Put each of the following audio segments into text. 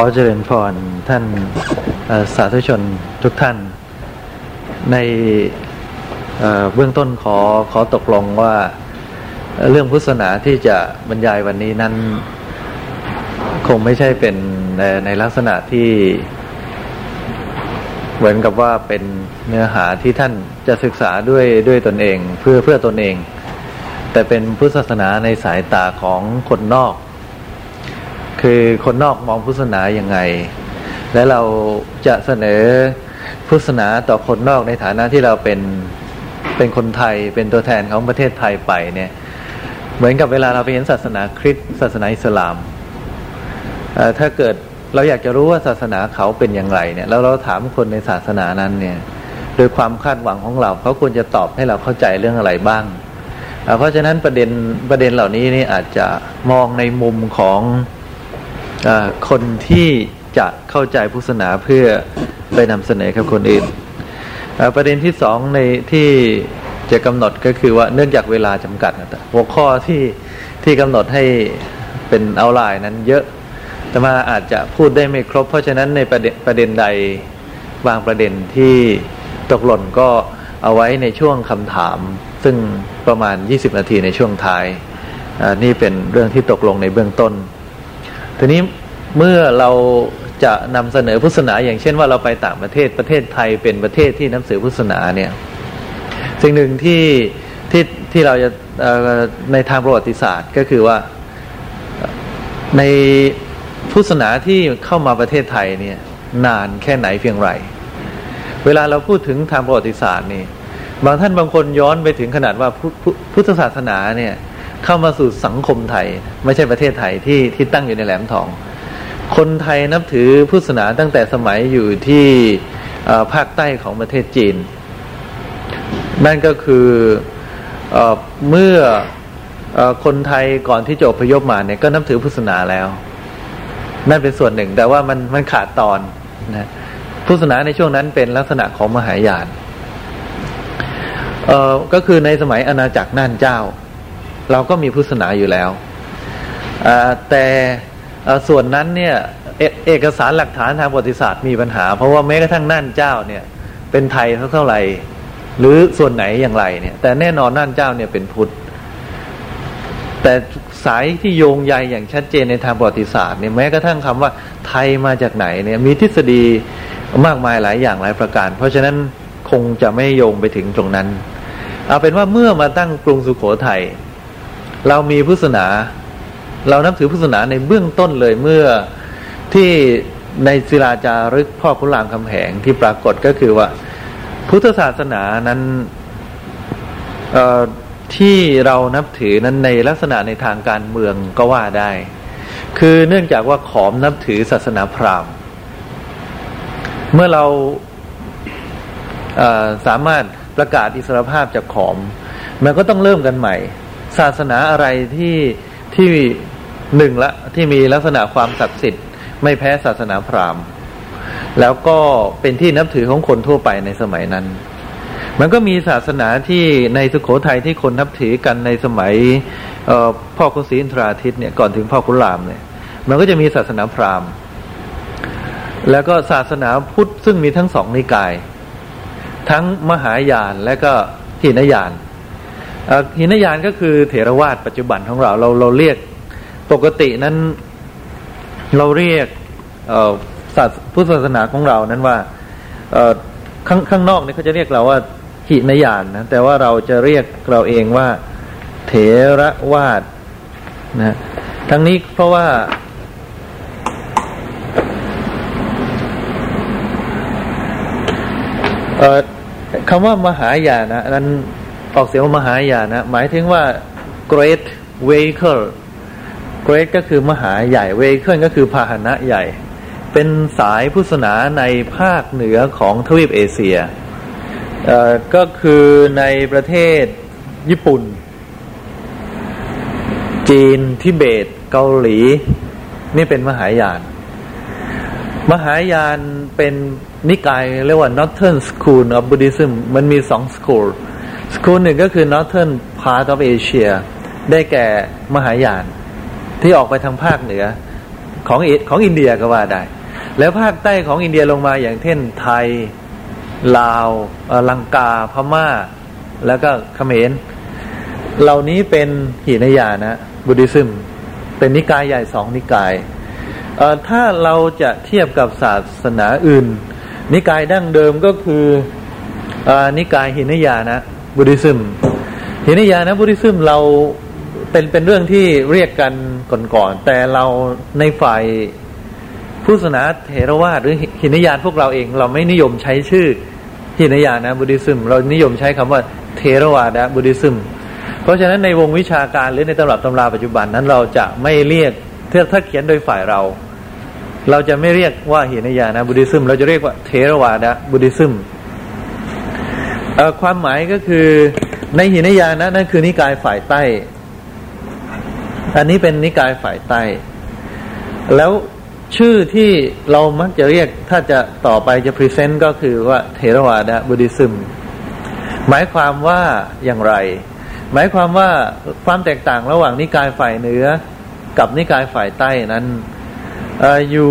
อเจริญพรท่านสาธุชนทุกท่าน ในเบื้องต้นขอขอตกลงว่าเรื่องพุทธศาสนาที่จะบรรยายวันนี้นั้น คงไม่ใช่เป็นในในลักษณะที่เหมือนกับว่าเป็นเนื้อหาที่ท่านจะศึกษาด้วยด้วยตนเองเพื่อเพื่อตนเอง แต่เป็นพุทธศาสนาในสายตาของคนนอก คือคนนอกมองพุทธศาสนาอย่างไง และเราจะเสนอพุทธศาสนาต่อคนนอกในฐานะที่เราเป็นเป็นคนไทยเป็นตัวแทนของประเทศไทยไปเนี่ย เหมือนกับเวลาเราไปเห็นศาสนาคริสต์ศาสนาอิสลามถ้าเกิดเราอยากจะรู้ว่าศาสนาเขาเป็นอย่างไรเนี่ยแล้วเราถามคนในศาสนานั้นเนี่ยโดยความคาดหวังของเราเขาควรจะตอบให้เราเข้าใจเรื่องอะไรบ้าง เพราะฉะนั้นประเด็นประเด็นเหล่านี้นี่อาจจะมองในมุมของ คนที่จะเข้าใจพุทธศาสนาเพื่อไปนำเสนอกับคนอื่น ประเด็นที่สองในที่จะกำหนดก็คือว่าเนื่องจากเวลาจำกัดนะหัวข้อที่ที่กำหนดให้เป็นเอาไลน์นั้นเยอะ แต่มาอาจจะพูดได้ไม่ครบ เพราะฉะนั้นในประเด็นประเด็นใดบางประเด็นที่ตกหล่นก็เอาไว้ในช่วงคำถาม ซึ่งประมาณ 20 นาทีในช่วงท้าย นี่เป็นเรื่องที่ตกลงในเบื้องต้น ทีนี้เมื่อเราจะนำเสนอพุทธศาสนา อย่างเช่นว่าเราไปต่างประเทศประเทศไทยเป็นประเทศที่นับสือพุทธศาสนาเนี่ย สิ่งหนึ่งที่ที่ที่เราจะในทางประวัติศาสตร์ก็คือว่าในพุทธศาสนาที่เข้ามาประเทศไทยเนี่ยนานแค่ไหนเพียงไร เวลาเราพูดถึงทางประวัติศาสตร์นี่บางท่านบางคนย้อนไปถึงขนาดว่าพุทธศาสนาเนี่ย เข้ามาสู่สังคมไทย ไม่ใช่ประเทศไทยที่ที่ตั้งอยู่ในแหลมทอง คนไทยนับถือพุทธศาสนาตั้งแต่สมัยอยู่ที่ภาคใต้ของประเทศจีน นั่นก็คือเอเมื่ออคนไทยก่อนที่จะอพยพมาเนี่ยก็นับถือพุทธศาสนาแล้ว นั่นเป็นส่วนหนึ่งแต่ว่ามันมันขาดตอนนะพุทธศาสนาในช่วงนั้นเป็นลักษณะของมหายานเอ่อก็คือในสมัยอาณาจักรน่านเจ้า เราก็มีพุทธศาสนาอยู่แล้วแต่ส่วนนั้นเนี่ยเอเอกสารหลักฐานทางประวัติศาสตร์มีปัญหา เพราะว่าแม้กระทั่งน่านเจ้าเนี่ย เป็นไทยเท่าไหร่ หรือส่วนไหนอย่างไรเนี่ย แต่แน่นอนน่านเจ้าเนี่ยเป็นพุทธแต่สายที่โยงใยอย่างชัดเจนในทางประวัติศาสตร์เนี่ยแม้กระทั่งคำว่าไทยมาจากไหนเนี่ยมีทฤษฎีมากมายหลายอย่างหลายประการ เพราะฉะนั้นคงจะไม่โยงไปถึงตรงนั้น เอาเป็นว่าเมื่อมาตั้งกรุงสุขโขทยัย เรามีพุทธศาสนา เรานับถือพุทธศาสนาในเบื้องต้นเลยเมื่อที่ในศิลาจารึกพ่อคุณรามคำแหงที่ปรากฏก็คือว่า พุทธศาสนานั้นที่เรานับถือนั้นในลักษณะในทางการเมืองก็ว่าได้ คือเนื่องจากว่าขอมนับถือศาสนาพราหมณ์ เมื่อเราสามารถประกาศอิสรภาพจากขอม มันก็ต้องเริ่มกันใหม่ ศาสนาอะไรที่ที่หนึ่งละที่มีลักษณะความศักดิ์สิทธิ์ ไม่แพ้ศาสนาพราหมณ์ แล้วก็เป็นที่นับถือของคนทั่วไปในสมัยนั้น มันก็มีศาสนาที่ในสุขโขทัยที่คนนับถือกันในสมัยพ่อคุณศรีอินทราทิตเนี่ยก่อนถึงพ่อคุณรามเนี่ย มันก็จะมีศาสนาพราหมณ์ แล้วก็ศาสนาพุทธซึ่งมีทั้งสองนิกาย ทั้งมหายานและก็หินยาน หินยานก็คือเถรวาทปัจจุบันของเราเราเราเรียกปกตินั้น เราเรียกศาสพุทธศาสนาของเรานั้นว่าข้างข้างนอกเนี่ยเขาจะเรียกเราว่าหินยานนะแต่ว่าเราจะเรียกเราเองว่า เถรวาดนะทั้งนี้เพราะว่าคำว่ามหายานะนั้น ออกเสียงว่ามหายานะหมายถึงว่า great vehicle great ก็คือมหาใหญ่ vehicle ก็คือพาหนะใหญ่ เป็นสายพุทธศาสนาในภาคเหนือของทวีปเอเชียก็คือในประเทศญี่ปุ่น จีนทิเบต เกาหลี นี่เป็นมหายาน มหายานเป็นนิกายเรียกว่า Northern School of Buddhism มันมีสองสกูล สกูลหนึ่งก็คือ Northern Part of Asia ได้แก่มหายาน ที่ออกไปทางภาคเหนือของของอินเดียก็ว่าได้ แล้วภาคใต้ของอินเดียลงมาอย่างเช่นไทย ลาวลังกาพม่า แล้วก็เขมรเหล่านี้เป็นหินยานะบุดิซึม เป็นนิกายใหญ่สองนิกาย ถ้าเราจะเทียบกับศาสนาอื่น นิกายดั้งเดิมก็คืออนิกายหินยานะ บุดิซึมหินยานะบุดิซึมเราเป็นเป็นเรื่องที่เรียกกันก่อนๆแต่เราในฝ่ายพุทธศาสนาเทรวาสหรือหินยานพวกเราเอง เราไม่นิยมใช้ชื่อหินยานะบุดิซึมเรานิยมใช้คำว่าเทรวาดะบุดิซึมเพราะฉะนั้นในวงวิชาการหรือในตำรับตำราปัจจุบันนั้นเราจะไม่เรียกถ้าถ้าเขียนโดยฝ่ายเรา เราจะไม่เรียกว่า Hinayana Buddhism เราจะเรียกว่า Theravada Buddhism ความหมายก็คือในหินยานะนั่นคือนิกายฝ่ายใต้ อันนี้เป็นนิกายฝ่ายใต้ แล้วชื่อที่เรามักจะเรียกถ้าจะต่อไปจะ present ก็คือว่า Theravada Buddhism หมายความว่าอย่างไร หมายความว่าความแตกต่างระหว่างนิกายฝ่ายเหนือ กับนิกายฝ่ายใต้นั้นออยู่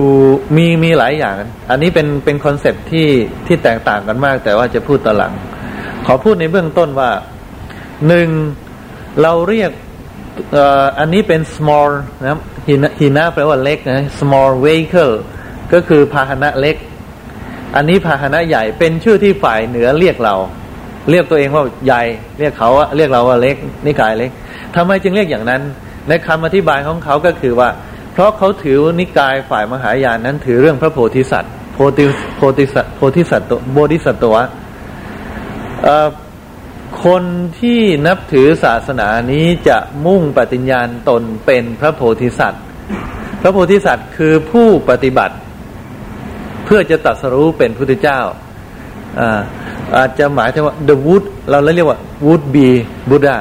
มีมีหลายอย่าง อันนี้เป็นเป็นคอนเซปที่ที่แตกต่างกันมาก แต่ว่าจะพูดต่อหลัง ขอพูดในเบื้องต้นว่าหนึ่งเราเรียกอันนี้เป็น small นะหินหินะแปลว่าเล็กนะ small vehicle ก็คือพาหนะเล็ก อันนี้พาหนะใหญ่เป็นชื่อที่ฝ่ายเหนือเรียกเรา เรียกตัวเองว่าใหญ่ เรียกเขาเรียกเราว่าเล็กนิกายเล็กทำไมจึงเรียกอย่างนั้น ในคำอธิบายของเขาก็คือว่า เพราะเขาถือนิกายฝ่ายมหายานนั้นถือเรื่องพระโพธิสัตว์โพธิโพธิสัตว์โพธิสัตว์โบธิสัตวะ คนที่นับถือศาสนานี้จะมุ่งปฏิญญาณตนเป็นพระโพธิสัตว์ พระโพธิสัตว์คือผู้ปฏิบัติ เพื่อจะตัดสรู้เป็นพุทธเจ้าอาอาจจะหมายถึงว่า the would เราเรียกว่า would be Buddha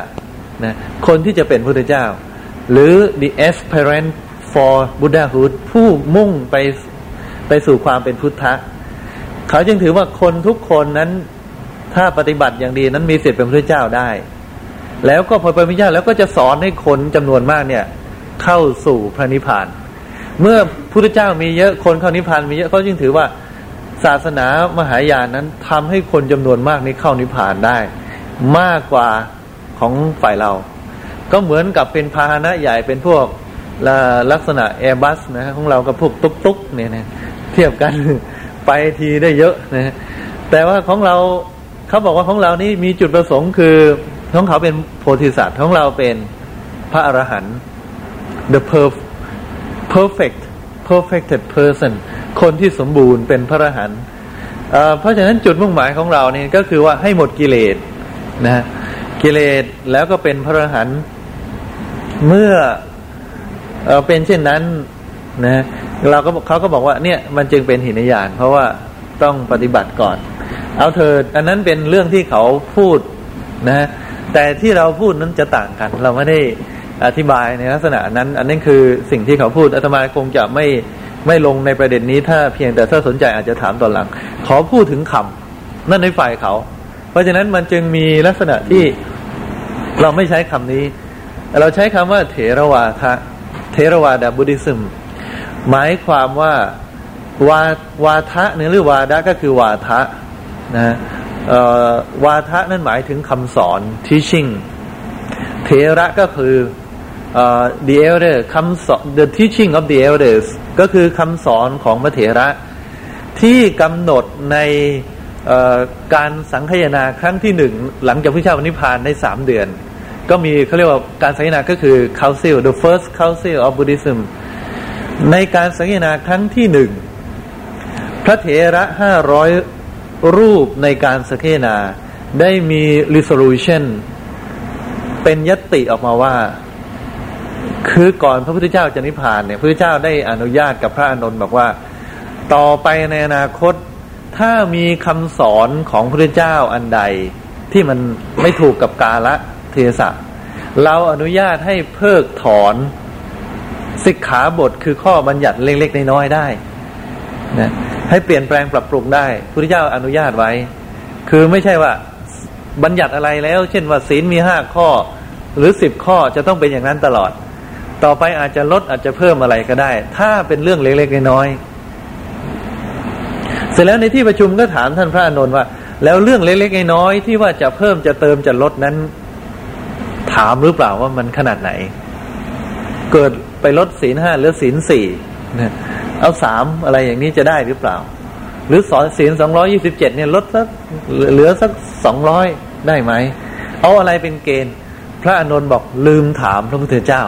นะคนที่จะเป็นพุทธเจ้า หรือ the aspirant for Buddhahood ผู้มุ่งไปไปสู่ความเป็นพุทธะ เขาจึงถือว่าคนทุกคนนั้น ถ้าปฏิบัติอย่างดีนั้นมีสิทธิ์เป็นพระเจ้าได้ แล้วก็พอเป็นพระเจ้าแล้วก็จะสอนให้คนจำนวนมากเนี่ย เข้าสู่พระนิพพาน เมื่อพุทธเจ้ามีเยอะคนเข้านิพพานมีเยอะเขาจึงถือว่าศาสนามหายานนั้นทำให้คนจำนวนมากนี้เข้านิพพานได้ มากกว่าของฝ่ายเรา ก็เหมือนกับเป็นพาหนะใหญ่เป็นพวกลักษณะแอร์บัสนะของเรากับพวกตุ๊กๆเนี่ยนะเทียบกันไปทีได้เยอะนะแต่ว่าของเรา เขาบอกว่าของเรานี่มีจุดประสงค์คือของเขาเป็นโพธิสัตว์ของเราเป็นพระอรหันต์ the perfect perfected person คนที่สมบูรณ์เป็นพระอรหันต์เพราะฉะนั้นจุดมุ่งหมายของเราเนี่ยก็คือว่าให้หมดกิเลสนะกิเลสแล้วก็เป็นพระอรหันต์เมื่อเอเป็นเช่นนั้นนะเราก็เขาก็บอกว่าเนี่ยมันจึงเป็นหินยานเพราะว่าต้องปฏิบัติก่อน เอาเถิดอันนั้นเป็นเรื่องที่เขาพูดนะแต่ที่เราพูดนั้นจะต่างกัน เราไม่ได้อธิบายในลักษณะนั้น อันนั้นคือสิ่งที่เขาพูดอาตมาคงจะไม่ไม่ลงในประเด็นนี้ ถ้าเพียงแต่ถ้าสนใจอาจจะถามตอนหลัง ขอพูดถึงคำนั่นในฝ่ายเขา เพราะฉะนั้นมันจึงมีลักษณะที่เราไม่ใช้คำนี้ เราใช้คำว่าเถรวาทะเทรวาดาบุดิซึม หมายความว่าวาวาทะเนี่ยหรือวาดะก็คือวาทะ นะวาทะนั่นหมายถึงคำสอน teaching เทระก็คือ uh, the elder คำสอน the teaching of the elders ก็คือคำสอนของพระเถระที่กำหนดในการสังคยนาครั้งที่หนึ่งหลังจากพระเจ้านิพพานได้สามเดือน ก็มีเขาเรียกว่าการสังคยนาก็คือ council the first council of Buddhism ในการสังคยนาครั้งที่หนึ่งพระเถระห้าร้อย รูปในการสเคนา ได้มี resolution เป็นยติออกมาว่า คือก่อนพระพุทธเจ้าจะนิพพานเนี่ยพระพุทธเจ้าได้อนุญาตกับพระอานนท์บอกว่า ต่อไปในอนาคต ถ้ามีคำสอนของพระพุทธเจ้าอันใดที่มันไม่ถูกกับกาละเทศะเราอนุญาตให้เพิกถอนสิกขาบทคือข้อบัญญัติเล็กๆน้อยๆได้นะ ให้เปลี่ยนแปลงปรับปรุงได้พุทธเจ้าอนุญาตไว้ คือไม่ใช่ว่าบัญญัติอะไรแล้ว เช่นว่าศีลมีห้าข้อ หรือสิบข้อจะต้องเป็นอย่างนั้นตลอด ต่อไปอาจจะลดอาจจะเพิ่มอะไรก็ได้ ถ้าเป็นเรื่องเล็กๆน้อยๆเสร็จแล้วในที่ประชุมก็ถามท่านพระอานนท์ว่า แล้วเรื่องเล็กๆน้อยๆที่ว่าจะเพิ่มจะเติมจะลดนั้น ถามหรือเปล่าว่ามันขนาดไหน เกิดไปลดศีลห้าหรือศีลสี่ เอาสามอะไรอย่างนี้จะได้หรือเปล่า หรือสอนศีลสองร้อยี่สิบเจ็ดเนี่ยลดสักเหลือสักสองร้อยได้ไหม เอาอะไรเป็นเกณฑ์ พระอานนท์บอกลืมถามพระพุทธเจ้า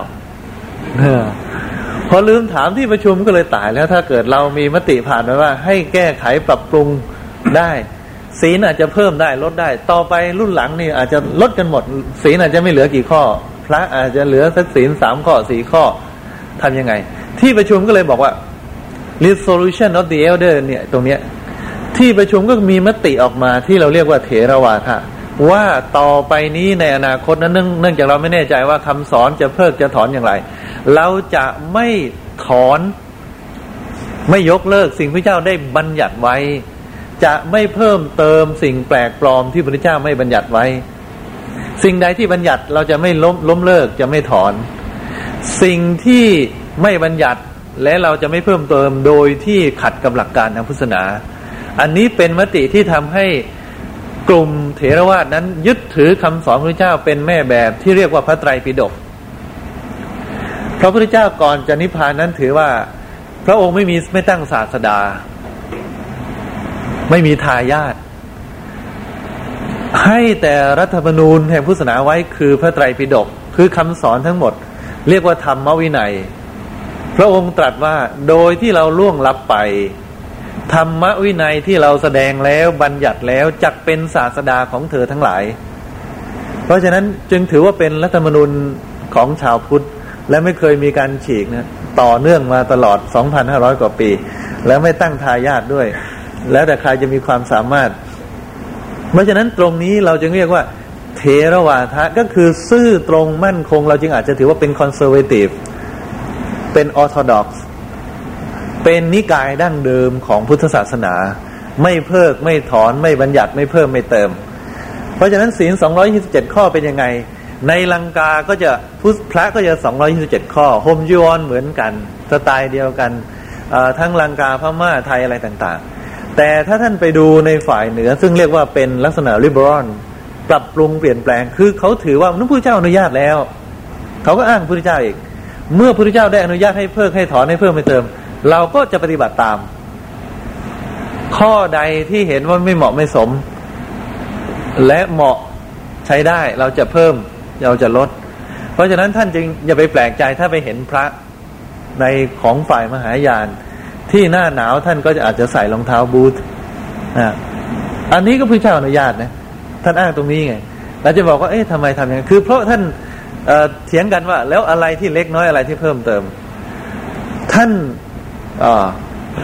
พอลืมถามที่ประชุมก็เลยตายแล้ว ถ้าเกิดเรามีมติผ่านไปว่า ให้แก้ไขปรับปรุงได้ศีลอาจจะเพิ่มได้ลดได้ ต่อไปรุ่นหลังนี่อาจจะลดกันหมดศีลอาจจะไม่เหลือกี่ข้อ พระอาจจะเหลือสักศีลสามข้อสี่ข้อทำยังไง ที่ประชุมก็เลยบอกว่า resolution of the elder เนี่ยตรงเนี้ยที่ประชุมก็มีมติออกมาที่เราเรียกว่าเถรวาทะว่าต่อไปนี้ในอนาคตนั้นเนื่องจากเราไม่แน่ใจว่าคำสอนจะเพิกจะถอนอย่างไร เราจะไม่ถอนไม่ยกเลิกสิ่งพระเจ้าได้บัญญัติไว้ จะไม่เพิ่มเติมสิ่งแปลกปลอมที่พระเจ้าไม่บัญญัติไว้ สิ่งใดที่บัญญัติเราจะไม่ล้มล้มเลิกจะไม่ถอน สิ่งที่ไม่บัญญัติ และเราจะไม่เพิ่มเติมโดยที่ขัดกับหลักการทางพุทธศาสนา อันนี้เป็นมติที่ทำให้กลุ่มเถรวาทนั้น ยึดถือคำสอนพระเจ้าเป็นแม่แบบที่เรียกว่าพระไตรปิฎกพระพุทธเจ้าก่อนจะนิพพานนั้นถือว่า พระองค์ไม่มีไม่ตั้งศาสดา ไม่มีทายาทให้แต่รัฐธรรมนูญแห่งพุทธศาสนาไว้คือพระไตรปิฎกคือคำสอนทั้งหมด เรียกว่าธรรมวินัย พระองค์ตรัสว่าโดยที่เราล่วงลับไป ธรรมวินัยที่เราแสดงแล้วบัญญัติแล้วจักเป็นศาสดาของเธอทั้งหลาย เพราะฉะนั้นจึงถือว่าเป็นรัฐธรรมนูญของชาวพุทธ และไม่เคยมีการฉีกนะต่อเนื่องมาตลอด 2,500 กว่าปี แล้วไม่ตั้งทายาทด้วย แล้วแต่ใครจะมีความสามารถ เพราะฉะนั้นตรงนี้เราจึงเรียกว่า เทรวาทะก็คือซื่อตรงมั่นคง เราจึงอาจจะถือว่าเป็นคอนเซอร์เวทีฟ เป็นออร์โธดอกซ์เป็นนิกายดั้งเดิมของพุทธศาสนา ไม่เพิกไม่ถอนไม่บัญญัติไม่เพิ่มไม่เติม เพราะฉะนั้นศีล 227 ข้อเป็นยังไง ในลังกาก็จะพุทธพระก็จะ 227 ข้อโฮมยูอนเหมือนกันสไตล์เดียวกันทั้งลังกาพม่าไทยอะไรต่างๆ แต่ถ้าท่านไปดูในฝ่ายเหนือ ซึ่งเรียกว่าเป็นลักษณะริบรอนปรับปรุงเปลี่ยนแปลงคือเขาถือว่าพระพุทธเจ้าอนุญาตแล้ว เขาก็อ้างพระพุทธเจ้าอีก เมื่อพระพุทธเจ้าได้อนุญาตให้เพิกให้ถอนให้เพิ่มให้เติม เราก็จะปฏิบัติตาม ข้อใดที่เห็นว่าไม่เหมาะไม่สม และเหมาะใช้ได้เราจะเพิ่มเราจะลด เพราะฉะนั้นท่านจึงอย่าไปแปลกใจถ้าไปเห็นพระในของฝ่ายมหายาน ที่หน้าหนาวท่านก็จะอาจจะใส่รองเท้าบูทนะอันนี้ก็พระเจ้าอนุญาตนะท่านอ้างตรงนี้ไงเราจะบอกว่าเอ๊ะทำไมทำอย่างนี้คือเพราะท่าน เเถียงกันว่า แล้วอะไรที่เล็กน้อยอะไรที่เพิ่มเติม ท่าน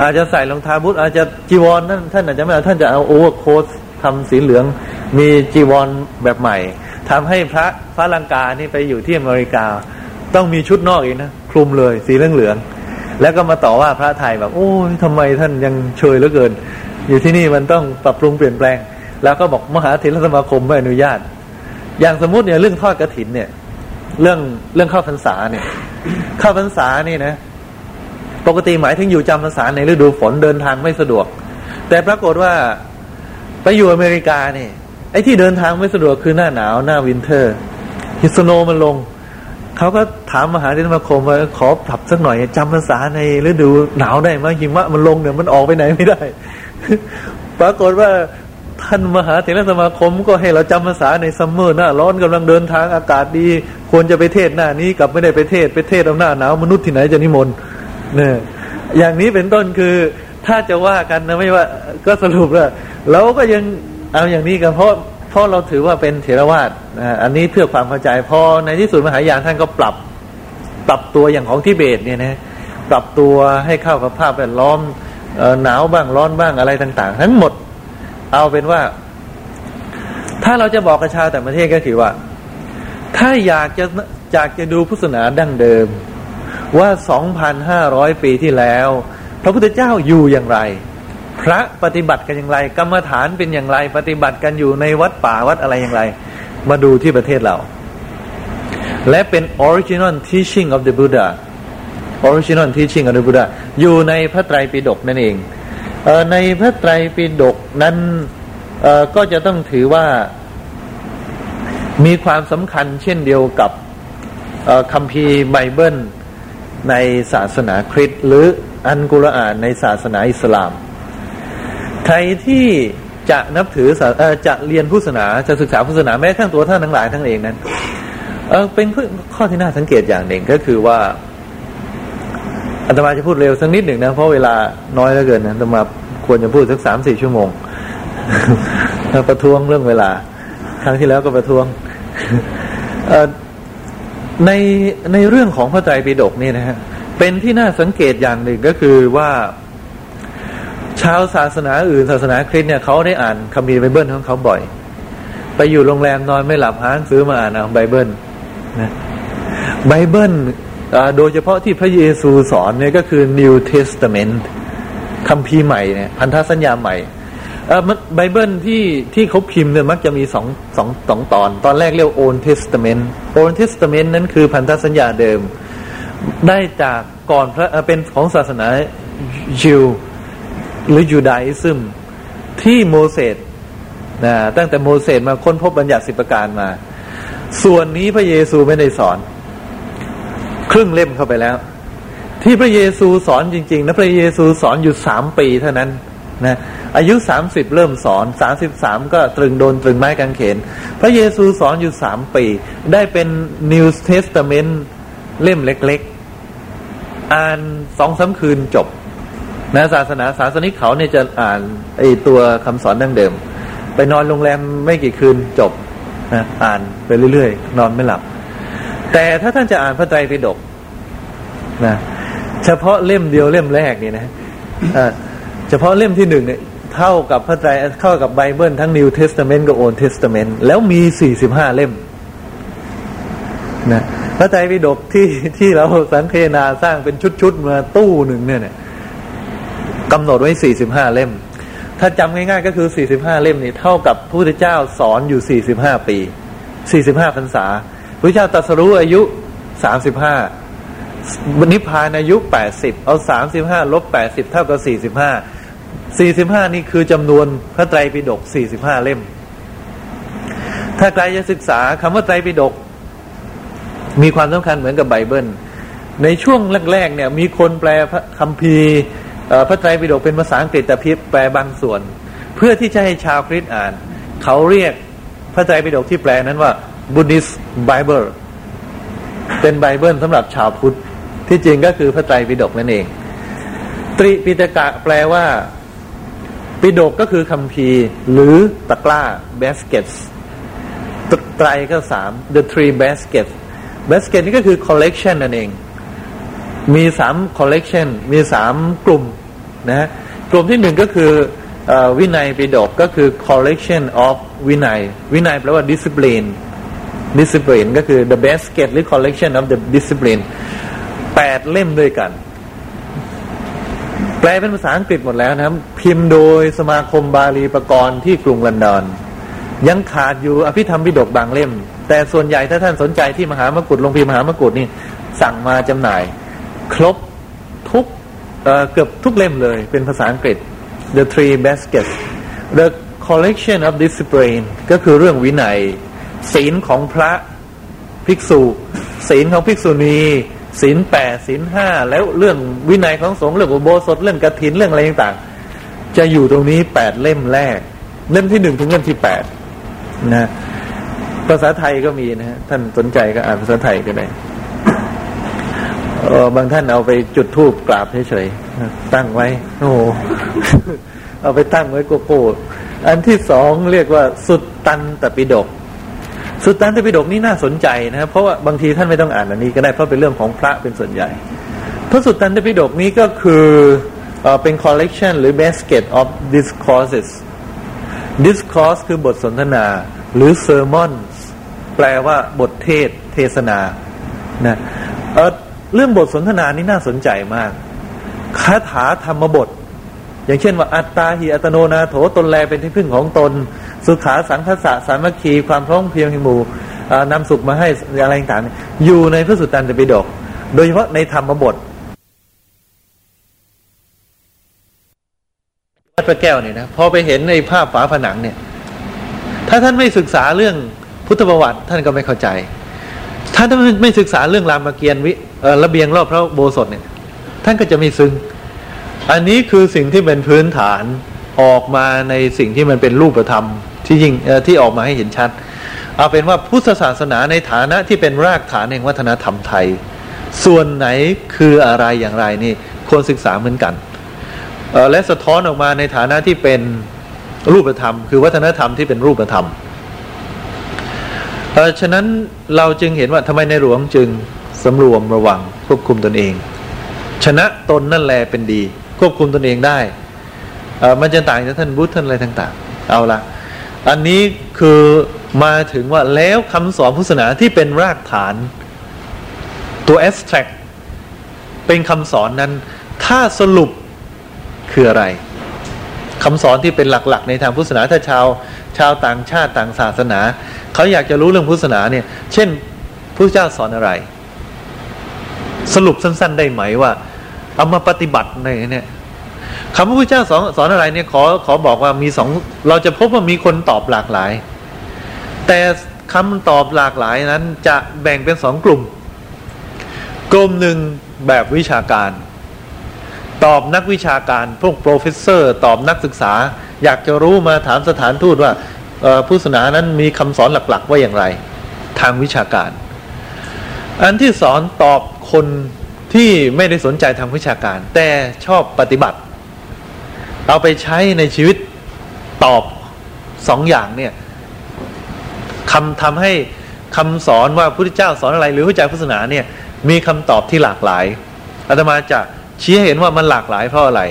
อาจจะใส่รองเท้าบูทอาจจะจีวรนั่นท่านอาจจะไม่เอาท่านจะเอาโอเวอร์โค้ททำสีเหลือง มีจีวรแบบใหม่ทำให้พระพระลังกานี่ไปอยู่ที่อเมริกา ต้องมีชุดนอกอีกนะคลุมเลย สีเหลืองเหลืองแล้วก็มาต่อว่าพระไทยแบบ โอ้ยทำไมท่านยังเฉยเหลือเกิน อยู่ที่นี่มันต้องปรับปรุงเปลี่ยนแปลง แล้วก็บอกมหาเถรสมาคมไม่อนุญาต อย่างสมมติเนี่ยเรื่องทอดกระถินเนี่ย เรื่องเรื่องเข้าพรรษาเนี่ยเข้าพรรษานี่นะ ปกติหมายถึงอยู่จำพรรษาในฤดูฝนเดินทางไม่สะดวก แต่ปรากฏว่าไปอยู่อเมริกาเนี่ยไอ้ที่เดินทางไม่สะดวกคือหน้าหนาวหน้า winter ฮิ snow มันลงเขาก็ถามมหาเถรสมาคมว่าขอปรับสักหน่อยจำพรรษาในฤดูหนาวได้ไหมหิมะมันลงเนี่ยมันออกไปไหนไม่ได้ ปรากฏว่าท่านมหาเถรสมาคมก็ให้เราจำภาษาในซัมเมอร์หน้าร้อนกำลังเดินทางอากาศดี ควรจะไปเทศหน้านี้กลับไม่ได้ไปเทศไปเทศเอาหน้าหนาวมนุษย์ที่ไหนจะนิมนต์เนี่ยอย่างนี้เป็นต้นคือถ้าจะว่ากันนะไม่ว่าก็สรุปว่าเราก็ยังเอาอย่างนี้กันเพราะเพราะเราถือว่าเป็นเถรวาทนะอันนี้เพื่อความเข้าใจพอในที่สุดมหายานท่านก็ปรับ ปรับตัวอย่างของทิเบตเนี่ยนะปรับตัวให้เข้ากับภาพแวดล้อมหนาวบ้างร้อนบ้างอะไรต่าง ๆ ทั้งหมด เอาเป็นว่า ถ้าเราจะบอกกับชาวแต่ประเทศก็คือว่า ถ้าอยากจะอยากจะดูพุทธศาสนาดั้งเดิม ว่า 2,500 ปีที่แล้ว พระพุทธเจ้าอยู่อย่างไร พระปฏิบัติกันอย่างไร กรรมฐานเป็นอย่างไร ปฏิบัติกันอยู่ในวัดป่าวัดอะไรอย่างไร มาดูที่ประเทศเรา และเป็น original teaching of the Buddha original teaching of the Buddha อยู่ในพระไตรปิฎกนั่นเองเออในพระไตรปิฎกนั้นก็จะต้องถือว่า มีความสำคัญเช่นเดียวกับคัมภีร์ไบเบิลในศาสนาคริสต์หรืออันกุรอานในศาสนาอิสลาม ใครที่จะนับถือจะเรียนพุทธศาสนาจะศึกษาพุทธศาสนาแม้ทั้งตัวท่านทั้งหลายทั้งเองนั้นเออเป็นข้อที่น่าสังเกตอย่างหนึ่งก็คือว่าอาตมาจะพูดเร็วสักนิดหนึ่งนะ เพราะเวลาน้อยเหลือเกินนะอาตมาควรจะพูดสักสามสี่ชั่วโมงประท้วงเรื่องเวลา ครั้งที่แล้วก็ประท้วงในในเรื่องของพระไตรปิฎกนี่นะฮะเป็นที่น่าสังเกตอย่างหนึ่งก็คือว่า ชาวศาสนาอื่น ศาสนาคริสต์เนี่ยเขาได้อ่านคัมภีร์ไบเบิลของเขาบ่อย ไปอยู่โรงแรมนอนไม่หลับหาหนังสือมาอ่านเอาไบเบิลนะไบเบิลโดยเฉพาะที่พระเยซูสอนเนี่ยก็คือ New Testament คัมภีร์ใหม่เนี่ยพันธสัญญาใหม่ ไบเบิลที่ที่เขาพิมพ์เนี่ยมักจะมีสองสองสองตอน ตอนแรกเรียก Old Testament Old Testament นั้นคือพันธสัญญาเดิม ได้จากก่อนพระเป็นของศาสนายิวหรือยูดาอิซึมที่โมเสสนะตั้งแต่โมเสสมาค้นพบบัญญัติสิบประการมา ส่วนนี้พระเยซูไม่ได้สอน ครึ่งเล่มเข้าไปแล้ว ที่พระเยซูสอนจริง ๆ นะพระเยซูสอนอยู่สามปีเท่านั้น นะอายุสามสิบเริ่มสอนสามสิบสามก็ตรึงโดนตรึงไม้กางเขน พระเยซูสอนอยู่สามปี ได้เป็น New Testament เล่มเล็กๆ อ่านสองสาคืนจบนะศาสนาศาสนิกเขาเนี่ยจะอ่านไอตัวคำสอนดั้งเดิม ไปนอนโรงแรมไม่กี่คืนจบนะอ่านไปเรื่อยๆ นอนไม่หลับ แต่ถ้าท่านจะอ่านพระไตรปิฎกนะเฉพาะเล่มเดียวเล่มแรกนี่นะ เฉพาะเล่มที่หนึ่งเนี่ยเท่ากับพระไตรเท่ากับไบเบิลทั้ง New Testament กับ Old Testament แล้วมีสี่สิบห้าเล่มนะพระไตรปิฎกที่ที่เราสังเคนาสร้างเป็นชุดๆมาตู้หนึ่งเนี่ยกำหนดไว้สี่สิบห้าเล่ม ถ้าจำง่ายๆก็คือสี่สิบห้าเล่มนี่เท่ากับพระพุทธเจ้าสอนอยู่สี่สิบห้าปีสี่สิบห้าพรรษาพระเจ้าตรัสรู้อายุสามสิบห้านิพพานอายุแปดสิบเอาสามสิบห้าลบแปดสิบเท่ากับสี่สิบห้า สี่สิบห้านี่คือจำนวนพระไตรปิฎกสี่สิบห้าเล่ม ถ้าใครจะศึกษาคำว่าไตรปิฎกมีความสำคัญเหมือนกับไบเบิล ในช่วงแรกๆเนี่ย มีคนแปลพระคัมภีร์พระไตรปิฎกเป็นภาษาอังกฤษแต่พิแปลบางส่วน เพื่อที่จะให้ชาวคริสต์อ่าน เขาเรียกพระไตรปิฎกที่แปลนั้นว่า Buddhist Bible เป็นไบเบิลสำหรับชาวพุทธที่จริงก็คือพระไตรปิฎกนั่นเอง ตริปิฎกะแปลว่า ปิฎกก็คือคัมภีร์ หรือตะกร้า baskets ไตรก็สาม the three baskets basket นี่ก็คือ collection นั่นเอง มีสาม collection มีสามกลุ่มนะกลุ่มที่หนึ่งก็คือวินัยปิฎกก็คือ collection of วินัย วินัยแปลว่า discipline discipline ก็คือ the basket หรือ collection of the discipline แปดเล่มด้วยกัน แปลเป็นภาษาอังกฤษหมดแล้วนะครับ พิมพ์โดยสมาคมบาลีประกรณ์ที่กรุงลอนดอน ยังขาดอยู่อภิธรรมปิฎกบางเล่ม แต่ส่วนใหญ่ถ้าท่านสนใจที่มหามกุฏลงพิมพ์มหามกุฏนี่สั่งมาจำหน่าย ครบทุกเเกือบทุกเล่มเลยเป็นภาษาอังกฤษ The Three Baskets The Collection of Discipline ก็คือเรื่องวินัย ศีลของพระภิกษุ ศีลของภิกษุณี ศีลแปดศีลห้าแล้วเรื่องวินัยของสงฆ์เรื่องอุโบสถเรื่องกระถินเรื่องอะไรต่างๆ จะอยู่ตรงนี้แปดเล่มแรก เล่มที่หนึ่งถึงเล่มที่แปดนะภาษาไทยก็มีนะฮะท่านสนใจก็อ่านภาษาไทยก็ได้บางท่านเอาไปจุดธูปกราบเฉยๆตั้งไว้ โอ้เอาไปตั้งไว้โกโก้อันที่สองเรียกว่าสุดตันตปิฎก สุตตันตปิฎกนี่น่าสนใจนะครับเพราะว่าบางทีท่านไม่ต้องอ่านอันนี้ก็ได้เพราะเป็นเรื่องของพระเป็นส่วนใหญ่พระสุตตันตปิฎกนี้ก็คือเป็น collection หรือ basket of discourses discourse คือบทสนทนา หรือ sermons แปลว่าบทเทศเทศนานะเเรื่องบทสนทนานี้น่าสนใจมากคาถาธรรมบท อย่างเช่นว่าอัตตาหิอัตโนนาโถตนแลเป็นที่พึ่งของตน สุขาสังคสะสามัคคีความพร้อมเพียงหิมูนำสุขมาให้อะไรต่างๆอยู่ในพระสุตตันตปิฎกโดยเฉพาะในธรรมบทวัดพระแก้วเนี่ยนะพอไปเห็นในภาพฝาผนังเนี่ย ถ้าท่านไม่ศึกษาเรื่องพุทธประวัติท่านก็ไม่เข้าใจ ถ้าท่านไม่ศึกษาเรื่องรามเกียรติวิระเบียงรอบพระโบสถเนี่ย ท่านก็จะไม่ซึ้งอันนี้คือสิ่งที่เป็นพื้นฐานออกมาในสิ่งที่มันเป็นรูปธรรม ที่ยิ่งที่ออกมาให้เห็นชัด เอาเป็นว่าพุทธศาสนาในฐานะที่เป็นรากฐานแห่งวัฒนธรรมไทย ส่วนไหนคืออะไรอย่างไรนี่ควรศึกษาเหมือนกัน และสะท้อนออกมาในฐานะที่เป็นรูปธรรม คือวัฒนธรรมที่เป็นรูปธรรมฉะนั้นเราจึงเห็นว่าทำไมในหลวงจึงสำรวมระวังควบคุมตนเอง ชนะตนนั่นแหละเป็นดี ควบคุมตนเองได้มันจะต่างจากท่านบุตรท่านอะไรต่าง ๆ เอาละ อันนี้คือมาถึงว่าแล้วคำสอนพุทธศาสนาที่เป็นรากฐาน ตัว abstract เป็นคำสอนนั้น ถ้าสรุปคืออะไรคำสอนที่เป็นหลักๆ ในทางพุทธศาสนาถ้าชาวชาวต่างชาติต่างศาสนา เขาอยากจะรู้เรื่องพุทธศาสนาเนี่ย เช่นพระเจ้าสอนอะไร สรุปสั้น ๆ ได้ไหมว่า เอามาปฏิบัติในเนี่ย คำพระพุทธเจ้าสอนสอนอะไรเนี่ยขอขอบอกว่ามีสองเราจะพบว่ามีคนตอบหลากหลาย แต่คำตอบหลากหลายนั้นจะแบ่งเป็นสองกลุ่ม กลุ่มหนึ่งแบบวิชาการ ตอบนักวิชาการพวก professor ตอบนักศึกษา อยากจะรู้มาถามสถานทูตว่าพุทธศาสนานั้นมีคำสอนหลัก ๆ ว่าอย่างไร ทางวิชาการ อันที่สองตอบคนที่ไม่ได้สนใจทางวิชาการ แต่ชอบปฏิบัติ เอาไปใช้ในชีวิตตอบสองอย่างเนี่ยคำทำให้คำสอนว่าพระพุทธเจ้าสอนอะไรหรือหัวใจพุทธศาสนาเนี่ยมีคำตอบที่หลากหลายอาตมาจะชี้เห็นว่ามันหลากหลายเพราะอะไร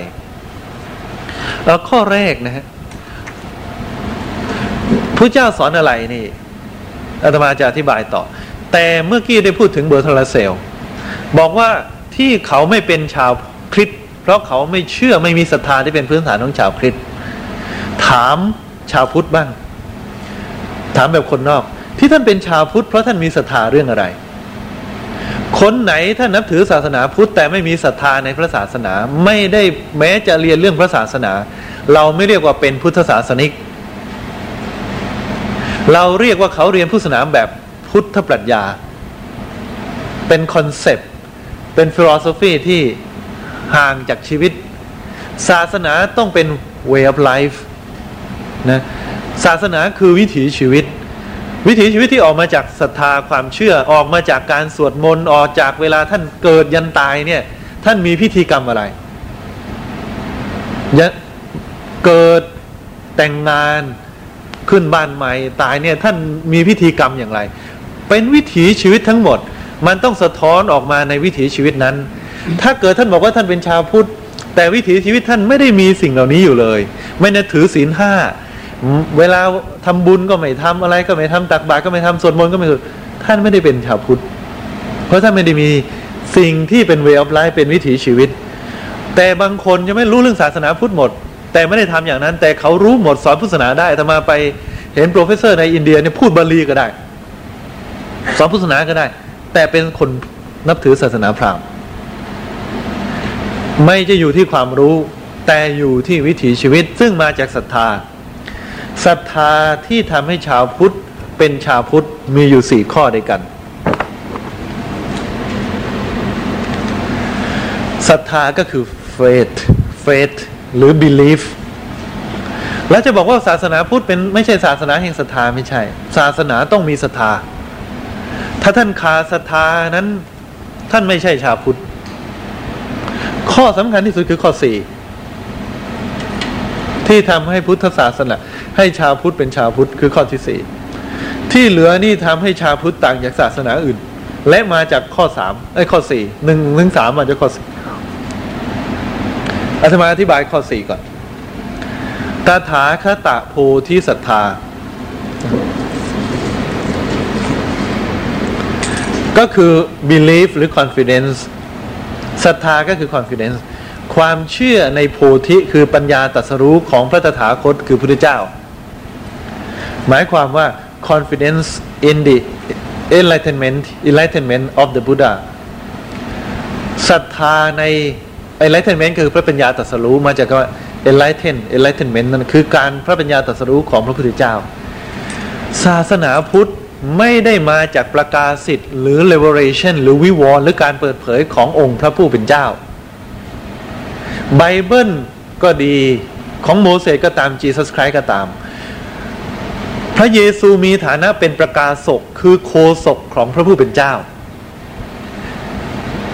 แล้วข้อแรกนะฮะพระเจ้าสอนอะไรนี่อาตมาจะอธิบายต่อ แต่เมื่อกี้ได้พูดถึงเบอร์ทรเซล บอกว่าที่เขาไม่เป็นชาวคริส เพราะเขาไม่เชื่อไม่มีศรัทธาที่เป็นพื้นฐานของชาวคริสต์ถามชาวพุทธบ้าง ถามแบบคนนอก ที่ท่านเป็นชาวพุทธเพราะท่านมีศรัทธาเรื่องอะไร คนไหนท่านนับถือศาสนาพุทธแต่ไม่มีศรัทธาในพระศาสนา ไม่ได้แม้จะเรียนเรื่องพระศาสนา เราไม่เรียกว่าเป็นพุทธศาสนิก เราเรียกว่าเขาเรียนพุทธศาสนาแบบพุทธปรัชญา เป็น concept เป็น philosophy ที่ ห่างจากชีวิต ศาสนาต้องเป็น way of life นะศาสนาคือวิถีชีวิต วิถีชีวิตที่ออกมาจากศรัทธาความเชื่อออกมาจากการสวดมนต์ออกจากเวลาท่านเกิดยันตายเนี่ยท่านมีพิธีกรรมอะไรยเกิดแต่งงานขึ้นบ้านใหม่ตายเนี่ยท่านมีพิธีกรรมอย่างไร เป็นวิถีชีวิตทั้งหมด มันต้องสะท้อนออกมาในวิถีชีวิตนั้น ถ้าเกิดท่านบอกว่าท่านเป็นชาวพุทธ แต่วิถีชีวิตท่านไม่ได้มีสิ่งเหล่านี้อยู่เลย ไม่ได้ถือศีลห้าเวลาทำบุญก็ไม่ทำอะไรก็ไม่ทำตักบาตรก็ไม่ทำสวดมนต์ก็ไม่สวดท่านไม่ได้เป็นชาวพุทธ เพราะท่านไม่ได้มีสิ่งที่เป็นเวอ of life เป็นวิถีชีวิต แต่บางคนจะไม่รู้เรื่องศาสนาพุทธหมด แต่ไม่ได้ทำอย่างนั้น แต่เขารู้หมดสอนพุทธศาสนาได้แต่มาไปเห็น professor ในอินเดียเนี่ยพูดบาลีก็ได้ สอนพุทธศาสนาก็ได้ แต่เป็นคนนับถือศาสนาพราหมณ์ ไม่ได้อยู่ที่ความรู้ แต่อยู่ที่วิถีชีวิตซึ่งมาจากศรัทธาศรัทธาที่ทำให้ชาวพุทธเป็นชาวพุทธมีอยู่สี่ข้อด้วยกันศรัทธาก็คือ faith faith หรือ belief แล้วจะบอกว่าศาสนาพุทธเป็นไม่ใช่ศาสนาแห่งศรัทธาไม่ใช่ ศาสนาต้องมีศรัทธา ถ้าท่านขาดศรัทธานั้น ท่านไม่ใช่ชาวพุทธ ข้อสำคัญที่สุดคือข้อสี่ที่ทำให้พุทธศาสนาให้ชาวพุทธเป็นชาวพุทธคือข้อที่สี่ที่เหลือนี่ทำให้ชาวพุทธต่างจากศาสนาอื่น และมาจากข้อสามไอ้ข้อสี่หนึ่งถึงสามมาจากข้อสี่อาตมาอธิบายข้อสี่ก่อนตาถาคตะโพธิศรัทธา ก็คือ belief หรือ confidence ศรัทธาก็คือ confidence ความเชื่อในโพธิคือปัญญาตรัสรู้ของพระตถาคตคือพุทธเจ้า หมายความว่า confidence in the enlightenment enlightenment of the Buddha ศรัทธาใน enlightenment คือพระปัญญาตรัสรู้มาจากคำว่า enlighten enlightenment นั่นคือการพระปัญญาตรัสรู้ของพระพุทธเจ้า ศาสนาพุทธ ไม่ได้มาจากประกาศสิทธิ์หรือ revelation หรือวิวรณ์หรือการเปิดเผยขององค์พระผู้เป็นเจ้า ไบเบิลก็ดีของโมเสสก็ตามจีซัสไครก็ตาม พระเยซูมีฐานะเป็นประกาศกคือโฆษกของพระผู้เป็นเจ้า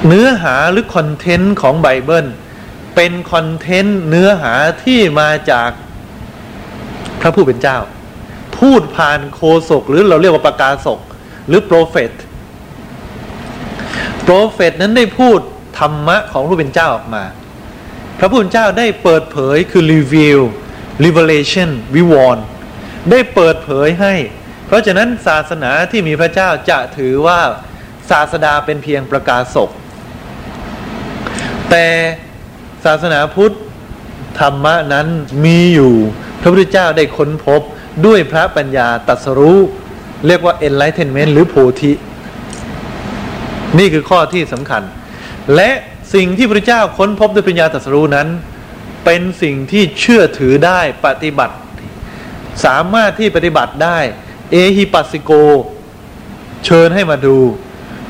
เนื้อหาหรือ content ของไบเบิลเป็น content เนื้อหาที่มาจากพระผู้เป็นเจ้า พูดผ่านโฆษกหรือเราเรียกว่าประกาศกหรือ prophet prophet นั้นได้พูดธรรมะของพระผู้เป็นเจ้าออกมา พระผู้เป็นเจ้าได้เปิดเผยคือ reveal revelation วิวรณ์ได้เปิดเผยให้ เพราะฉะนั้นศาสนาที่มีพระเจ้าจะถือว่าศาสดาเป็นเพียงประกาศกแต่ศาสนาพุทธธรรมะนั้นมีอยู่ พระพุทธเจ้าได้ค้นพบ ด้วยพระปัญญาตรัสรู้ เรียกว่า enlightenment หรือโพธิ นี่คือข้อที่สำคัญ และสิ่งที่พระเจ้าค้นพบด้วยปัญญาตรัสรู้นั้น เป็นสิ่งที่เชื่อถือได้ปฏิบัติ สามารถที่ปฏิบัติได้ เอฮิปัสสิโก เชิญให้มาดู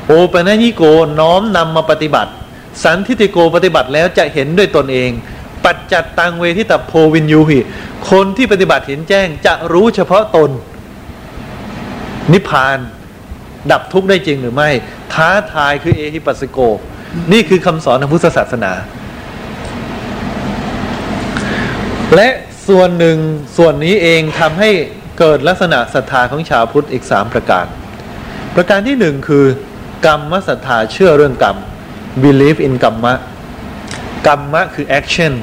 โอปนัญิโกน้อมนำมาปฏิบัติ สันทิติโกปฏิบัติแล้วจะเห็นด้วยตนเอง ปัจจัดตังเวทิตาโพวินยูหิ คนที่ปฏิบัติเห็นแจ้งจะรู้เฉพาะตน นิพพาน ดับทุกข์ได้จริงหรือไม่ ท้าทายคือเอฮิปัสโก นี่คือคำสอนทางพุทธศาสนา และส่วนหนึ่งส่วนนี้เองทำให้เกิดลักษณะศรัทธาของชาวพุทธอีกสามประการ ประการที่หนึ่งคือกรรมศรัทธาเชื่อเรื่องกรรม believe in กรรมะ กรรมะคือ action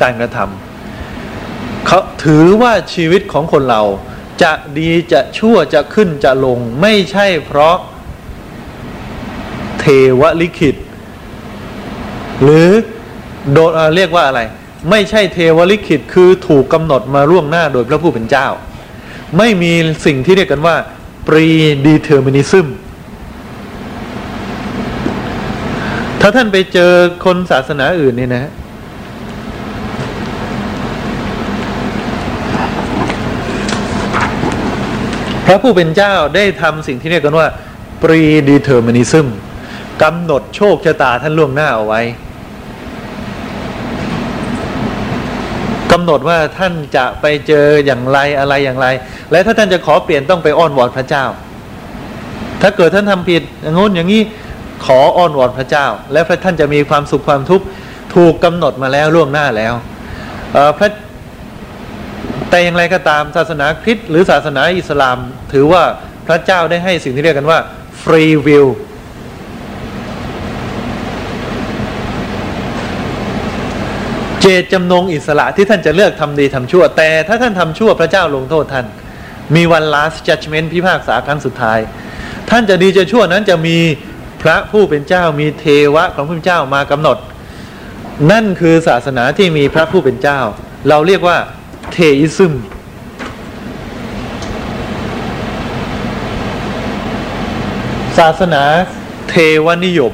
การกระทำเขาถือว่าชีวิตของคนเราจะดีจะชั่วจะขึ้นจะลงไม่ใช่เพราะเทวลิขิต หรือโดนเรียกว่าอะไร ไม่ใช่เทวลิขิตคือถูกกำหนดมาล่วงหน้าโดยพระผู้เป็นเจ้า ไม่มีสิ่งที่เรียกกันว่า predeterminism ถ้าท่านไปเจอคนศาสนาอื่นเนี่ยนะ พระผู้เป็นเจ้าได้ทำสิ่งที่เรียกกันว่า predeterminism กำหนดโชคชะตาท่านล่วงหน้าเอาไว้กำหนดว่าท่านจะไปเจออย่างไรอะไรอย่างไร และถ้าท่านจะขอเปลี่ยนต้องไปอ้อนวอนพระเจ้า ถ้าเกิดท่านทำผิดอย่างงู้นอย่างนี้ ขออ้อนวอนพระเจ้า และพระท่านจะมีความสุขความทุกข์ถูกกำหนดมาแล้วล่วงหน้าแล้วพระแต่อย่างไรก็ตามศาสนาคริสต์หรือศาสนาอิสลาม ถือว่าพระเจ้าได้ให้สิ่งที่เรียกกันว่า free will เจตจำนงอิสระที่ท่านจะเลือกทำดีทำชั่ว แต่ถ้าท่านทำชั่วพระเจ้าลงโทษท่าน มีวัน last judgment พิพากษาครั้งสุดท้าย ท่านจะดีจะชั่วนั้นจะมี พระผู้เป็นเจ้ามีเทวะของพระเจ้ามากำหนด นั่นคือศาสนาที่มีพระผู้เป็นเจ้า เราเรียกว่าเทอิซึมศาสนาเทวนิยม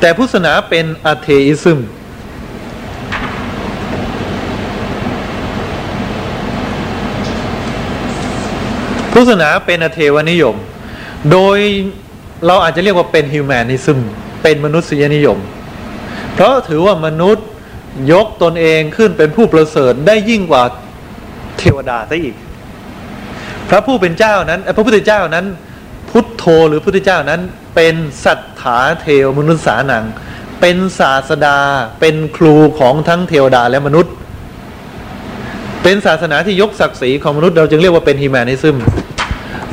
แต่พุทธศาสนาเป็นอเทอิซึมพุทธศาสนาเป็นอเทวนิยม โดย เราอาจจะเรียกว่าเป็นฮิวแมนนิซึมเป็นมนุษยนิยม เพราะถือว่ามนุษย์ยกตนเองขึ้นเป็นผู้ประเสริฐได้ยิ่งกว่าเทวดาซะอีก พระผู้เป็นเจ้านั้นพระพุทธเจ้านั้น พุทโธหรือพุทธเจ้านั้น เป็นสัตถาเทวมนุษย์สานัง เป็นศาสดา เป็นครูของทั้งเทวดาและมนุษย์ เป็นศาสนาที่ยกศักดิ์ศรีของมนุษย์เราจึงเรียกว่าเป็นฮิวแมนิซึม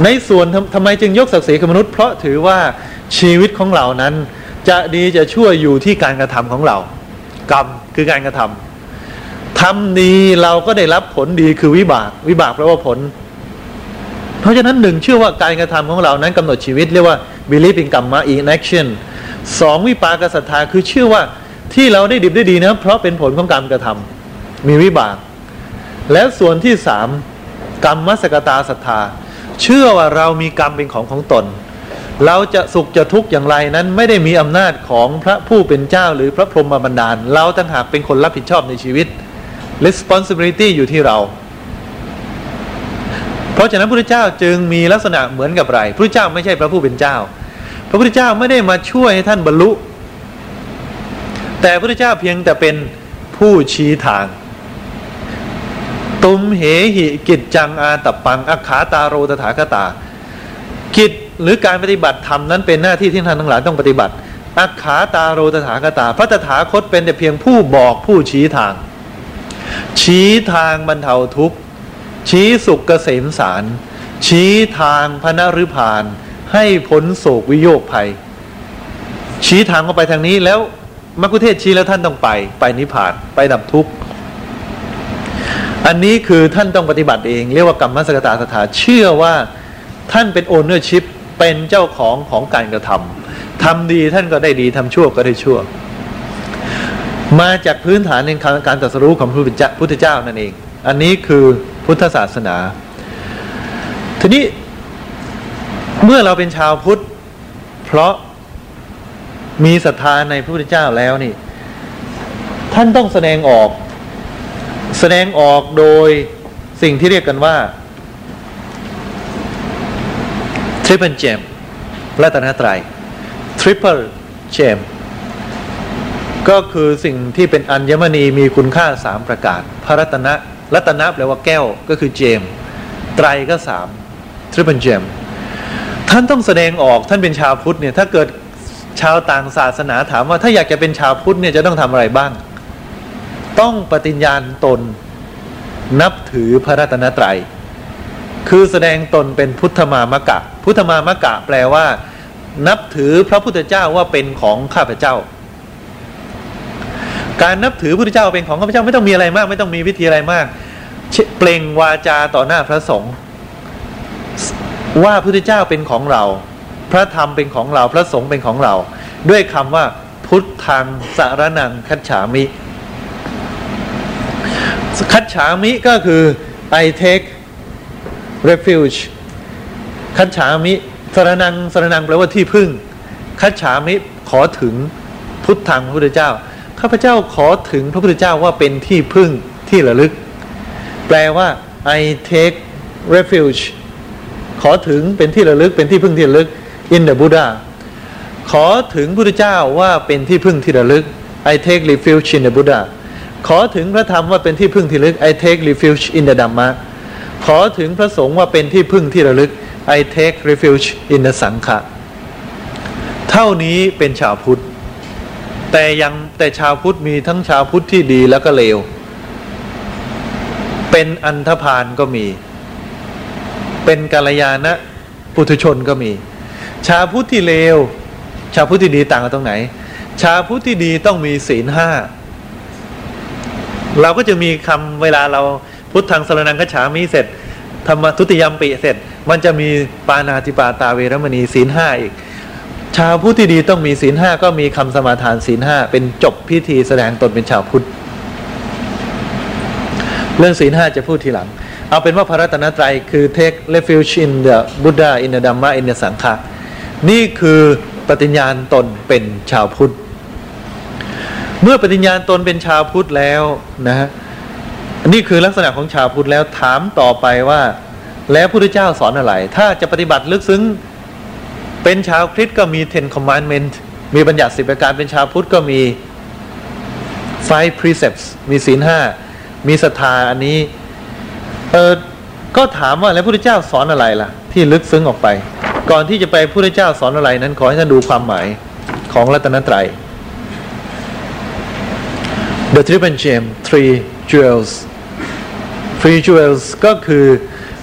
ในส่วนทำทำไมจึงยกศักดิ์ศรีของมนุษย์ เพราะถือว่าชีวิตของเรานั้นจะดีจะชั่วอยู่ที่การกระทำของเรา กรรมคือการกระทำทำดีเราก็ได้รับผลดีคือวิบาก วิบากแปลว่าผล เพราะฉะนั้นหนึ่งเชื่อว่าการกระทำของเรานั้นกำหนดชีวิตเรียกว่า believe in กรรมะ in action สองวิปากศรัทธาคือเชื่อว่าที่เราได้ดิบได้ดีนะ เพราะเป็นผลของการกระทำมีวิบาก แล้วส่วนที่สามกรรมมสกตาศรัทธา เชื่อว่าเรามีกรรมเป็นของของตน เราจะสุขจะทุกข์อย่างไรนั้นไม่ได้มีอำนาจของพระผู้เป็นเจ้าหรือพระพรหมบันดาล เราต่างหากเป็นคนรับผิดชอบในชีวิต responsibility อยู่ที่เรา เพราะฉะนั้นพระพุทธเจ้าจึงมีลักษณะเหมือนกับไรพระพุทธเจ้าไม่ใช่พระผู้เป็นเจ้า พระพุทธเจ้าไม่ได้มาช่วยให้ท่านบรรลุ แต่พระพุทธเจ้าเพียงแต่เป็นผู้ชี้ทาง ตุมเหหิกิจจังอาตปังอัขาตาโรตถาคตา กิจหรือการปฏิบัติธรรมนั้นเป็นหน้าที่ที่ท่านทั้งหลายต้องปฏิบัติอัขาตาโรตถาคตา พระตถาคตเป็นแต่เพียงผู้บอกผู้ชี้ทาง ชี้ทางบรรเทาทุกข์ ชี้สุขเกษมสาร ชี้ทางพระนรุพาน ให้พ้นโศกวิโยคภัย ชี้ทางเข้าไปทางนี้แล้วมรคุเทศชี้แล้วท่านต้องไป ไปนิพพานไปดับทุกข์ อันนี้คือท่านต้องปฏิบัติเอง เรียกว่ากรรมสกตาสถาเชื่อว่าท่านเป็นโอนเนอร์ชิพเป็นเจ้าของของการกระทำทำดีท่านก็ได้ดีทำชั่วก็ได้ชั่ว มาจากพื้นฐานในการตรัสรู้ของพระพุทธเจ้านั่นเอง อันนี้คือพุทธศาสนา ทีนี้เมื่อเราเป็นชาวพุทธ เพราะมีศรัทธาในพระพุทธเจ้าแล้วนี่ ท่านต้องแสดงออก แสดงออกโดยสิ่งที่เรียกกันว่า Triple Gem รัตนตรัย Triple Gem ก็คือสิ่งที่เป็นอัญมณีมีคุณค่าสามประการ พระรัตนะรัตนะแปลว่าแก้วก็คือ gemไตรก็สาม Triple Gem ท่านต้องแสดงออกท่านเป็นชาวพุทธเนี่ยถ้าเกิดชาวต่างศาสนาถามว่าถ้าอยากจะเป็นชาวพุทธเนี่ยจะต้องทำอะไรบ้าง ต้องปฏิญาณตน นับถือพระรัตนตรัย คือแสดงตนเป็นพุทธมามะกะ พุทธมามะกะแปลว่า นับถือพระพุทธเจ้าว่าเป็นของข้าพเจ้า การนับถือพระพุทธเจ้าเป็นของข้าพเจ้าไม่ต้องมีอะไรมาก ไม่ต้องมีพิธีอะไรมาก เปล่งวาจาต่อหน้าพระสงฆ์ว่าพระพุทธเจ้าเป็นของเรา พระธรรมเป็นของเรา พระสงฆ์เป็นของเรา ด้วยคำว่าพุทธังสารนังคัจฉามิ คัจฉามิก็คือ I take refuge คัจฉามิสรนังสรนังแปลว่าที่พึ่ง คัจฉามิขอถึงพุทธังพระพุทธเจ้า ข้าพเจ้าขอถึงพระพุทธเจ้าว่าเป็นที่พึ่งที่ระลึก แปลว่า I take refuge ขอถึงเป็นที่ระลึกเป็นที่พึ่งที่ระลึก in the Buddha ขอถึงพระพุทธเจ้าว่าเป็นที่พึ่งที่ระลึก I take refuge in the Buddha ขอถึงพระธรรมว่าเป็นที่พึ่งที่ระลึก I take refuge in the Dhamma ขอถึงพระสงฆ์ว่าเป็นที่พึ่งที่ระลึก I take refuge in the สังฆะเท่านี้เป็นชาวพุทธ แต่ยังแต่ชาวพุทธมีทั้งชาวพุทธที่ดีแล้วก็เลว เป็นอันธพาลก็มี เป็นกาลยานะปุถุชนก็มี ชาวพุทธที่เลว ชาวพุทธที่ดีต่างกันตรงไหน ชาวพุทธที่ดีต้องมีศีลห้า เราก็จะมีคำเวลาเราพุทธังสรนังกฉามีเสร็จธรรมทุติยมปิเสร็จ มันจะมีปานาติปาตาเวรมณีศีลห้าอีก ชาวพุทธที่ดีต้องมีศีลห้าก็มีคำสมาทานศีลห้าเป็นจบพิธีแสดงตนเป็นชาวพุทธ เรื่องศีลห้าจะพูดทีหลัง เอาเป็นว่าพระรัตนตรัยคือ take refuge in the Buddha in the Dhamma in the Sangha นี่คือปฏิญญาณตนเป็นชาวพุทธ เมื่อปฏิญญาณตนเป็นชาวพุทธแล้วนะฮะนี่คือลักษณะของชาวพุทธแล้วถามต่อไปว่า แล้วพระพุทธเจ้าสอนอะไร ถ้าจะปฏิบัติลึกซึ้ง เป็นชาวคริสต์ก็มี ten commandment มีบัญญัติสิบประการเป็นชาวพุทธก็มี five precepts มีศีลห้ามีศรัทธาอันนี้เออก็ถามว่าแล้วพระพุทธเจ้าสอนอะไรล่ะ ที่ลึกซึ้งออกไป ก่อนที่จะไปพระเจ้าสอนอะไรนั้นขอให้ท่านดูความหมายของรัตนตรัย The Triple Gem Three Jewels Three Jewels ก็คือ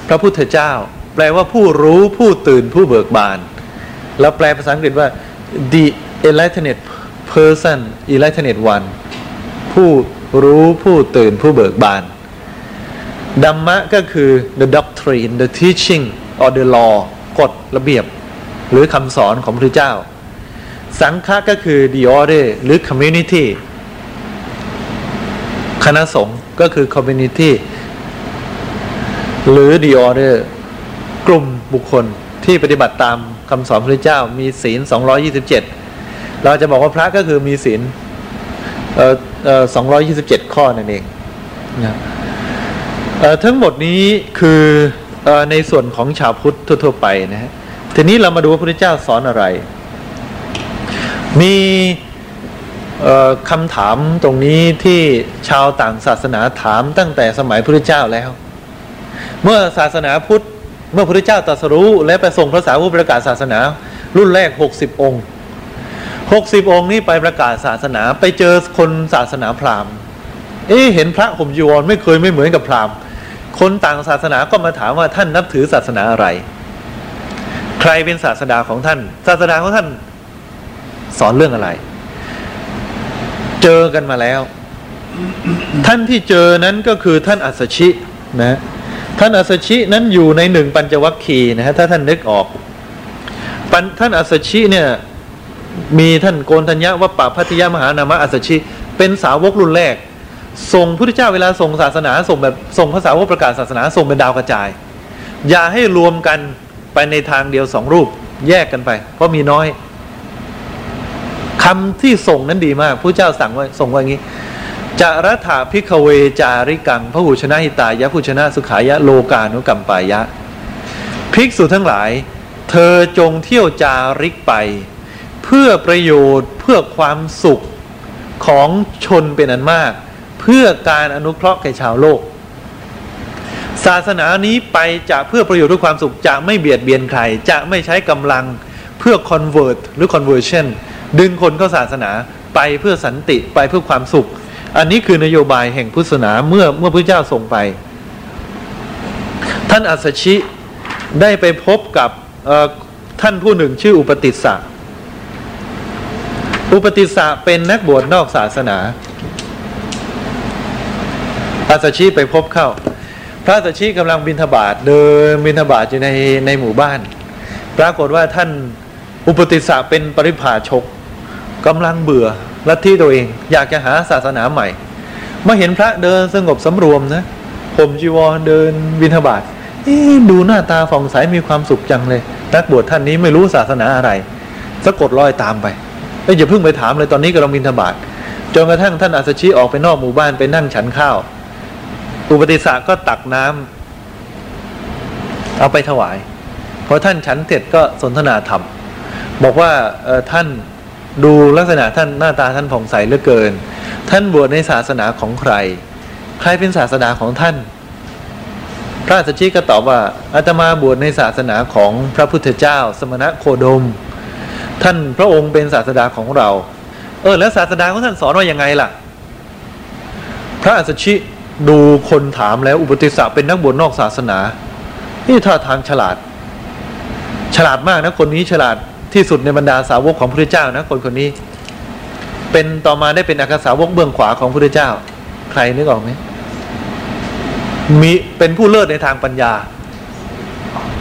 พระพุทธเจ้า แปลว่าผู้รู้ผู้ตื่นผู้เบิกบาน แล้วแปลภาษาอังกฤษว่า the enlightened person enlightened one ผู้รู้ผู้ตื่นผู้เบิกบานดัมมะก็คือ the doctrine the teaching or the law กฎระเบียบ หรือคำสอนของพระเจ้า สังฆะก็คือ the order หรือ community คณะสงฆ์ก็คือ community หรือ the order กลุ่มบุคคลที่ปฏิบัติตามคำสอนพระเจ้ามีศีล 227 เราจะบอกว่าพระก็คือมีศีลเอ่อเอ่อ227 ข้อนั่นเองนะเออทั้งหมดนี้คืออในส่วนของชาวพุทธทั่วๆไปนะฮะทีนี้เรามาดูว่าพระพุทธเจ้าสอนอะไร มี คำถามตรงนี้ที่ชาวต่างศาสนาถามตั้งแต่สมัยพระพุทธเจ้าแล้ว เมื่อศาสนาพุทธเมื่อพระพุทธเจ้าตรัสรู้ และไปส่งพระสาวกประกาศศาสนา รุ่นแรกหกสิบองค์หกสิบองค์นี้ไปประกาศศาสนาไปเจอคนศาสนาพราหมณ์ เอ๊เห็นพระห่มจีวรไม่เคยไม่เหมือนกับพราหมณ์ คนต่างศาสนาก็มาถามว่าท่านนับถือศาสนาอะไร ใครเป็นศาสดาของท่าน ศาสดาของท่าน สอนเรื่องอะไร เจอกันมาแล้ว ท่านที่เจอนั้นก็คือท่านอัสชินะท่านอัสชินั้นอยู่ในหนึ่งปัญจวัคคีย์นะฮะถ้าท่านนึกออกปัญท่านอัสชิเนี่ยมีท่านโกนทัญญะวัปปะพัทยมหานามะอัสชิเป็นสาวกรุ่นแรกส่งพุทธเจ้าเวลาส่งศาสนาส่งแบบส่งภาษาวกประกาศศาสนาส่งเป็นดาวกระจาย อย่าให้รวมกันไปในทางเดียวสองรูปแยกกันไป เพราะมีน้อย คำที่ส่งนั้นดีมากพระเจ้าสั่งว่าส่งว่าอย่างนี้จารัฐาพิกเวจาริกังพระหูชนะหิตายะผู้ชนะสุขายะโลกานุกัมปายะ ภิกษุทั้งหลาย เธอจงเที่ยวจาริกไป เพื่อประโยชน์เพื่อความสุขของชนเป็นอันมาก เพื่อการอนุเคราะห์แก่ชาวโลก ศาสนานี้ไปจะเพื่อประโยชน์ด้วยความสุขจะไม่เบียดเบียนใคร จะไม่ใช้กำลังเพื่อ convert หรือ conversion ดึงคนเข้าศาสนาไปเพื่อสันติไปเพื่อความสุข อันนี้คือนโยบายแห่งพุทธศาสนาเมื่อเมื่อพระเจ้าส่งไป ท่านอัสชิได้ไปพบกับท่านผู้หนึ่งชื่ออุปติสสะอุปติสสะเป็นนักบวชนอกศาสนาอัสชิไปพบเข้า พระอัสชิกำลังบินทบาทเดินบินทบาทอยู่ในในหมู่บ้าน ปรากฏว่าท่านอุปติสสะเป็นปริพาชก กำลังเบื่อลัทธิตัวเอง อยากจะหาศาสนาใหม่มาเห็นพระเดินสงบสำรวมนะผมจีวรเดินบิณฑบาตดูหน้าตาฝ่องใสมีความสุขจังเลย นักบวชท่านนี้ไม่รู้ศาสนาอะไรสะกดรอยตามไปแล้วอย่าเพิ่งไปถามเลยตอนนี้กำลังบิณฑบาตจนกระทั่งท่านอาสชีออกไปนอกหมู่บ้านไปนั่งฉันข้าว อุปติสสะก็ตักน้ำเอาไปถวายพอท่านฉันเสร็จก็สนทนาธรรม บอกว่าท่าน ดูลักษณะท่านหน้าตาท่านผ่องใสเหลือเกิน ท่านบวชในศาสนาของใคร ใครเป็นศาสนาของท่าน พระสัชชีก็ตอบว่าอาตมาบวชในศาสนาของพระพุทธเจ้า สมณะโคดม ท่านพระองค์เป็นศาสดาของเรา เออ แล้วศาสดาของท่านสอนว่ายังไงล่ะ พระอัสชิดูคนถามแล้วอุปติสสะเป็นนักบวชนอกศาสนาที่ท่าทางฉลาด ฉลาดมากนะคนนี้ฉลาด ที่สุดในบรรดาสาวกของพระเจ้านะคนคนนี้ เป็นต่อมาได้เป็นอักษาวกเบื้องขวาของพระเจ้า ใครนึกออกไหมมีเป็นผู้เลิศในทางปัญญา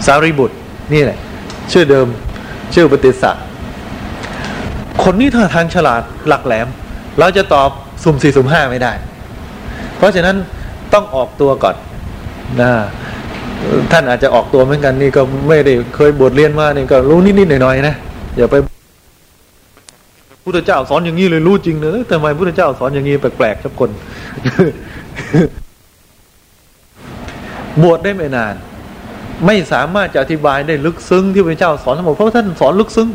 สารีบุตรนี่แหละชื่อเดิม ชื่อปฏิสัตคนนี้ท่าทางฉลาดหลักแหลม เราจะตอบสุ่มสี่สุ่มห้าไม่ได้ เพราะฉะนั้นต้องออกตัวก่อนนะ ท่านอาจจะออกตัวเหมือนกันนี่ก็ไม่ได้เคยบทเรียนมานี่ก็รู้นิดๆหน่อยๆนะอย่าไปพุทธเจ้าสอนอย่างนี้เลยรู้จริงเนอะทำไมพุทธเจ้าสอนอย่างนี้แปลกๆสักคน บวชได้ไม่นาน ไม่สามารถจะอธิบายได้ลึกซึ้งที่พระเจ้าสอนทั้งหมดเพราะท่านสอนลึกซึ้ง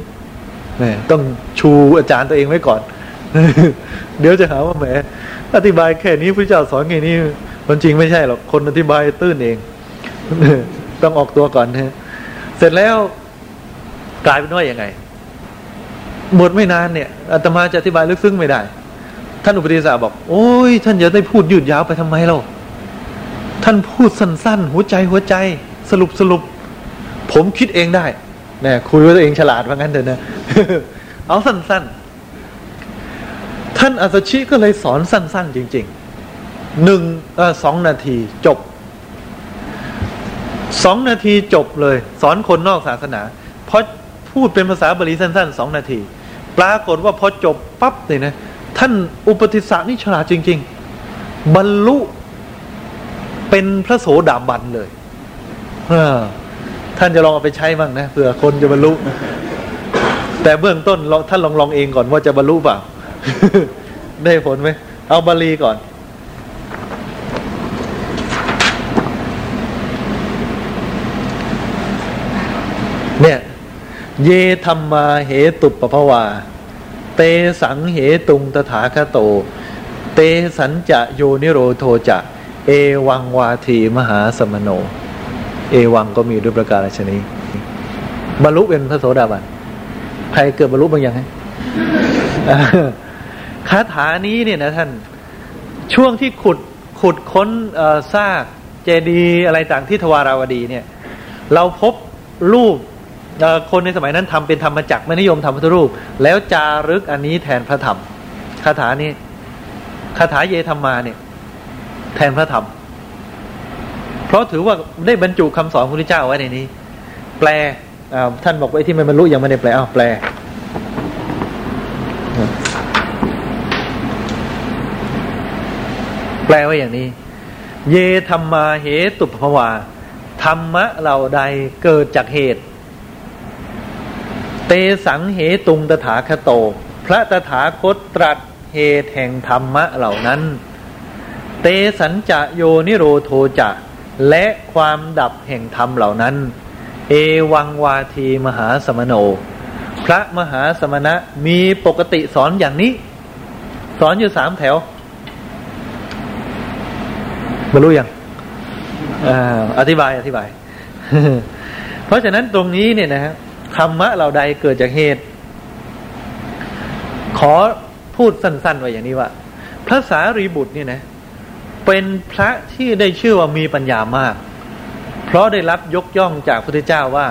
นี่ต้องชูอาจารย์ตัวเองไว้ก่อน เดี๋ยวจะหาว่าแหมอธิบายแค่นี้พระเจ้าสอนแค่นี้คนจริงไม่ใช่หรอกคนอธิบายตื้นเอง ต้องออกตัวก่อนนะเสร็จแล้วกลายเป็นว่ายังไง หมดไม่นานเนี่ยอาตมาจะอธิบายลึกซึ้งไม่ได้ ท่านอุปติสาบอก โอ้ยท่านอย่าได้พูดยืดยาวไปทำไมเราท่านพูดสั้นๆ หัวใจหัวใจ สรุปสรุป ผมคิดเองได้เนี่ยคุยว่าตัวเองฉลาดว่างั้นเถอะนะ เอาสั้นๆ ท่านอัสชิก็เลยสอนสั้น ๆ จริงๆหนึ่งสองนาทีจบ สองนาทีจบเลย สอนคนนอกศาสนา เพราะพูดเป็นภาษาบาลีสั้นๆสองนาที ปรากฏว่าพอจบปั๊บเลยนะ ท่านอุปติสสะนี่ฉลาดจริง ๆ บรรลุเป็นพระโสดาบันเลยท่านจะลองเอาไปใช้บ้างนะเผื่อคนจะบรรลุ แต่เบื้องต้นท่านลองลองเองก่อนว่าจะบรรลุเปล่า ได้ผลไหมเอาบาลีก่อน เนี่ย เยธรรมาเหตุปภวา เตสังเหตุงตถาคโต เตสัญจะโยนิโรโทจะเอวังวาทีมหาสมโน เอวังก็มีด้วยประการชนีบรรลุเป็นพระโสดาบันใครเกิดบรรลุบางอย่างไหมคาถานี้เนี่ยนะท่าน ช่วงที่ขุดขุดค้นซากเจดีอะไรต่างที่ทวาราวดีเนี่ย เราพบรูป คนในสมัยนั้นทำเป็นธรรมจักรไม่นิยมทำพุทธรูป แล้วจารึกอันนี้แทนพระธรรมคาถานี้คาถาเยธรรมาเนี่ย แทนพระธรรม เพราะถือว่าได้บรรจุคำสอนพระพุทธเจ้าไว้ในนี้ แปลท่านบอกว่าที่มันบรรลุยังไม่ได้แปลอ้าวแปลแปลว่าอย่างนี้ เยธรรมาเหตุภวาธรรมะเหล่าใดเกิดจากเหตุ เตสังเหตุงตถาคโต พระตถาคตตรัสเหตุแห่งธรรมะเหล่านั้น เตสัญจะโยนิโรโทจะและความดับแห่งธรรมเหล่านั้น เอวังวาทีมหาสมโน พระมหาสมณะมีปกติสอนอย่างนี้ สอนอยู่สามแถวบรรลุยังอธิบายอธิบาย เพราะฉะนั้นตรงนี้เนี่ยนะฮะ ธรรมะเราใดเกิดจากเหตุ ขอพูดสั้นๆไว้อย่างนี้ว่า พระสารีบุตรเนี่ยนะ เป็นพระที่ได้ชื่อว่ามีปัญญามาก เพราะได้รับยกย่องจากพระพุทธเจ้าว่า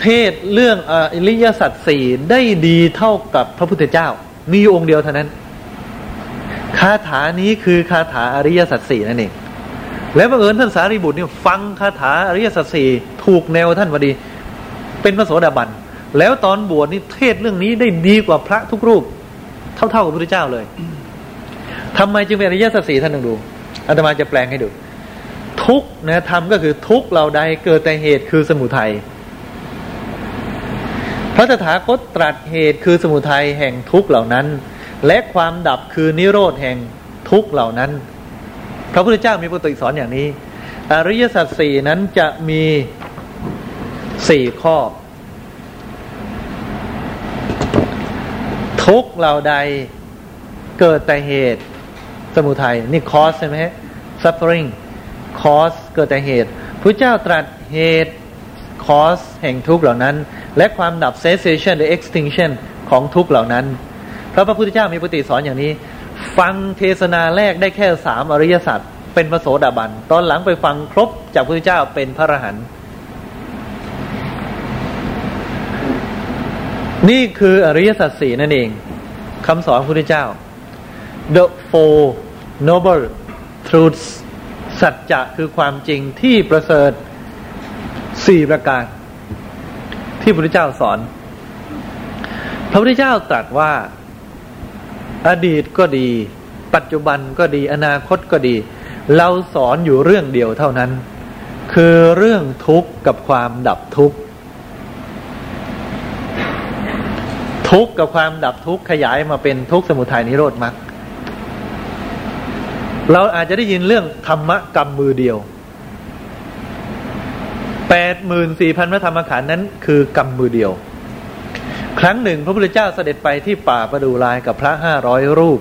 เทศเรื่องอริยสัจสี่ได้ดีเท่ากับพระพุทธเจ้า มีองค์เดียวเท่านั้นคาถานี้คือคาถาอริยสัจสี่นั่นเอง แล้วบังเอิญท่านสารีบุตรเนี่ยฟังคาถาอริยสัจสี่ถูกแนวท่านพอดี เป็นพระโสดาบัน แล้วตอนบวชนี่เทศเรื่องนี้ได้ดีกว่าพระทุกรูป เท่าๆกับพระพุทธเจ้าเลยทำไมจึงเป็นอริยสัจสี่ท่านลองดูอาตมาจะแปลงให้ดู ทุกนะธรรมก็คือทุกเราใดเกิดแต่เหตุคือสมุทัยพระตถาคตตรัสเหตุคือสมุทัยแห่งทุกเหล่านั้น และความดับคือนิโรธแห่งทุกเหล่านั้น พระพุทธเจ้ามีปฏิสอนอย่างนี้ อริยสัจสี่นั้นจะมี สี่ข้อ ทุกเหล่าใดเกิดแต่เหตุสมุทัยนี่ cause ใช่ไหม suffering cause เกิดแต่เหตุพระเจ้าตรัสเหตุ cause แห่งทุกเหล่านั้น และความดับ cessation หรือ extinction ของทุกเหล่านั้นพระพระพุทธเจ้ามีปฏิสอนอย่างนี้ ฟังเทศนาแรกได้แค่สามอริยสัจเป็นพระโสดาบัน ตอนหลังไปฟังครบจากพระพุทธเจ้าเป็นพระอรหันต์ นี่คืออริยสัจสี่นั่นเองคำสอนพระพุทธเจ้า the four noble truths สัจจะคือความจริงที่ประเสริฐสี่ประการ ที่พระพุทธเจ้าสอน พระพุทธเจ้าตรัสว่า อดีตก็ดี ปัจจุบันก็ดี อนาคตก็ดี เราสอนอยู่เรื่องเดียวเท่านั้น คือเรื่องทุกข์กับความดับทุกข์ ทุกข์กับความดับทุกข์ขยายมาเป็นทุกข์สมุทัยนิโรธมรรคเราอาจจะได้ยินเรื่องธรรมะกรรมมือเดียวแปดหมื่นสี่พันพระธรรมขันธ์นั้นคือกรรมมือเดียว ครั้งหนึ่งพระพุทธเจ้าเสด็จไปที่ป่าประดูลายกับพระห้าร้อยรูป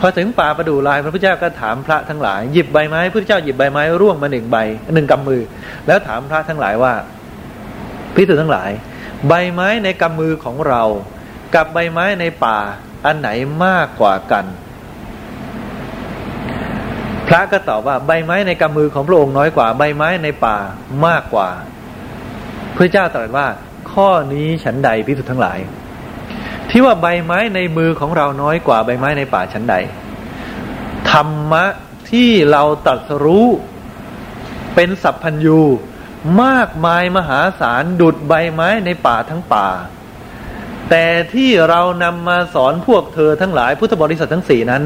พอถึงป่าประดูลายพระพุทธเจ้าก็ถามพระทั้งหลายหยิบใบไม้พระพุทธเจ้าหยิบใบไม้ร่วงมาหนึ่งใบหนึ่งกำมือ แล้วถามพระทั้งหลายว่าพิสุทั้งหลาย ใบไม้ในกำมือของเรา กับใบไม้ในป่า อันไหนมากกว่ากัน พระก็ตอบว่าใบไม้ในกำมือของพระองค์น้อยกว่า ใบไม้ในป่ามากกว่าพระเจ้าตรัสว่า ข้อนี้ฉันใดพิสุทธ์ทั้งหลาย ที่ว่าใบไม้ในมือของเราน้อยกว่าใบไม้ในป่าฉันใด ธรรมะที่เราตรัสรู้เป็นสัพพัญญู มากมายมหาศาลดุดใบไม้ในป่าทั้งป่า แต่ที่เรานำมาสอนพวกเธอทั้งหลายพุทธบริษัททั้งสี่นั้น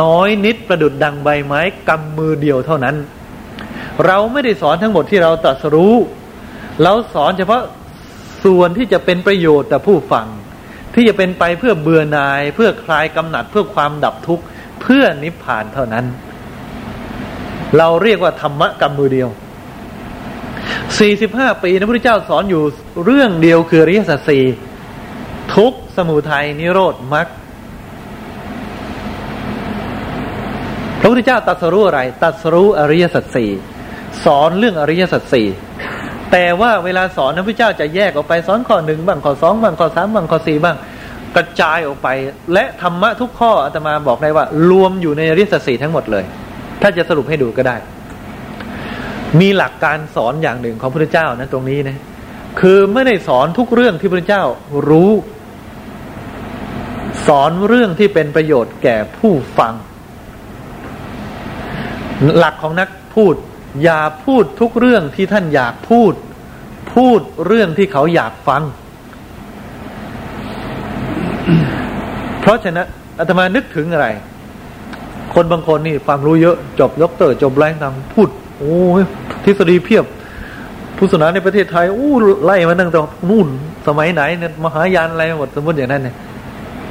น้อยนิดประดุดดังใบไม้กำมือเดียวเท่านั้น เราไม่ได้สอนทั้งหมดที่เราตรัสรู้ เราสอนเฉพาะส่วนที่จะเป็นประโยชน์แต่ผู้ฟัง ที่จะเป็นไปเพื่อเบื่อนาย เพื่อคลายกำหนัดเพื่อความดับทุกข์เพื่อนิพพานเท่านั้น เราเรียกว่าธรรมะกรรมมือเดียว สี่สิบห้าปีนะพระพุทธเจ้าสอนอยู่เรื่องเดียวคืออริยสัจสี่ทุกสมุทัยนิโรธมรรคพระพุทธเจ้าตรัสรู้อะไรตรัสรู้อริยสัจสี่สอนเรื่องอริยสัจสี่แต่ว่าเวลาสอนพระพุทธเจ้าจะแยกออกไปสอนข้อหนึ่งบ้างข้อสองบ้างข้อสามบ้างข้อสี่บ้าง กระจายออกไป และธรรมะทุกข้ออาตมาบอกได้ว่า รวมอยู่ในอริยสัจสี่ทั้งหมดเลย ถ้าจะสรุปให้ดูก็ได้ มีหลักการสอนอย่างหนึ่งของพระพุทธเจ้านะตรงนี้นะคือไม่ได้สอนทุกเรื่องที่พระพุทธเจ้ารู้ สอนเรื่องที่เป็นประโยชน์แก่ผู้ฟัง หลักของนักพูด อย่าพูดทุกเรื่องที่ท่านอยากพูด พูดเรื่องที่เขาอยากฟัง เพราะฉะนั้นอาตมานึกถึงอะไร คนบางคนนี่ ฟังรู้เยอะ จบด็อกเตอร์จบแรงทำพูด โอ้ยทฤษฎีเพียบผู้ศาสนาในประเทศไทยอู้ไล่มาตั้งแต่นู่นสมัยไหนเนี่ยมหายานอะไรหมดสมมติอย่างนั้นเนี่ย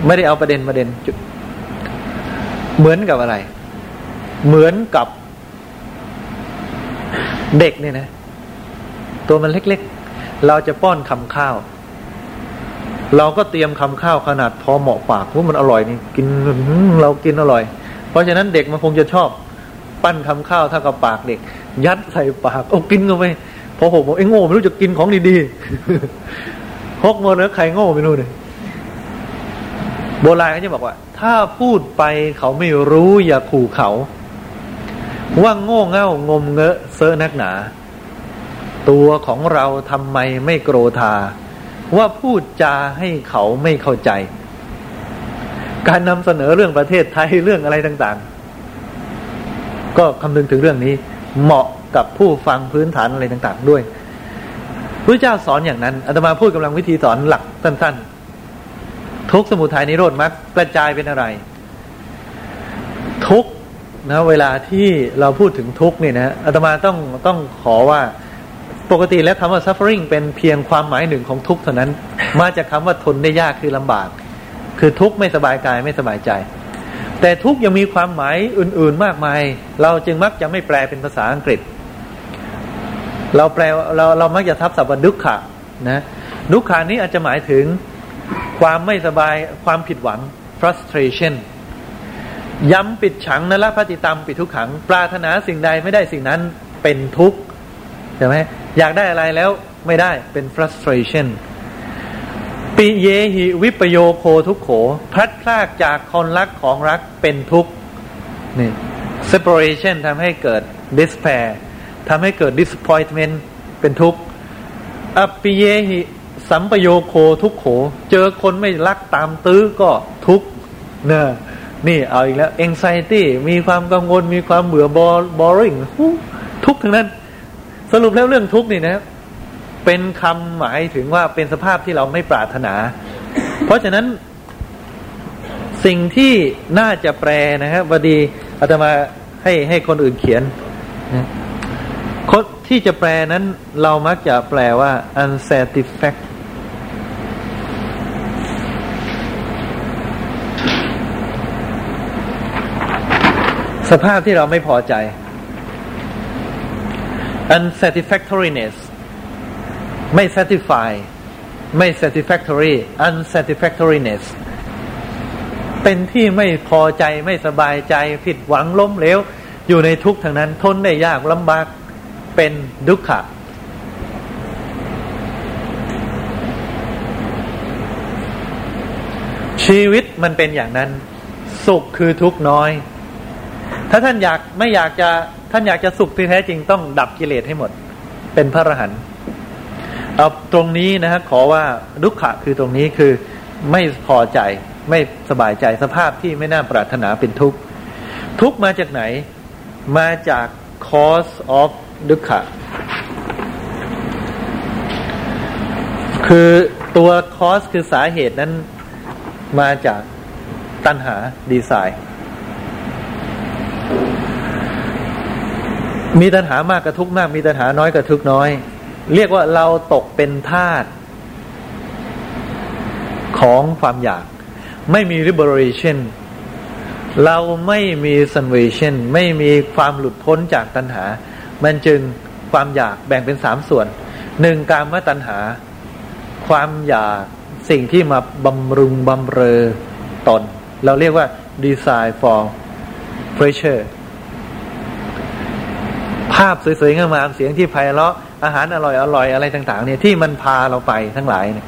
ไม่ได้เอาประเด็นประเด็นจุด เหมือนกับอะไร เหมือนกับ เด็กเนี่ยนะ ตัวมันเล็กๆ เราจะป้อนคำข้าว เราก็เตรียมคำข้าวขนาดพอเหมาะปากว่ามันอร่อยนี่กินเรากินอร่อย เพราะฉะนั้นเด็กมันคงจะชอบ ปั้นคำข้าวเท่ากับปากเด็ก ยัดใส่ปากโอ้กินเข้าไปพอผมบอกไอ้โง่ไม่รู้จะกินของดีๆฮกมาแล้วใครโง่ไม่รู้เลยโบราณเขาจะบอกว่า ถ้าพูดไปเขาไม่รู้อย่าขู่เขา ว่าโง่เง่างมเงอะเซอนักหนา ตัวของเราทำไมไม่โกรธา ว่าพูดจาให้เขาไม่เข้าใจ การนำเสนอเรื่องประเทศไทยเรื่องอะไรต่าง ๆ ก็คำนึงถึงเรื่องนี้ เหมาะกับผู้ฟังพื้นฐานอะไรต่าง ๆ ด้วยพระเจ้าสอนอย่างนั้นอาตมาพูดกำลังวิธีสอนหลักสั้น ๆ ทุกสมุทัยนิโรธมรรคกระจายเป็นอะไร ทุกนะเวลาที่เราพูดถึงทุกเนี่ยนะอาตมาต้องต้องขอว่าปกติแล้วคำว่า suffering เป็นเพียงความหมายหนึ่งของทุกเท่านั้น มาจากคาว่าทนได้ยากคือลำบาก คือทุกไม่สบายกายไม่สบายใจ แต่ทุกยังมีความหมายอื่น ๆมากมาย เราจึงมักจะไม่แปลเป็นภาษาอังกฤษ เราแปลเราเรามักจะทับศัพท์ว่าดุขะนะดุขานี้อาจจะหมายถึงความไม่สบายความผิดหวัง frustration ย้ำปิดฉังนละพติตามปิดทุกขัง ปรารถนาสิ่งใดไม่ได้สิ่งนั้นเป็นทุกข์ใช่ไหมอยากได้อะไรแล้วไม่ได้เป็น frustration ปิเยหิวิปโยโคทุกโข พลัดพรากจากคนรักของรักเป็นทุกข์นี่ separation ทำให้เกิด despair ทำให้เกิด disappointment เป็นทุกข์อปิเยหิสัมปโยโคทุกโข เจอคนไม่รักตามตื้อก็ทุกข์เนอะนี่เอาอีกแล้ว anxiety มีความกังวลมีความเบื่อบอ boring ทุกข์ทั้งนั้น สรุปแล้วเรื่องทุกข์นี่นะ เป็นคำหมายถึงว่าเป็นสภาพที่เราไม่ปรารถนา เพราะฉะนั้นสิ่งที่น่าจะแปลนะครับวดีอาตมาให้ให้คนอื่นเขียนนะคนที่จะแปลนั้นเรามักจะแปลว่า unsatisfact สภาพที่เราไม่พอใจ unsatisfactoriness ไม่ satisfy ไม่ satisfactory unsatisfactoriness เป็นที่ไม่พอใจไม่สบายใจผิดหวังล้มเหลว อยู่ในทุกทางนั้นทนได้ยากลำบากเป็นดุขะชีวิตมันเป็นอย่างนั้น สุขคือทุกน้อย ถ้าท่านอยากไม่อยากจะท่านอยากจะสุขที่แท้จริงต้องดับกิเลสให้หมด เป็นพระอรหันต์ เอาตรงนี้นะฮะขอว่าดุขะคือตรงนี้คือไม่พอใจไม่สบายใจสภาพที่ไม่น่าปรารถนาเป็นทุกข์ทุกข์มาจากไหน มาจาก cause of ดุขะคือตัวคอสคือสาเหตุนั้นมาจากตัณหาดีไซน์ มีตัณหามากกับทุกมาก มีตัณหาน้อยกับทุกน้อย เรียกว่าเราตกเป็นทาสของความอยาก ไม่มี liberation เราไม่มี salvation ไม่มีความหลุดพ้นจากตัณหา มันจึงความอยากแบ่งเป็นสามส่วนหนึ่งการมตัณหา ความอยากสิ่งที่มาบำรุงบำเรอตน เราเรียกว่า desire for pleasure าพสวยๆงามๆเสียงที่ไพเราะอาหารอร่อยอร่อยอะไรต่าง ๆ เนี่ยที่มันพาเราไปทั้งหลายเนี่ย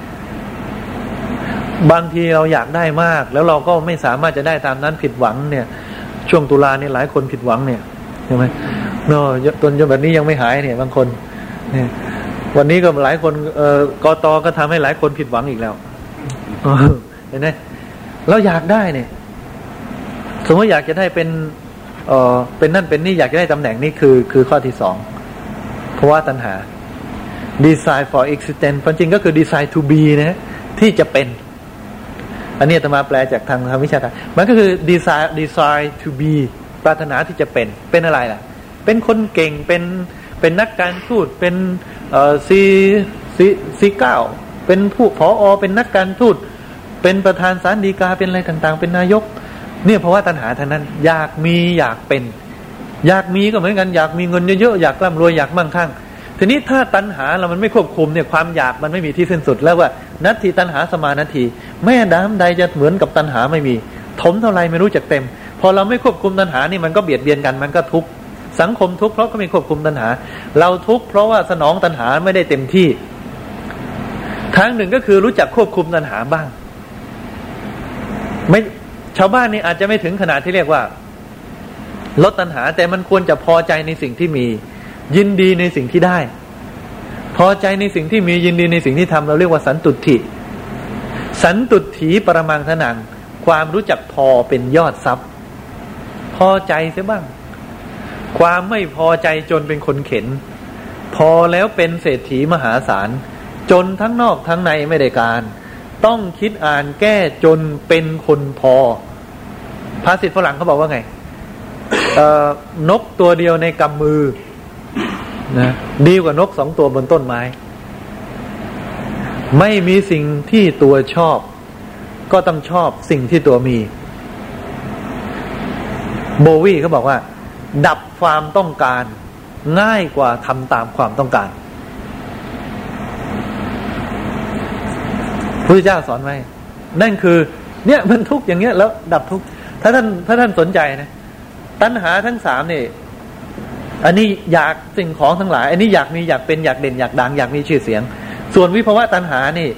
บางทีเราอยากได้มาก แล้วเราก็ไม่สามารถจะได้ตามนั้นผิดหวังเนี่ย ช่วงตุลาเนี่ยหลายคนผิดหวังเนี่ยใช่ไหมเนาะตนจนแบบนี้ยังไม่หายเนี่ย บางคนเนี่ยวันนี้ก็หลายคนเอ่อกตก็ทำให้หลายคนผิดหวังอีกแล้วเห็นไหมเราอยากได้เนี่ย สมมติอยากจะได้เป็น เออเป็นนั่นเป็นนี่อยากจะได้ตำแหน่งนี่คือคือข้อที่สองเพราะว่าตัณหา design for existence จริงก็คือ design to be นะที่จะเป็น อันนี้อาตมาแปลจากทางทางวิชาการมันก็คือ desire desire to be ปรารถนาที่จะเป็นเป็นอะไรล่ะ เป็นคนเก่งเป็นเป็นนักการทูตเป็นเอ่อซีซีซีเก้าเป็นผู้ผออเป็นนักการทูตเป็นประธานศาลฎีกาเป็นอะไรต่างๆ เป็นนายกเนี่ยเพราะว่าตัณหาทั้งนั้น อยากมีอยากเป็น อยากมีก็เหมือนกันอยากมีเงินเยอะๆอยากร่ำรวยอยากมั่งคั่งทีนี้ถ้าตัณหาเรามันไม่ควบคุมเนี่ยความอยากมันไม่มีที่สิ้นสุดแล้วว่านัตทีตัณหาสมานาทีแม่ดามใดจะเหมือนกับตัณหาไม่มีถมเท่าไรไม่รู้จักเต็ม พอเราไม่ควบคุมตัณหานี่มันก็เบียดเบียนกันมันก็ทุกข์สังคมทุกข์เพราะก็ไม่ควบคุมตัณหา เราทุกข์เพราะว่าสนองตัณหาไม่ได้เต็มที่ทางหนึ่งก็คือรู้จักควบคุมตัณหาบ้าง ไม่ ชาวบ้านนี่อาจจะไม่ถึงขนาดที่เรียกว่า ลดตัณหา แต่มันควรจะพอใจในสิ่งที่มี ยินดีในสิ่งที่ได้ พอใจในสิ่งที่มียินดีในสิ่งที่ทำเราเรียกว่าสันตุถิสันตุถีปรมังทนัง ความรู้จักพอเป็นยอดทรัพย์ พอใจเสียบ้าง ความไม่พอใจจนเป็นคนเข็น พอแล้วเป็นเศรษฐีมหาศาลจนทั้งนอกทั้งในไม่ได้การ ต้องคิดอ่านแก้จนเป็นคนพอ ภาษิตฝรั่งเขาบอกว่าไงนกตัวเดียวในกำมือนะดีกว่านกสองตัวบนต้นไม้ ไม่มีสิ่งที่ตัวชอบ ก็ต้องชอบสิ่งที่ตัวมี โบวี่เขาบอกว่า ดับความต้องการ ง่ายกว่าทำตามความต้องการ พระเจ้าสอนไว้ นั่นคือ เนี่ยมันทุกอย่างเงี้ย แล้วดับทุกถ้าท่านถ้าท่านสนใจนะตัณหาทั้งสามนี่อันนี้อยากสิ่งของทั้งหลาย อันนี้อยากมีอยากเป็นอยากเด่นอยากดัง อยากมีชื่อเสียง ส่วนวิภาวะตัณหานี่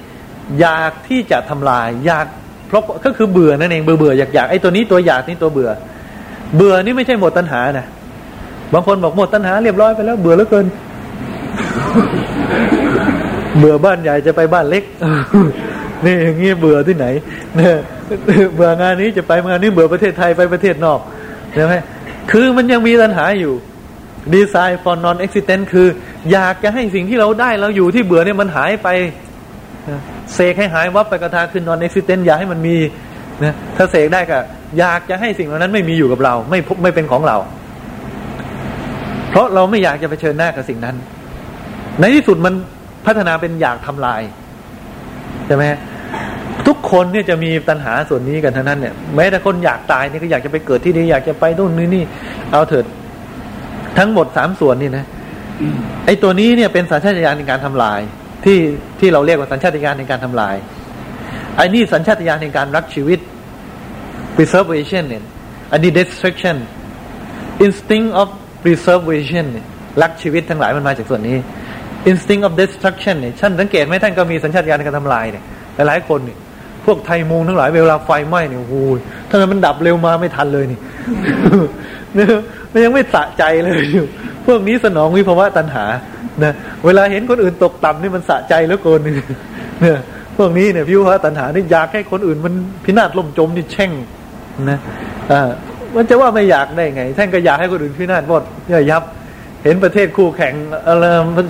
อยากที่จะทำลาย อยากเพราะก็คือเบื่อนั่นเองเบื่อเบื่ออยากอยากไอ้ตัวนี้ตัวอยากนี่ตัวเบื่อ เบื่อนี่ไม่ใช่หมดตัณหานะบางคนบอกหมดตัณหาเรียบร้อยไปแล้วเบื่อแล้วเกิน เบื่อบ้านใหญ่จะไปบ้านเล็ก นี่อย่างงี้เบื่อที่ไหนเนี่ยเบื่องานนี้จะไปงานนี้เบื่อประเทศไทยไปประเทศนอกใช่ไหมคือมันยังมีตัณหาอยู่ดีไซน์ for non existent คือ อยากจะให้สิ่งที่เราได้เราอยู่ที่เบื่อเนี่ยมันหายไปเสกให้หายวับไปกระทาขึ้น non existent อยากให้มันมีนะถ้าเสกได้ก็อยากจะให้สิ่งเหล่านั้นไม่มีอยู่กับเรา ไม่ไม่เป็นของเรา เพราะเราไม่อยากจะไปเชิญหน้ากับสิ่งนั้น ในที่สุดมันพัฒนาเป็นอยากทำลาย ใช่ไหมทุกคนเนี่ยจะมีตัณหาส่วนนี้กันทั้งนั้นเนี่ยแม้แต่คนอยากตายนี่ก็อยากจะไปเกิดที่นี่อยากจะไปนู่นนี่นี่ เอาเถิดทั้งหมดสามส่วนนี่นะไอ้ตัวนี้เนี่ยเป็นสัญชาตญาณในการทำลาย ที่ที่เราเรียกว่าสัญชาตญาณในการทำลายไอ้นี่สัญชาตญาณในการรักชีวิต preservation เนี่ยอันนี้ destruction instinct of preservation รักชีวิตทั้งหลายมันมาจากส่วนนี้ instinct of destruction เนี่ยท่านสังเกตไหมท่านก็มีสัญชาตญาณในการทำลายเนี่ยหลายๆคนเนี่ยพวกไทยมุงทั้งหลายเวลาไฟไหม้เนี่ยโอ้ยทำไมมันดับเร็วมาไม่ทันเลยนี่เนี่ยมันยังไม่สะใจเลยอยู่ พวกนี้สนองวิภาวะตัณหานะเวลาเห็นคนอื่นตกต่ำนี่มันสะใจแล้วโกนเนี่ยพวกนี้เนี่ยพิวหาตัณหานี่อยากให้คนอื่นมันพินาศล่มจมนี่แช่งนะอ่ามันจะว่าไม่อยากได้ไง ท่านก็อยากให้คนอื่นพินาศหมดย่อยยับ เห็นประเทศคู่แข่งอะไร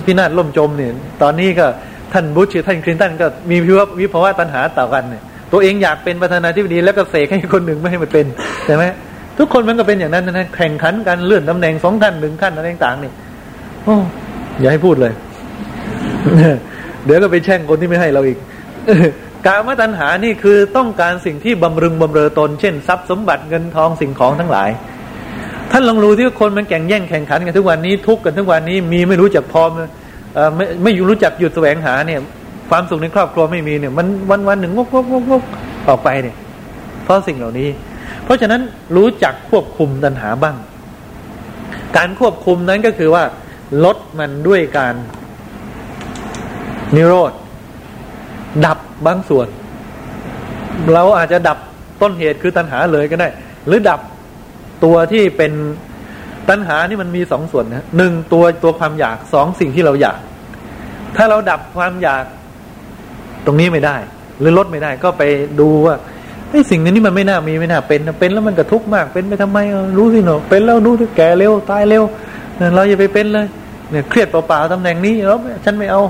พินาศล่มจมเนี่ยตอนนี้ก็ท่านบุชท่านคลินตันก็มีพิววิภาวะตัณหาต่อกันเนี่ยตัวเองอยากเป็นประธานาธิบดีแล้วก็เสกให้คนหนึ่งไม่ให้มันเป็นใช่ไหมทุกคนมันก็เป็นอย่างนั้นนะแข่งขันกันเลื่อนตำแหน่งสองขั้นหนึ่งขั้นอะไรต่างๆนี่โอ้อย่าให้พูดเลย เดี๋ยวก็ไปแช่งคนที่ไม่ให้เราอีกกามตัณหานี่คือต้องการสิ่งที่บำรุงบำเรอตน เช่น ทรัพย์สมบัติเงินทองสิ่งของทั้งหลายานลองรู้ที่คนมันแข่งแย่งแข่งขันกันทุกวันนี้ทุกกันทุกวันนี้มีไม่รู้จักพอไม่ไม่รู้จักหยุดแสวงหาเนี่ย ความสุขในครอบครัวไม่มีเนี่ย มันวันวันหนึ่งงกงกงกออกไปเนี่ย เพราะสิ่งเหล่านี้ เพราะฉะนั้นรู้จักควบคุมตัณหาบ้าง การควบคุมนั้นก็คือว่า ลดมันด้วยการนิโรธดับบางส่วน เราอาจจะดับต้นเหตุคือตัณหาเลยก็ได้ หรือดับ ตัวที่เป็นตัณหานี่มันมีสองส่วนนะหนึ่งตัวตัวความอยากสองสิ่งที่เราอยาก ถ้าเราดับความอยากตรงนี้ไม่ได้ หรือลดไม่ได้ก็ไปดูว่าไอ้สิ่งนี้มันไม่น่ามีไม่น่าเป็นเป็นแล้วมันกระทุกข์มากเป็นไปทำไมรู้สิเนาะเป็นแล้วรู้ที่แก่เร็วตายเร็วเราอย่าไปเป็นเลยเนี่ยเครียดเปล่าๆตำแหน่งนี้แล้วฉันไม่เอา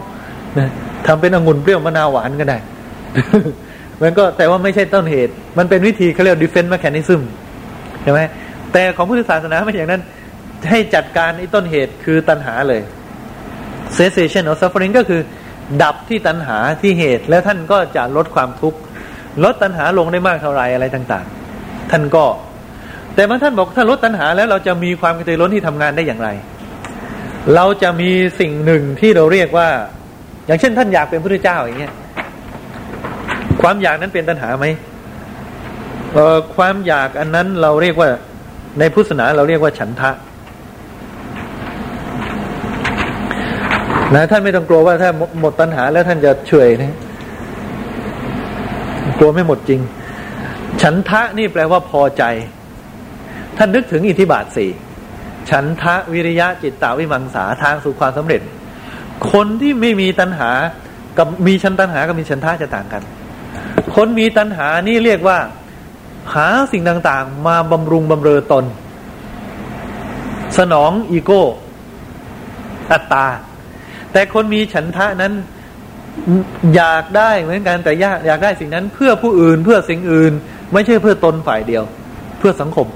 เนี่ยทำเป็นองุ่นเปรี้ยวมะนาวหวานก็ได้มันก็แต่ว่าไม่ใช่ต้นเหตุ มันเป็นวิธีเขาเรียก defense mechanism ใช่ไหม แต่ของพุทธศาสนาไม่อย่างนั้น ให้จัดการไอ้ต้นเหตุคือตัณหาเลย cessation of suffering ก็คือ ดับที่ตัณหาที่เหตุ แล้วท่านก็จะลดความทุกข์ลดตัณหาลงได้มากเท่าไรอะไรต่างๆ ท่านก็ แต่เมื่อท่านบอกถ้าลดตัณหาแล้วเราจะมีความกระตือร้นที่ทำงานได้อย่างไร เราจะมีสิ่งหนึ่งที่เราเรียกว่า อย่างเช่นท่านอยากเป็นพระเจ้าอย่างเงี้ยความอยากนั้นเป็นตัณหาไหมความอยากอันนั้นเราเรียกว่า ในพุทธศาสนาเราเรียกว่าฉันทะนะท่านไม่ต้องกลัวว่าถ้าหมดตัณหาแล้วท่านจะเฉยนะกลัวไม่หมดจริง ฉันทะนี่แปลว่าพอใจ ท่านนึกถึงอิทธิบาทสี่ฉันทะวิริยะจิตตาวิมังสาทางสู่ความสำเร็จ คนที่ไม่มีตัณหา กับมีชันตัณหากับมีชันท่าจะต่างกัน คนมีตัณหานี่เรียกว่า หาสิ่งต่างๆ มาบำรุงบำเรอตน สนองอีโก้ อัตตา แต่คนมีฉันทะนั้นอยากได้เหมือนกันแต่ยากอยากได้สิ่งนั้น เพื่อผู้อื่นเพื่อสิ่งอื่น ไม่ใช่เพื่อตนฝ่ายเดียว เพื่อสังคม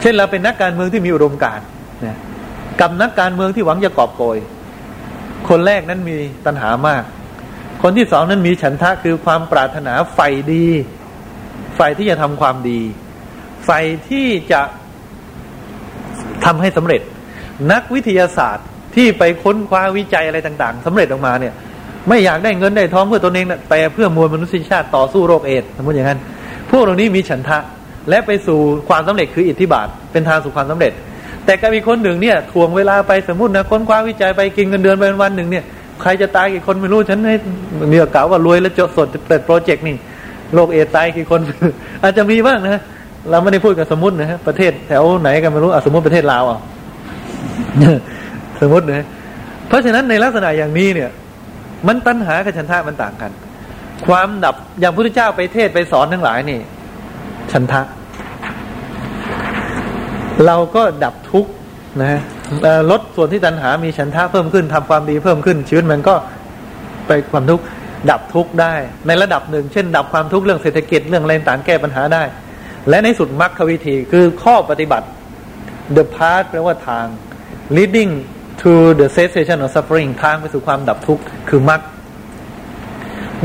เช่นเราเป็นนักการเมืองที่มีอุดมการณ์กับนักการเมืองที่หวังจะกอบโกย คนแรกนั้นมีตัณหามาก คนที่สองนั้นมีฉันทะคือความปรารถนาไฟดี ไฟที่จะทำความดี ไฟที่จะทำให้สำเร็จ นักวิทยาศาสตร์ที่ไปค้นคว้าวิจัยอะไรต่าง ๆสำเร็จออกมาเนี่ย ไม่อยากได้เงินได้ทองเพื่อตนเองนะแต่เพื่อมวลมนุษยชาติต่อสู้โรคเอดสมมติอย่างนั้น พวกเหล่านี้มีฉันทะและไปสู่ความสำเร็จคืออิทธิบาท เป็นทางสู่ความสำเร็จ แต่ก็มีคนหนึ่งเนี่ยทวงเวลาไปสมมตินะค้นคว้าวิจัยไปกินเงินเดือนไปวันหนึ่งเนี่ยใครจะตายกี่คนไม่รู้ฉันให้มีกล่าวว่ารวยแล้วจดสดเปิดโปรเจกต์นี่ โลกเอตายกี่คน อาจจะมีบ้างนะเราไม่ได้พูดกับสมมตินะฮะประเทศแถวไหนกันไม่รู้อสมมติประเทศลาวอะสมมตินะเพราะฉะนั้นในลักษณะอย่างนี้เนี่ย มันตัณหากับฉันทะมันต่างกัน ความดับอย่างพระพุทธเจ้าไปเทศไปสอนทั้งหลายนี่ฉันทะ เราก็ดับทุกข์นะลดส่วนที่ตัณหามีฉันทะเพิ่มขึ้นทำความดีเพิ่มขึ้นชีวิตมันก็ไปความทุกข์ ดับทุกข์ได้ ในระดับหนึ่ง เช่น ดับความทุกข์เรื่องเศรษฐกิจเรื่องอะไรต่างแก้ปัญหาได้ และในสุดมรรควิธีคือข้อปฏิบัติ the path แปลว่าทาง leading to the cessation of suffering ทางไปสู่ความดับทุกข์คือมรรค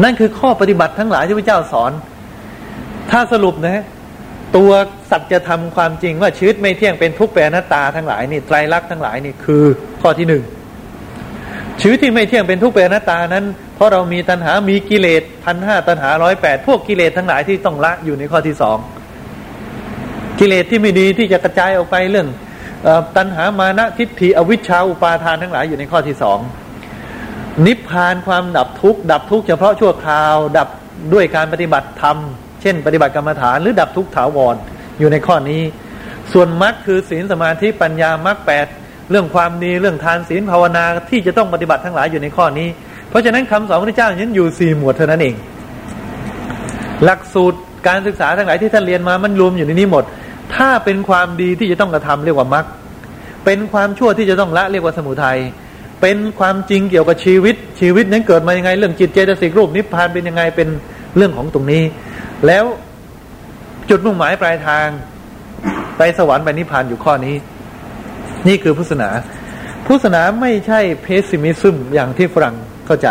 นั่นคือข้อปฏิบัติทั้งหลายที่พระเจ้าสอน ถ้าสรุปนะ ตัวสัจธรรมความจริงว่าชีวิตไม่เที่ยงเป็นทุกข์แปรน้าตาทั้งหลายนี่ไตรลักษณ์ทั้งหลายนี่คือข้อที่หนึ่ง ชีวิตที่ไม่เที่ยงเป็นทุกข์แปรหน้าตานั้น เพราะเรามีตัณหา มีกิเลสพันห้าตัณหาร้อยแปดพวกกิเลสทั้งหลายที่ต้องละอยู่ในข้อที่สองกิเลสที่ไม่ดีที่จะกระจายออกไปเรื่องตัณหามานะทิฏฐิอวิชชาอุปาทานทั้งหลายอยู่ในข้อที่สองนิพพานความดับทุกข์ดับทุกข์เฉพาะชั่วคราว ดับด้วยการปฏิบัติธรรม เช่น ปฏิบัติกรรมฐานหรือดับทุกข์ถาวรอยู่ในข้อนี้ ส่วนมรรคคือศีลสมาธิปัญญามรรคแปด เรื่องความดีเรื่องทานศีลภาวนาที่จะต้องปฏิบัติทั้งหลายอยู่ในข้อนี้ เพราะฉะนั้นคำสอนพระเจ้านั้นอยู่สี่หมวดเท่านั้นเอง หลักสูตรการศึกษาทั้งหลายที่ท่านเรียนมามันรวมอยู่ในนี้หมด ถ้าเป็นความดีที่จะต้องกระทำเรียกว่ามรรคเป็นความชั่วที่จะต้องละเรียกว่าสมุทัยเป็นความจริงเกี่ยวกับชีวิตชีวิตนั้นเกิดมายังไง เรื่องจิตเจตสิกรูปนิพพานเป็นยังไงเป็นเรื่องของตรงนี้ แล้วจุดมุ่งหมายปลายทาง ไปสวรรค์ไปนิพพานอยู่ข้อนี้ นี่คือพุทธศาสนา พุทธศาสนาไม่ใช่ pessimism อย่างที่ฝรั่งเข้าใจ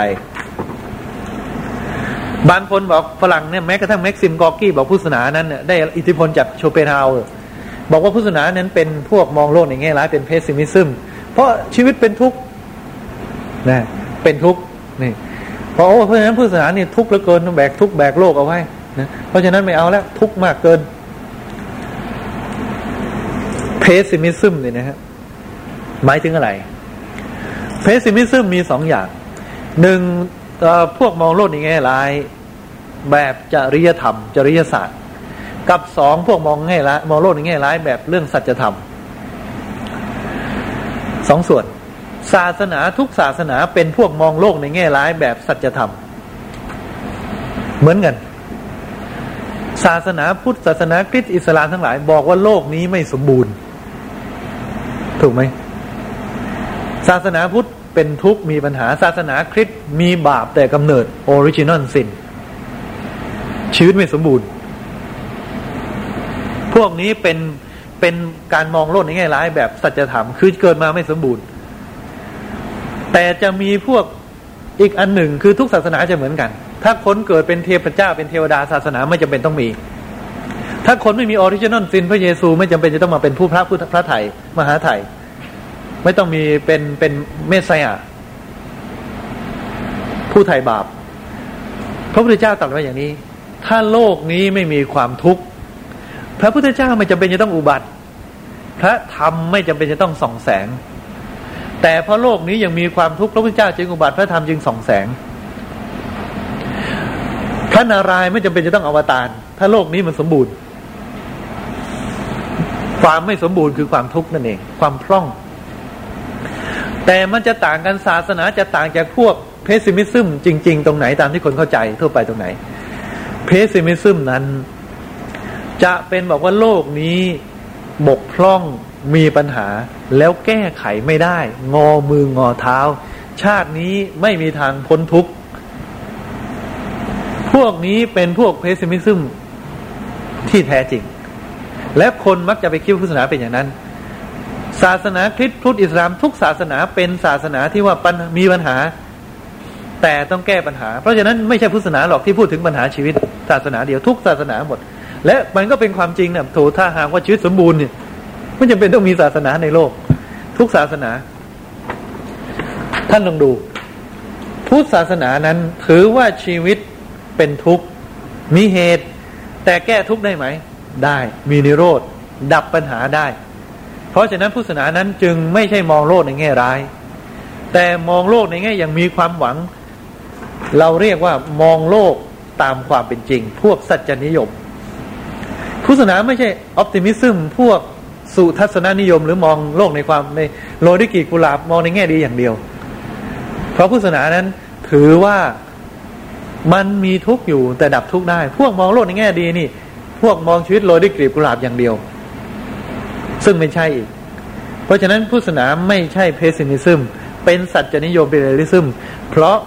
บางคนบอกฝรั่งเนี่ยแม้กระทั่งแม็กซิมกอกี้บอกพุทธศาสนานั้นเนี่ยได้อิทธิพลจากโชเปนเฮาเออร์บอกว่าพุทธศาสนานั้นเป็นพวกมองโลกในแง่ร้ายเป็น pessimism เพราะชีวิตเป็นทุกข์นะเป็นทุกข์นี่เพราะเพราะฉะนั้นพุทธศาสนาเนี่ยทุกข์เหลือเกินแบกทุกข์แบกโลกเอาไว้นะเพราะฉะนั้นไม่เอาแล้วทุกข์มากเกิน pessimism เนี่ยนะครับ หมายถึงอะไร pessimism มีสองอย่างหนึ่งพวกมองโลกในแง่ร้าย แบบจริยธรรม จริยศาสตร์ กับสองพวกมองแง่ร้ายมองโลกในแง่ร้ายแบบเรื่องสัจธรรมสองส่วน ศาสนาทุกศาสนาเป็นพวกมองโลกในแง่ร้ายแบบสัจธรรม เหมือนกันศาสนาพุทธศาสนาคริสต์อิสลามทั้งหลาย บอกว่าโลกนี้ไม่สมบูรณ์ ถูกไหม ศาสนาพุทธเป็นทุกข์มีปัญหาศาสนาคริสต์มีบาปแต่กำเนิด original sin ชีวิตไม่สมบูรณ์ พวกนี้เป็นเป็นการมองโลกในแง่ร้ายแบบสัจธรรมคือเกิดมาไม่สมบูรณ์ แต่จะมีพวกอีกอันหนึ่งคือทุกศาสนาจะเหมือนกัน ถ้าคนเกิดเป็นเทพเจ้าเป็นเทวดาศาสนาไม่จำเป็นต้องมี ถ้าคนไม่มี original sin พระเยซูไม่จำเป็นจะต้องมาเป็นผู้พระพุทธพระไถ่มหาไถ่ ไม่ต้องมีเป็นเป็น messiah ผู้ไถ่บาป พระพุทธเจ้าตรัสไว้อย่างนี้ ถ้าโลกนี้ไม่มีความทุกข์พระพุทธเจ้าไม่จำเป็นจะต้องอุบัติ พระธรรมไม่จำเป็นจะต้องส่องแสง แต่เพราะโลกนี้ยังมีความทุกข์พระพุทธเจ้าจึงอุบัติพระธรรมจึงส่องแสง พระนารายณ์ไม่จำเป็นจะต้องอวตารถ้าโลกนี้มันสมบูรณ์ ความไม่สมบูรณ์คือความทุกข์นั่นเอง ความพร่อง แต่มันจะต่างกันศาสนาจะต่างจากพวกpessimism จริง ๆ ตรงไหนตามที่คนเข้าใจทั่วไปตรงไหน pessimism นั้น จะเป็นบอกว่าโลกนี้บกพร่องมีปัญหาแล้วแก้ไขไม่ได้ งอมืองอเท้า ชาตินี้ไม่มีทางพ้นทุกข์ พวกนี้เป็นพวก pessimism ที่แท้จริง และคนมักจะไปคิดพุทธศาสนาเป็นอย่างนั้น ศาสนาคริสต์พุทธอิสลามทุกศาสนาเป็นศาสนาที่ว่ามีปัญหา แต่ต้องแก้ปัญหา เพราะฉะนั้นไม่ใช่พุทธศาสนาหรอกที่พูดถึงปัญหาชีวิต ศาสนาเดียวทุกศาสนาหมด และมันก็เป็นความจริงเนี่ยโถถ้าหากว่าชีวิตสมบูรณ์เนี่ยไม่จำเป็นต้องมีศาสนาในโลก ทุกศาสนา ท่านลองดู พุทธศาสนานั้นถือว่าชีวิตเป็นทุกข์มีเหตุ แต่แก้ทุกข์ได้ไหม ได้มีนิโรธดับปัญหาได้ เพราะฉะนั้นพุทธศาสนานั้นจึงไม่ใช่มองโลกในแง่ร้าย แต่มองโลกในแง่ยังมีความหวัง เราเรียกว่ามองโลกตามความเป็นจริง พวกสัจจนิยมพุทธศาสนาไม่ใช่ออปติมิซึมพวกสุทัศนนิยม หรือมองโลกในความในโลดิกิกุลาบมองในแง่ดีอย่างเดียว เพราะพุทธศาสนานั้นถือว่ามันมีทุกข์อยู่แต่ดับทุกข์ได้ พวกมองโลกในแง่ดีนี่ พวกมองชีวิตโรยด้วยกลีบกุหลาบอย่างเดียว ซึ่งไม่ใช่อีก เพราะฉะนั้นพุทธศาสนาไม่ใช่ pessimism เป็นสัจจนิยมเป็น realism เพราะ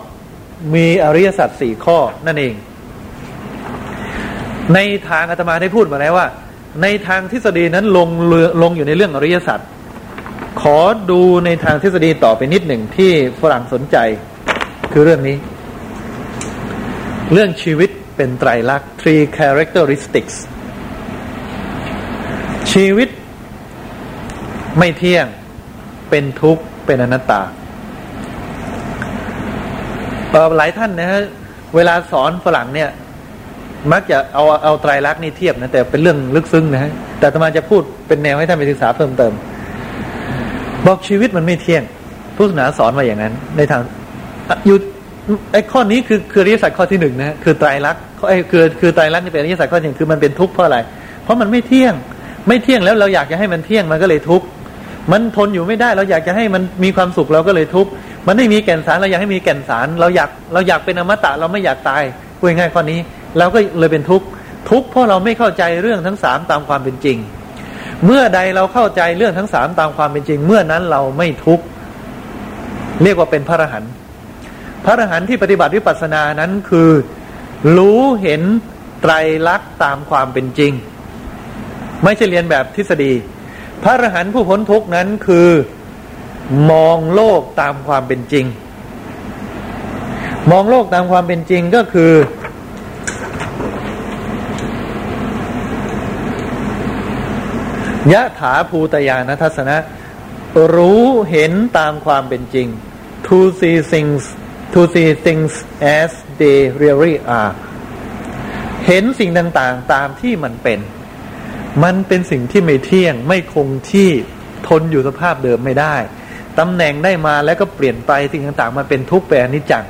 มีอริยสัจสี่ข้อนั่นเอง ในทางอาตมาได้พูดมาแล้วว่า ในทางทฤษฎีนั้นลงลงอยู่ในเรื่องอริยสัจขอดูในทางทฤษฎีต่อไปนิดหนึ่งที่ฝรั่งสนใจ คือเรื่องนี้ เรื่องชีวิตเป็นไตรลักษณ์ three characteristics ชีวิต ไม่เที่ยงเป็นทุกข์เป็นอนัตตาหลายท่านนะฮะเวลาสอนฝรั่งเนี่ย มักจะเอาเอาไตรลักษณ์นี่เทียบนะแต่เป็นเรื่องลึกซึ้งนะฮะแต่ตมาจะพูดเป็นแนวให้ท่านไปศึกษาเพิ่มเติม บอกชีวิตมันไม่เที่ยงพุทธศาสนาสอนมาอย่างนั้น ในทางอยู่ไอ้ข้อนี้คือคืออริยสัจข้อที่หนึ่งนะคือไตรลักษณ์ไอ้คือคือไตรลักษณ์นี่เป็นอริยสัจข้อหนึ่งคือมันเป็นทุกข์เพราะอะไร เพราะมันไม่เที่ยง ไม่เที่ยงแล้วเราอยากจะให้มันเที่ยงมันก็เลยทุกข์ มันทนอยู่ไม่ได้ เราอยากจะให้มันมีความสุขเราก็เลยทุกข์มันไม่มีแก่นสารเราอยากให้มีแก่นสาร เราอยากเราอยากเป็นอมตะเราไม่อยากตายพูดง่ายๆข้อนี้เราก็เลยเป็นทุกข์ทุกข์เพราะเราไม่เข้าใจเรื่องทั้งสามตามความเป็นจริง เมื่อใดเราเข้าใจเรื่องทั้งสามตามความเป็นจริง เมื่อนั้นเราไม่ทุกข์เรียกว่าเป็นพระอรหันต์พระอรหันต์ที่ปฏิบัติวิปัสสนานั้นคือ รู้เห็นไตรลักษณ์ตามความเป็นจริง ไม่ใช่เรียนแบบทฤษฎี พระอรหันต์ผู้พ้นทุกนั้นคือมองโลกตามความเป็นจริง มองโลกตามความเป็นจริงก็คือ ยะถาภูตยานทัศนะ รู้เห็นตามความเป็นจริง to see things to see things as they really are เห็นสิ่งต่างๆ ตามที่มันเป็น มันเป็นสิ่งที่ไม่เที่ยงไม่คงที่ทนอยู่สภาพเดิมไม่ได้ตำแหน่งได้มาแล้วก็เปลี่ยนไปสิ่งต่างๆมันเป็นทุกข์แปรนิจจัง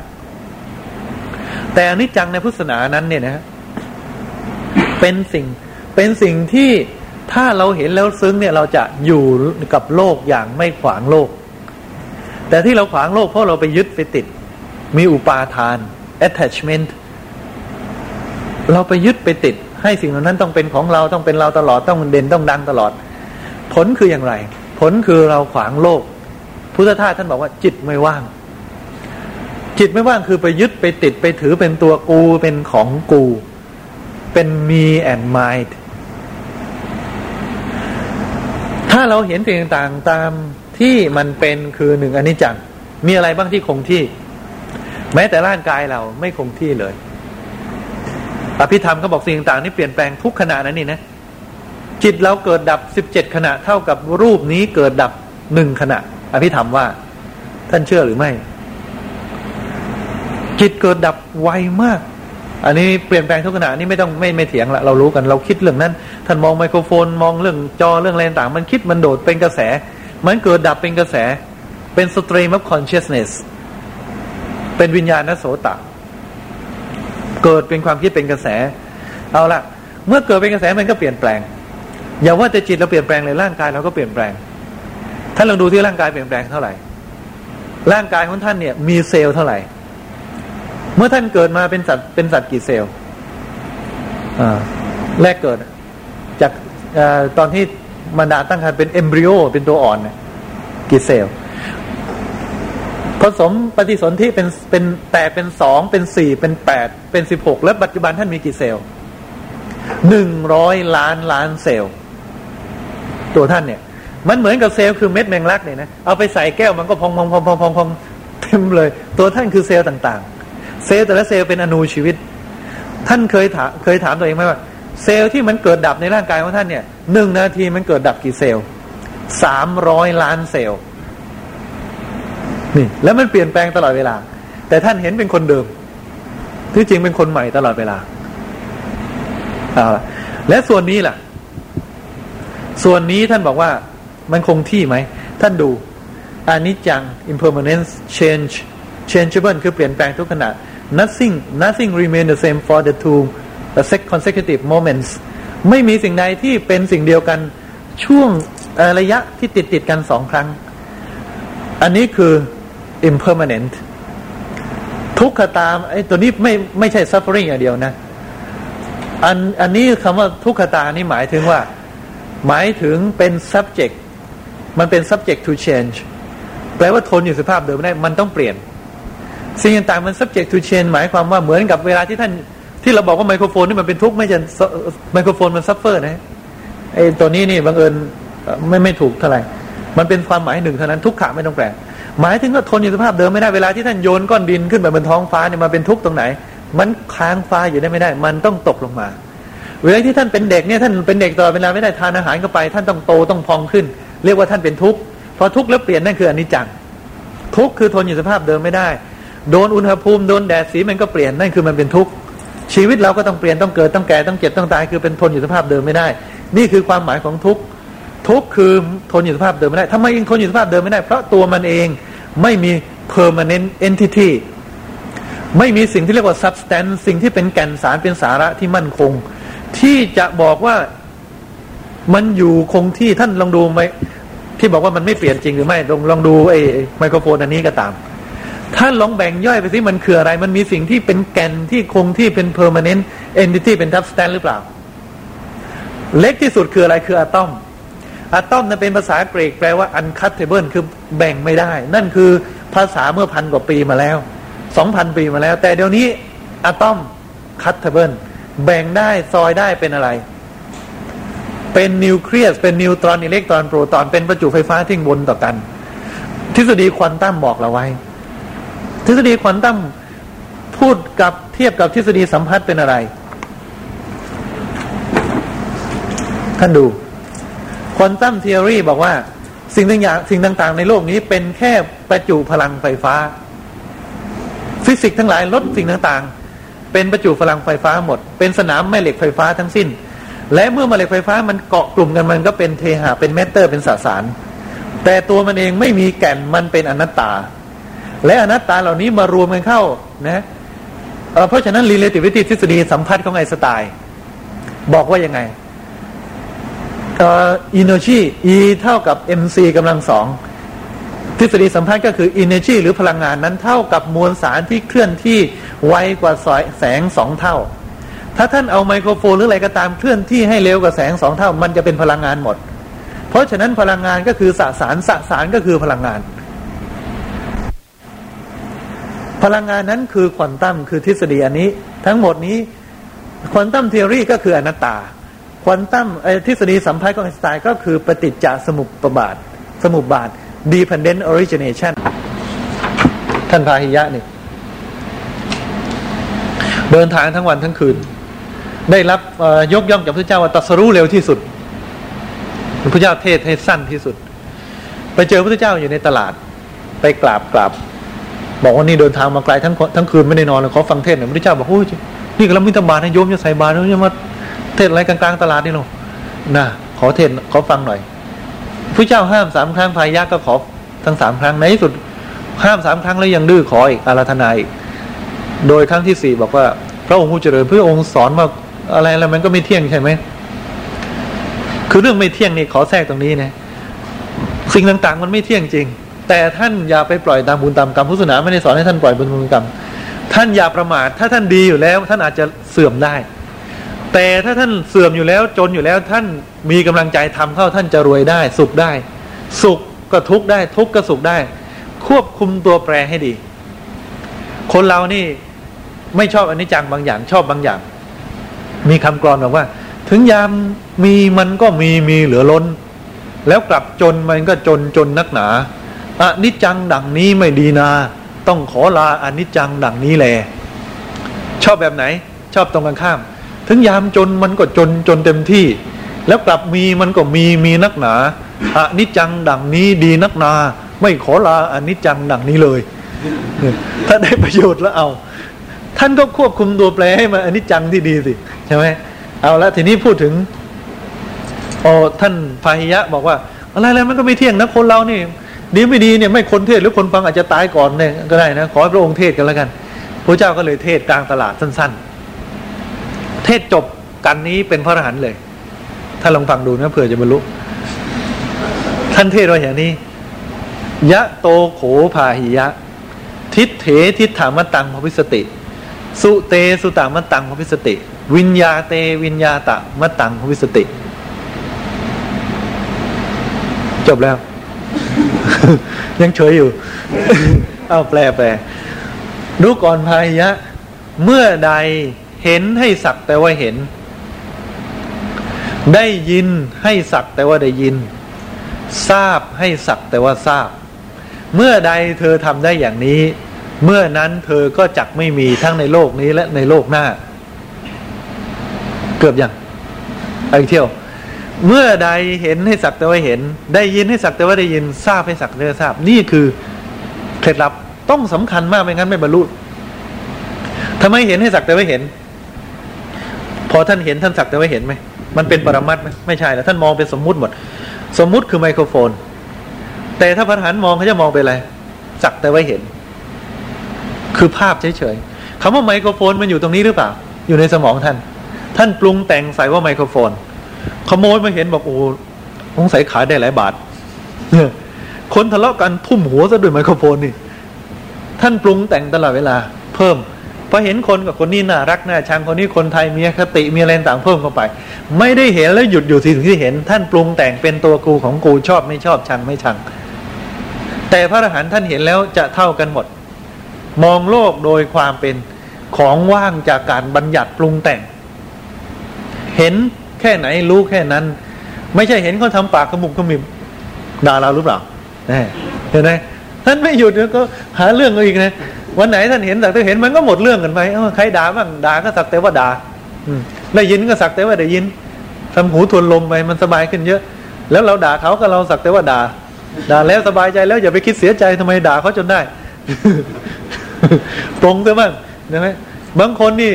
แต่อนิจจังในพุทธศาสนานั้นเนี่ยนะเป็นสิ่งเป็นสิ่งที่ถ้าเราเห็นแล้วซึ้งเนี่ยเราจะอยู่กับโลกอย่างไม่ขวางโลก แต่ที่เราขวางโลกเพราะเราไปยึดไปติด มีอุปาทาน attachment เราไปยึดไปติด ให้สิ่งเหล่านั้นต้องเป็นของเราต้องเป็นเราตลอดต้องเด่นต้องดังตลอด ผลคืออย่างไร ผลคือเราขวางโลก พุทธทาสท่านบอกว่าจิตไม่ว่าง จิตไม่ว่างคือไปยึดไปติดไปถือเป็นตัวกูเป็นของกู เป็น me and mind ถ้าเราเห็นสิ่งต่างๆตามที่มันเป็นคือหนึ่งอนิจจังมีอะไรบ้างที่คงที่ แม้แต่ร่างกายเราไม่คงที่เลย อภิธรรมเขาบอกสิ่งต่างๆนี่เปลี่ยนแปลงทุกขณะนั้นนี่นะ จิตเราเกิดดับสิบเจ็ดขณะเท่ากับรูปนี้เกิดดับหนึ่งขณะ อภิธรรมว่า ท่านเชื่อหรือไม่ จิตเกิดดับไวมาก อันนี้เปลี่ยนแปลงทุกขณะนี่ไม่ต้องไม่ไม่เถียงละเรารู้กันเราคิดเรื่องนั้น ท่านมองไมโครโฟนมองเรื่องจอเรื่องอะไรต่างมันคิดมันโดดเป็นกระแส มันเกิดดับเป็นกระแส เป็นสตรีม of consciousness เป็นวิญญาณโสตะ เกิดเป็นความคิดเป็นกระแส เอาละเมื่อเกิดเป็นกระแสมันก็เปลี่ยนแปลง อย่าว่าแต่จิตเราเปลี่ยนแปลงเลยร่างกายเราก็เปลี่ยนแปลง ท่านลองดูที่ร่างกายเปลี่ยนแปลงเท่าไหร่ ร่างกายของท่านเนี่ย มีเซลล์เท่าไหร่ เมื่อท่านเกิดมาเป็นสัตว์เป็นสัตว์กี่เซลล์แรกเกิด จากตอนที่มารดาตั้งครรภ์เป็น embryo เป็นตัวอ่อน กี่เซลล์ ผสมปฏิสนธิเป็นเป็นแต่เป็นสองเป็นสี่เป็นแปดเป็นสิบหกแล้วปัจจุบันท่านมีกี่เซลล์หนึ่งร้อยล้านล้านเซลล์ ตัวท่านเนี่ย มันเหมือนกับเซลล์คือเม็ดแมงลักเนี่ยนะเอาไปใส่แก้วมันก็พองพองพองพองพองพองเต็มเลย ตัวท่านคือเซลล์ต่าง ๆ เซลล์แต่ละเซลล์เป็นอนูชีวิต ท่านเคยถามเคยถามตัวเองไหมว่า เซลล์ที่มันเกิดดับในร่างกายของท่านเนี่ยหนึ่งนาทีมันเกิดดับกี่เซลล์สามร้อยล้านเซลล์ นี่แล้วมันเปลี่ยนแปลงตลอดเวลา แต่ท่านเห็นเป็นคนเดิม ที่จริงเป็นคนใหม่ตลอดเวลาเอาและส่วนนี้ล่ะ ส่วนนี้ท่านบอกว่ามันคงที่ไหม ท่านดูอานิจจัง impermanence change changeable คือเปลี่ยนแปลงทุกขณะ nothing nothing remain the same for the two the consecutive moments ไม่มีสิ่งใดที่เป็นสิ่งเดียวกันช่วงระยะที่ติดติดกันสองครั้ง อันนี้คือ impermanent ทุกขตาไอ้ตัวนี้ไม่ไม่ใช่ suffering อย่างเดียวนะ อันอันนี้คำว่าทุกขตานี่หมายถึงว่า หมายถึงเป็น subject มันเป็น subject to change แปลว่าทนอยู่สภาพเดิมไม่ได้ มันต้องเปลี่ยน สิ่งต่างๆมัน subject to change หมายความว่าเหมือนกับเวลาที่ท่านที่เราบอกว่าไมโครโฟนนี่มันเป็นทุกข์ไม่ใช่ไมโครโฟนมัน suffer นะไอ้ตัวนี้นี่บังเอิญไม่ไม่ถูกเท่าไหร่ มันเป็นความหมายหนึ่งเท่านั้นทุกขะไม่ต้องแปล หมายถึงว่าทนอยู่สภาพเดิมไม่ได้เวลาที่ท่านโยนก้อนดินขึ้นไปบนท้องฟ้าเนี่ยมาเป็นทุกข์ตรงไหน มันค้างฟ้าอยู่ได้ไม่ได้ มันต้องตกลงมา เวลาที่ท่านเป็นเด็กเนี่ยท่านเป็นเด็กตลอดเวลาไม่ได้ทานอาหารเข้าไป ท่านต้องโตต้องพองขึ้น เรียกว่าท่านเป็นทุกข์พอทุกข์แล้วเปลี่ยนนั่นคืออนิจจังทุกข์คือทนอยู่สภาพเดิมไม่ได้ โดนอุณหภูมิโดนแดดสีมันก็เปลี่ยนนั่นคือมันเป็นทุกข์ชีวิตเราก็ต้องเปลี่ยนต้องเกิดต้องแก่ต้องเจ็บต้องตายคือเป็นทนอยู่สภาพเดิมไม่ได้ นี่คือความหมายของทุกข์ ทุกคือทนอยู่สภาพเดิมไม่ได้ทำไมยังทนอยู่สภาพเดิมไม่ได้ เพราะตัวมันเองไม่มี permanent entity ไม่มีสิ่งที่เรียกว่า substance สิ่งที่เป็นแก่นสารเป็นสาระที่มั่นคง ที่จะบอกว่ามันอยู่คงที่ท่านลองดูไหมที่บอกว่ามันไม่เปลี่ยนจริงหรือไม่ลองลองดูไอ้ไมโครโฟนอันนี้ก็ตามท่านลองแบ่งย่อยไปสิมันคืออะไร มันมีสิ่งที่เป็นแก่นที่คงที่เป็น permanent entity เป็น substance หรือเปล่า เล็กที่สุดคืออะไรคืออะตอม อะตอมนั้นเป็นภาษาเกรกแปลว่า uncuttable คือแบ่งไม่ได้ นั่นคือภาษาเมื่อพันกว่าปีมาแล้วสองพันปีมาแล้ว แต่เดี๋ยวนี้อะตอม cuttable แบ่งได้ซอยได้เป็นอะไร เป็นนิวเคลียสเป็นนิวตรอนอิเล็กตรอนโปรตอนเป็นประจุไฟฟ้าที่วนต่อกัน ทฤษฎีควอนตัมบอกเราไว้ ทฤษฎีควอนตัมพูดกับเทียบกับทฤษฎีสัมพัทธ์เป็นอะไร ท่านดู ควอนตัมทฤษฎีบอกว่า สิ่งต่างๆสิ่งต่าง ๆ ในโลกนี้เป็นแค่ประจุพลังไฟฟ้า ฟิสิกส์ทั้งหลายลดสิ่งต่างๆ เป็นประจุพลังไฟฟ้าหมด เป็นสนามแม่เหล็กไฟฟ้าทั้งสิ้น และเมื่อแม่เหล็กไฟฟ้ามันเกาะกลุ่มกันมันก็เป็นเทหะเป็น matter เป็นสสาร แต่ตัวมันเองไม่มีแก่นมันเป็นอนัตตา และอนัตตาเหล่านี้มารวมกันเข้านะเพราะฉะนั้น relativity ทฤษฎีสัมพัทธ์ของไอสไตน์บอกว่ายังไง เอ่อ energy E เท่ากับ mc กำลังสองทฤษฎีสัมพัทธ์ก็คือ energy หรือพลังงานนั้นเท่ากับมวลสารที่เคลื่อนที่ไวกว่าแสงสองเท่า ถ้าท่านเอาไมโครโฟนหรืออะไรก็ตามเคลื่อนที่ให้เร็วกว่าแสงสองเท่า มันจะเป็นพลังงานหมด เพราะฉะนั้นพลังงานก็คือสสารสสารก็คือพลังงาน พลังงานนั้นคือควอนตัมคือทฤษฎีอันนี้ ทั้งหมดนี้ควอนตัมเทฤษฎีก็คืออนัตตา ควอนตัมทฤษฎีสัมพัทธ์ของไอน์สไตน์ก็คือปฏิจจสมุปบาท สมุปบาท dependent origination ท่านพาหิยะนี่เดินทางทั้งวันทั้งคืน ได้รับยกย่องจากพระเจ้าว่าตัสรู้เร็วที่สุดพระเจ้าเทศให้สั้นที่สุด ไปเจอพระเจ้าอยู่ในตลาด ไปกราบกราบบอกว่านี่เดินทางมาไกลทั้งทั้งคืนไม่ได้นอนเลยขอฟังเทศหน่อยพระเจ้าบอกโอ้ยนี่กำลังมิตรบาทนะโยมจะใส่บาตรแล้วจะมา เทศอะไรกลางๆตลาดนี่หรอนะขอเทศขอฟังหน่อยพระเจ้าห้ามสามครั้งพายยักษ์ก็ขอทั้งสามครั้งในที่สุดห้ามสามครั้งแล้วยังดื้อขออีกอาราธนาอีกโดยครั้งที่สี่บอกว่า พระองค์ผู้เจริญพระองค์สอนว่าอะไรอะไรมันก็ไม่เที่ยงใช่ไหมคือเรื่องไม่เที่ยงนี่ขอแทรกตรงนี้นะสิ่งต่างๆ มันไม่เที่ยงจริง แต่ท่านอย่าไปปล่อยตามบุญตามกรรมพุทธศาสนาไม่ได้สอนให้ท่านปล่อยบุญตามกรรม ท่านอย่าประมาทถ้าท่านดีอยู่แล้ว ท่านอาจจะเสื่อมได้ แต่ถ้าท่านเสื่อมอยู่แล้วจนอยู่แล้วท่านมีกำลังใจทำเข้าท่านจะรวยได้ สุขได้ สุขก็ทุกได้ ทุกก็สุขได้ ควบคุมตัวแปรให้ดี คนเรานี่ไม่ชอบอันนี้จังบางอย่างชอบบางอย่าง มีคำกรอนบอกว่า ถึงยามมีมันก็มีมีเหลือล้น แล้วกลับจนมันก็จนจนนักหนาอะนิจจังดังนี้ไม่ดีนา ต้องขอลาอนิจจังดังนี้แลชอบแบบไหน ชอบตรงกันข้าม ถึงยามจนมันก็จนจนเต็มที่ แล้วกลับมีมันก็มีมีนักหนาอนิจจังดังนี้ดีนักนา ไม่ขอลาอนิจจังดังนี้เลย ถ้าได้ประโยชน์แล้วเอา ท่านก็ควบคุมตัวแปรให้มาอนิจจังที่ดีสิใช่ไหมเอาละทีนี้พูดถึงโอ้ท่านพาหิยะบอกว่า อะไรอะไรมันก็ไม่เที่ยงนะคนเรานี่ดีไม่ดีเนี่ยไม่คนเทศหรือคนฟังอาจจะตายก่อนเนี่ยก็ได้นะขอพระองค์เทศกันแล้วกันพระเจ้าก็เลยเทศกลางตลาดสั้น ๆ เทศจบกันนี้เป็นพระอรหันต์เลย ถ้าลองฟังดูนะเผื่อจะบรรลุ ท่านเทศว่าอย่างนี้ ยะโตโขภาหิยะ ทิฏเถทิฏฐามตังพพิสติ สุเตสุตามตังพพิสติ วิญญาเตวิญญาตะมตังพพิสติ จบแล้ว ยังเฉยอยู่ เอาแปลแปลดูก่อนพาหิยะ เมื่อใด เห็นให้สักแต่ว่าเห็น ได้ยินให้สักแต่ว่าได้ยิน ทราบให้สักแต่ว่าทราบ เมื่อใดเธอทำได้อย่างนี้ เมื่อนั้นเธอก็จักไม่มีทั้งในโลกนี้และในโลกหน้า เกือบอย่างไอเที่ยว เมื่อใดเห็นให้สักแต่ว่าเห็น ได้ยินให้สักแต่ว่าได้ยิน ทราบให้สักแต่ว่าทราบ นี่คือเคล็ดลับต้องสำคัญมากไม่งั้นไม่บรรลุทำไมเห็นให้สักแต่ว่าเห็น พอท่านเห็นท่านสักแต่ว่าเห็นไหมมันเป็นปรมัตไหมไม่ใช่แล้วท่านมองเป็นสมมุติหมด สมมุติคือไมโครโฟน แต่ถ้าพระหันมองเขาจะมองไปอะไรสักแต่ว่าเห็น คือภาพเฉยๆคำว่าไมโครโฟนมันอยู่ตรงนี้หรือเปล่า อยู่ในสมองท่าน ท่านปรุงแต่งใส่ว่าไมโครโฟน ขโมยมาเห็นบอกโอ้สงสัยขายได้หลายบาทคนทะเลาะกันทุ่มหัวซะด้วยไมโครโฟนนี่ท่านปรุงแต่งตลอดเวลา เพิ่ม พอเห็นคนกับคนนี้น่ารักน่าชังคนนี้คนไทยมีคติมีอะไรต่างเพิ่มเข้าไป ไม่ได้เห็นแล้วหยุดอยู่สิ่งที่เห็น ท่านปรุงแต่งเป็นตัวกูของกูชอบไม่ชอบชังไม่ชัง แต่พระอรหันต์ท่านเห็นแล้วจะเท่ากันหมด มองโลกโดยความเป็นของว่างจากการบัญญัติปรุงแต่ง เห็นแค่ไหนรู้แค่นั้น ไม่ใช่เห็นเขาทาปากขมุกขมิบด่าเราหรือเปล่าเห็นไหมท่านไม่หยุดแล้วก็หาเรื่องอีกนะ วันไหนท่านเห็นสักแต่เห็นมันก็หมดเรื่องกันไปใครด่าบ้างด่าก็สักแต่ว่าด่าได้ยินก็สักแต่ว่าได้ยินทำหูทวนลมไปมันสบายขึ้นเยอะ แล้วเราด่าเขาก็เราสักแต่ว่าด่า ด่าแล้วสบายใจแล้วอย่าไปคิดเสียใจทำไมด่าเขาจนได้ปรงซะบ้างนะไหมบางคนนี่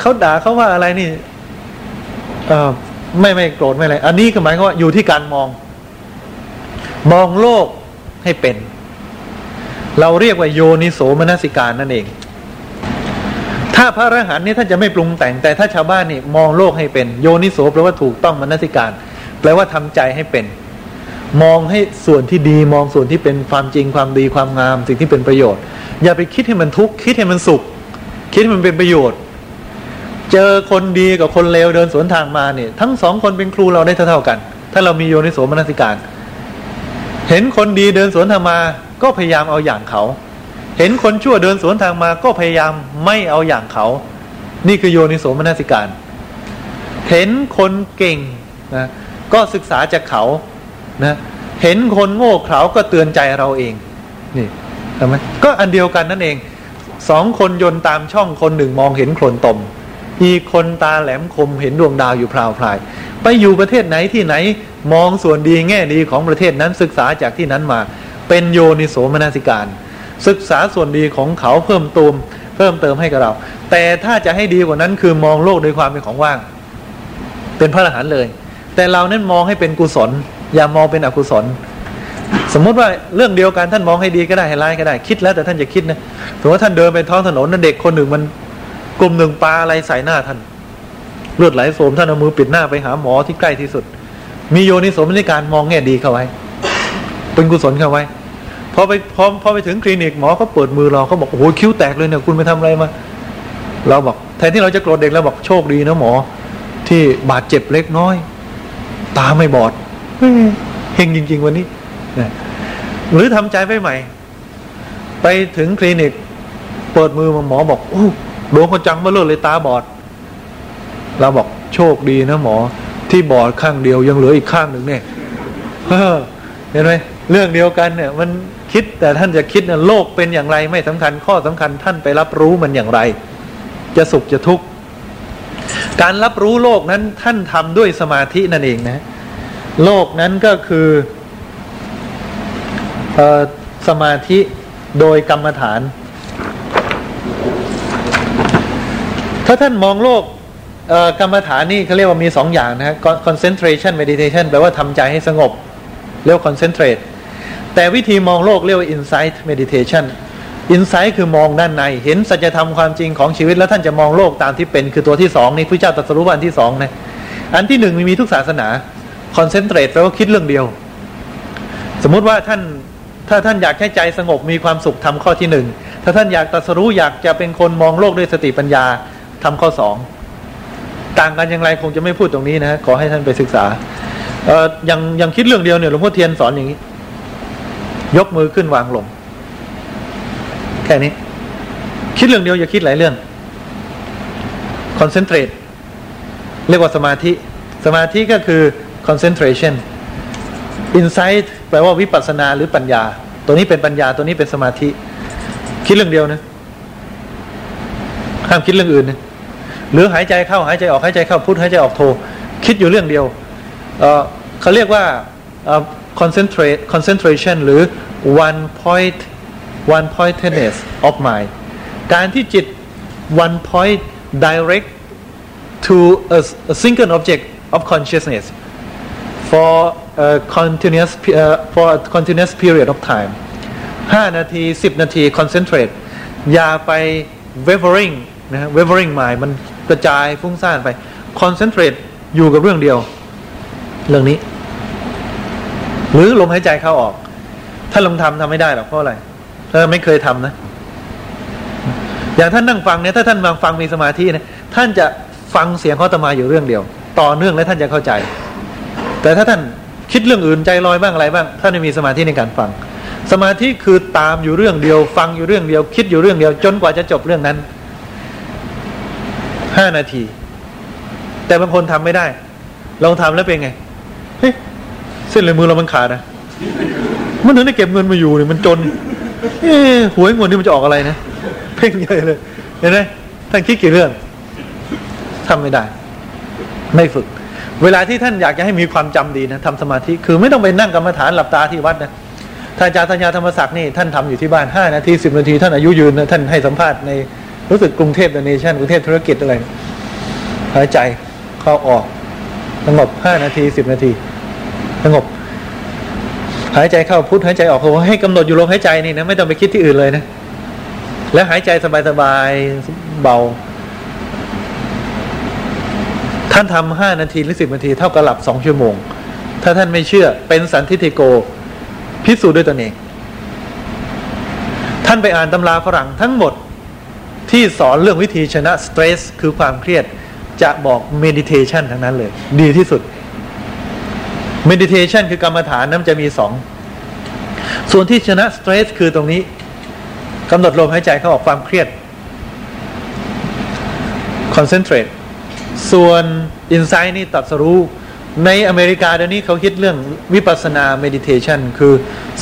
เขาด่าเขาว่าอะไรนี่เออไม่ไม่โกรธไม่อะไร อันนี้ก็หมายความว่าอยู่ที่การมอง มองโลกให้เป็น เราเรียกว่าโยนิโสมนสิการนั่นเอง ถ้าพระอรหันต์นี่ท่านจะไม่ปรุงแต่ง แต่ถ้าชาวบ้านนี่มองโลกให้เป็น โยนิโสแปลว่าถูกต้องมนสิการ แปลว่าทำใจให้เป็น มองให้ส่วนที่ดีมองส่วนที่เป็นความจริงความดีความงาม สิ่งที่เป็นประโยชน์ อย่าไปคิดให้มันทุกข์คิดให้มันสุข คิดให้มันเป็นประโยชน์ เจอคนดีกับคนเลวเดินสวนทางมาเนี่ยทั้งสองคนเป็นครูเราได้เท่าๆกัน ถ้าเรามีโยนิโสมนสิการ เห็นคนดีเดินสวนทางมา ก็พยายามเอาอย่างเขา เห็นคนชั่วเดินสวนทางมาก็พยายามไม่เอาอย่างเขา นี่คือโยนิโสมนสิการ เห็นคนเก่งนะก็ศึกษาจากเขานะเห็นคนโง่เขลาก็เตือนใจเราเอง นี่ใช่ไหมก็อันเดียวกันนั่นเองสองคนยนตามช่องคนหนึ่งมองเห็นโคลนตม อีกคนตาแหลมคมเห็นดวงดาวอยู่พราวพลาย ไปอยู่ประเทศไหนที่ไหนมองส่วนดีแง่ดีของประเทศนั้นศึกษาจากที่นั้นมา เป็นโยนิโสมนสิการ ศึกษาส่วนดีของเขาเพิ่มตูมเพิ่มเติมให้กับเรา แต่ถ้าจะให้ดีกว่านั้นคือมองโลกโดยความเป็นของว่าง เป็นพระอรหันต์เลย แต่เราเน้นมองให้เป็นกุศล อย่ามองเป็นอกุศล สมมติว่าเรื่องเดียวกันท่านมองให้ดีก็ได้ให้ร้ายก็ได้คิดแล้วแต่ท่านจะคิดนะสมมติว่าท่านเดินไปท้องถนนนั้นเด็กคนหนึ่งมันกลุ่มหนึ่งปลาอะไรใส่หน้าท่านเลือดไหลโสมท่านเอามือปิดหน้าไปหาหมอที่ใกล้ที่สุด มีโยนิสมในการมองแง่ดีเข้าไว้ เป็นกุศลเข้าไว้พอไปพอพอไปถึงคลินิกหมอเขาเปิดมือเราเขาบอกโอ้โหคิ้วแตกเลยเนี่ยคุณไปทำอะไรมาเราบอกแทนที่เราจะโกรธเด็กเราบอกโชคดีนะหมอ ที่บาดเจ็บเล็กน้อย ตาไม่บอดเฮงจริง ๆ วันนี้หรือทำใจไปใหม่ ไปถึงคลินิก เปิดมือมาหมอบอกโอ้หลวงพ่อจังมาเลิกเลยตาบอด เราบอกโชคดีนะหมอ ที่บอดข้างเดียวยังเหลืออีกข้างหนึ่งเนี่ยเห็นไหม เรื่องเดียวกันเนี่ยมันคิดแต่ท่านจะคิดเนี่ยโลกเป็นอย่างไรไม่สำคัญข้อสำคัญท่านไปรับรู้มันอย่างไร จะสุขจะทุกข์การรับรู้โลกนั้นท่านทำด้วยสมาธินั่นเองนะ โลกนั้นก็คืออสมาธิโดยกรรมฐาน ถ้าท่านมองโลกกรรมฐานนี่เขาเรียกว่ามีสองอย่างนะ concentration meditation แปลว่าทำใจให้สงบเรียก concentrate แต่วิธีมองโลกเรียกว่า insight meditation insight คือมองด้านใน เห็นสัจธรรมความจริงของชีวิตแล้วท่านจะมองโลกตามที่เป็น คือตัวที่สองนี่พระเจ้าตรัสรู้อันที่สองนะอันที่หนึ่งมีทุกศาสนา concentrate แปลว่าคิดเรื่องเดียว สมมุติว่าท่านถ้าท่านอยากให้ใจสงบมีความสุขทำข้อที่หนึ่งถ้าท่านอยากตรัสรู้อยากจะเป็นคนมองโลกด้วยสติปัญญาทำข้อสองต่างกันอย่างไรคงจะไม่พูดตรงนี้นะขอให้ท่านไปศึกษาเออยังยังคิดเรื่องเดียวเนี่ยหลวงพ่อเทียนสอนอย่างนี้ ยกมือขึ้นวางลง แค่นี้ คิดเรื่องเดียวอย่าคิดหลายเรื่อง concentrate เรียกว่าสมาธิ สมาธิก็คือ concentration insight แปลว่าวิปัสสนาหรือปัญญา ตัวนี้เป็นปัญญาตัวนี้เป็นสมาธิ คิดเรื่องเดียวนะห้ามคิดเรื่องอื่นนะหรือหายใจเข้าหายใจออกหายใจเข้าพุทหายใจออกโท คิดอยู่เรื่องเดียวเเขาเรียกว่า concentrate concentration หรือ one point one pointedness of mind การที่จิต one point direct to a, a single object of consciousness for a continuous uh, for a continuous period of time 5 นาที 10 นาที concentrate อย่าไป wavering นะ wavering mind มันกระจายฟุ้งซ่านไป concentrate อยู่กับเรื่องเดียว เรื่องนี้ หรือลมหายใจเข้าออก ถ้าลองทำทำไม่ได้หรอกเพราะอะไรถ้าไม่เคยทำนะ อย่างท่านนั่งฟังเนี่ยถ้าท่านฟังฟังมีสมาธินี่ยท่านจะฟังเสียงเขาตมาอยู่เรื่องเดียว ต่อเนื่องและท่านจะเข้าใจ แต่ถ้าท่านคิดเรื่องอื่นใจลอยบ้างอะไรบ้างท่านไม่มีสมาธิในการฟัง สมาธิคือตามอยู่เรื่องเดียว ฟังอยู่เรื่องเดียว คิดอยู่เรื่องเดียว จนกว่าจะจบเรื่องนั้นห้านาที แต่บางคนทำไม่ได้ ลองทำแล้วเป็นไงเฮ้ย เส้นเลยมือเรามันขาดนะมันถึงได้เก็บเงินมาอยู่เนี่ยมันจน เอหวยงวดนี่มันจะออกอะไรนะเพ่งใหญ่เลย เห็นไหมท่านคิดกี่เรื่องทำไม่ได้ ไม่ฝึก เวลาที่ท่านอยากจะให้มีความจำดีนะทำสมาธิคือไม่ต้องไปนั่งกรรมฐานหลับตาที่วัดนะท่านอาจารย์ธัญญาธรรมศักดิ์นี่ท่านทำอยู่ที่บ้านห้านาทีสิบนาที ท่านอายุยืนนะท่านให้สัมภาษณ์ในรู้สึกกรุงเทพเดนเนชั่นกรุงเทพธุรกิจอะไรหายใจเข้าออกสงบห้านาทีสิบนาที สงบ หายใจเข้าพุทหายใจออกโอ้ให้กำหนดอยู่ลมหายใจนี่นะไม่ต้องไปคิดที่อื่นเลยนะแล้วหายใจสบายๆเบา ท่านทำห้านาทีหรือสิบนาทีเท่ากับหลับสองชั่วโมง ถ้าท่านไม่เชื่อเป็นสันทิฏฐิโก พิสูจน์ด้วยตนเอง ท่านไปอ่านตำราฝรั่งทั้งหมดที่สอนเรื่องวิธีชนะ stress คือความเครียดจะบอก meditation ทั้งนั้นเลย ดีที่สุด meditation คือกรรมฐานนั้นจะมีสองส่วนที่ชนะ stress คือตรงนี้กำหนดลมหายใจเข้าออกความเครียด concentrate ส่วน insight นี่ตรัสรู้ในอเมริกาเดี๋ยวนี้เขาคิดเรื่องวิปัสสนา meditation คือ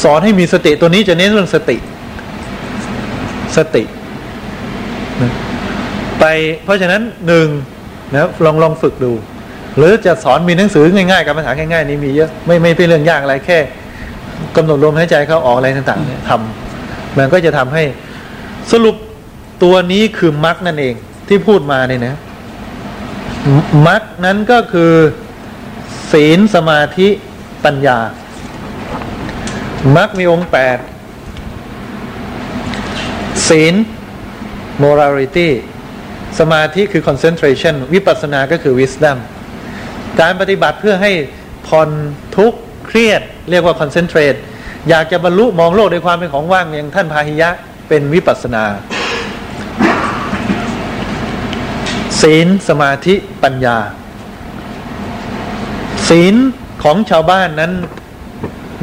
สอนให้มีสติตัวนี้จะเน้นเรื่องสติ สติ ไปเพราะฉะนั้นหนึ่งนะลองลองฝึกดู หรือจะสอนมีหนังสือง่ายๆกรรมฐานง่ายๆ นี่มีเยอะไม่ไม่เป็นเรื่องยากอะไรแค่กำหนดลมหายใจเข้าออกอะไรต่างๆเนี่ยทำมันก็จะทำให้สรุปตัวนี้คือมรคนั่นเองที่พูดมาเนี่ยนะมรคนั้นก็คือศีลสมาธิปัญญามรคมีองค์แปดศีล morality สมาธิคือ concentration วิปัสสนาก็คือ wisdom การปฏิบัติเพื่อให้ผ่อนทุกข์เครียด เรียกว่า concentrate อยากจะบรรลุมองโลกในความเป็นของว่างอย่างท่านพาหิยะเป็นวิปัสนา ศีลสมาธิปัญญา ศีลของชาวบ้านนั้น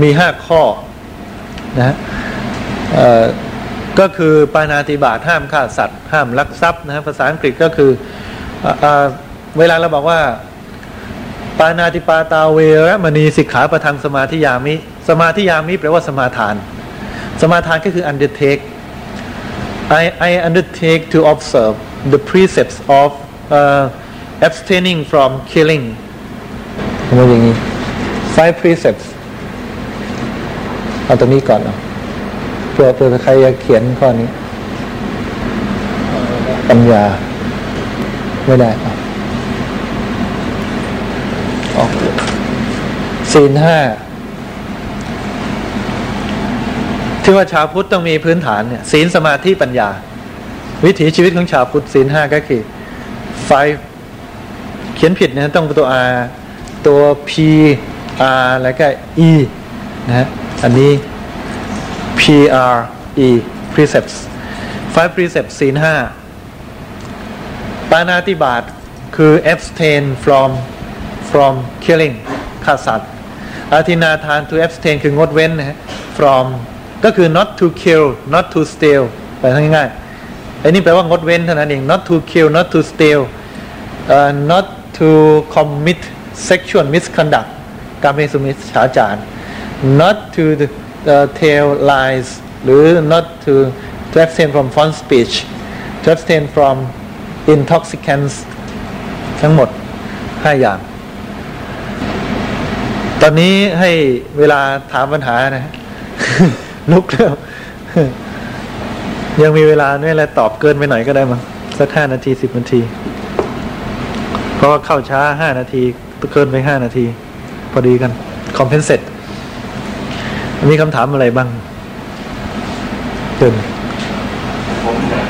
มีห้าข้อนะก็คือปานาติบาตห้ามฆ่าสัตว์ ห้ามลักทรัพย์นะฮะภาษาอังกฤษก็คือเอเวลาเราบอกว่า ปานาติปาตาเวรมณีสิกขาประทังสมาธิยามิ สมาธิยามิแปลว่าสมาทาน สมาทานก็คือ undertake I I undertake to observe the precepts of uh, abstaining from killing ว่าอย่างนี้ five precepts เอาตรงนี้ก่อนเนาะเพื่อเพื่อใครจะเขียนข้อนี้ ปัญญา ไม่ได้ ออกศีลห้าที่ว่าชาวพุทธต้องมีพื้นฐานเนี่ยศีลสมาธิปัญญา วิถีชีวิตของชาวพุทธศีลห้าก็คือไฟเขียนผิดนะต้องตัว R ตัว P R แล้วก็ E นะฮะอันนี้ P R E precepts five precepts ศีลห้าปานาติบาตคือ abstain from from killing ฆ่าสัตว์อาทินาทาน to abstain คืองดเว้นนะฮะ from ก็คือ not to kill not to steal แปลง่ายๆอันนี้แปลว่างดเว้นเท่านั้นเอง not to kill not to steal uh, not to commit sexual misconduct การเป็นสุมิชาจาร not to the, uh, tell lies หรือ not to to abstain from false speech to abstain from intoxicants ทั้งหมดห้าอย่าง ตอนนี้ให้เวลาถามปัญหานะลุกแล้วยังมีเวลาเนี่ยแหละตอบเกินไปหน่อยก็ได้มั้งสักห้านาทีสิบนาที เพราะเข้าช้าห้านาทีเกินไปห้านาที พอดีกัน คอมเพนเซตมีคำถามอะไรบ้างเชิญผมเนี่ย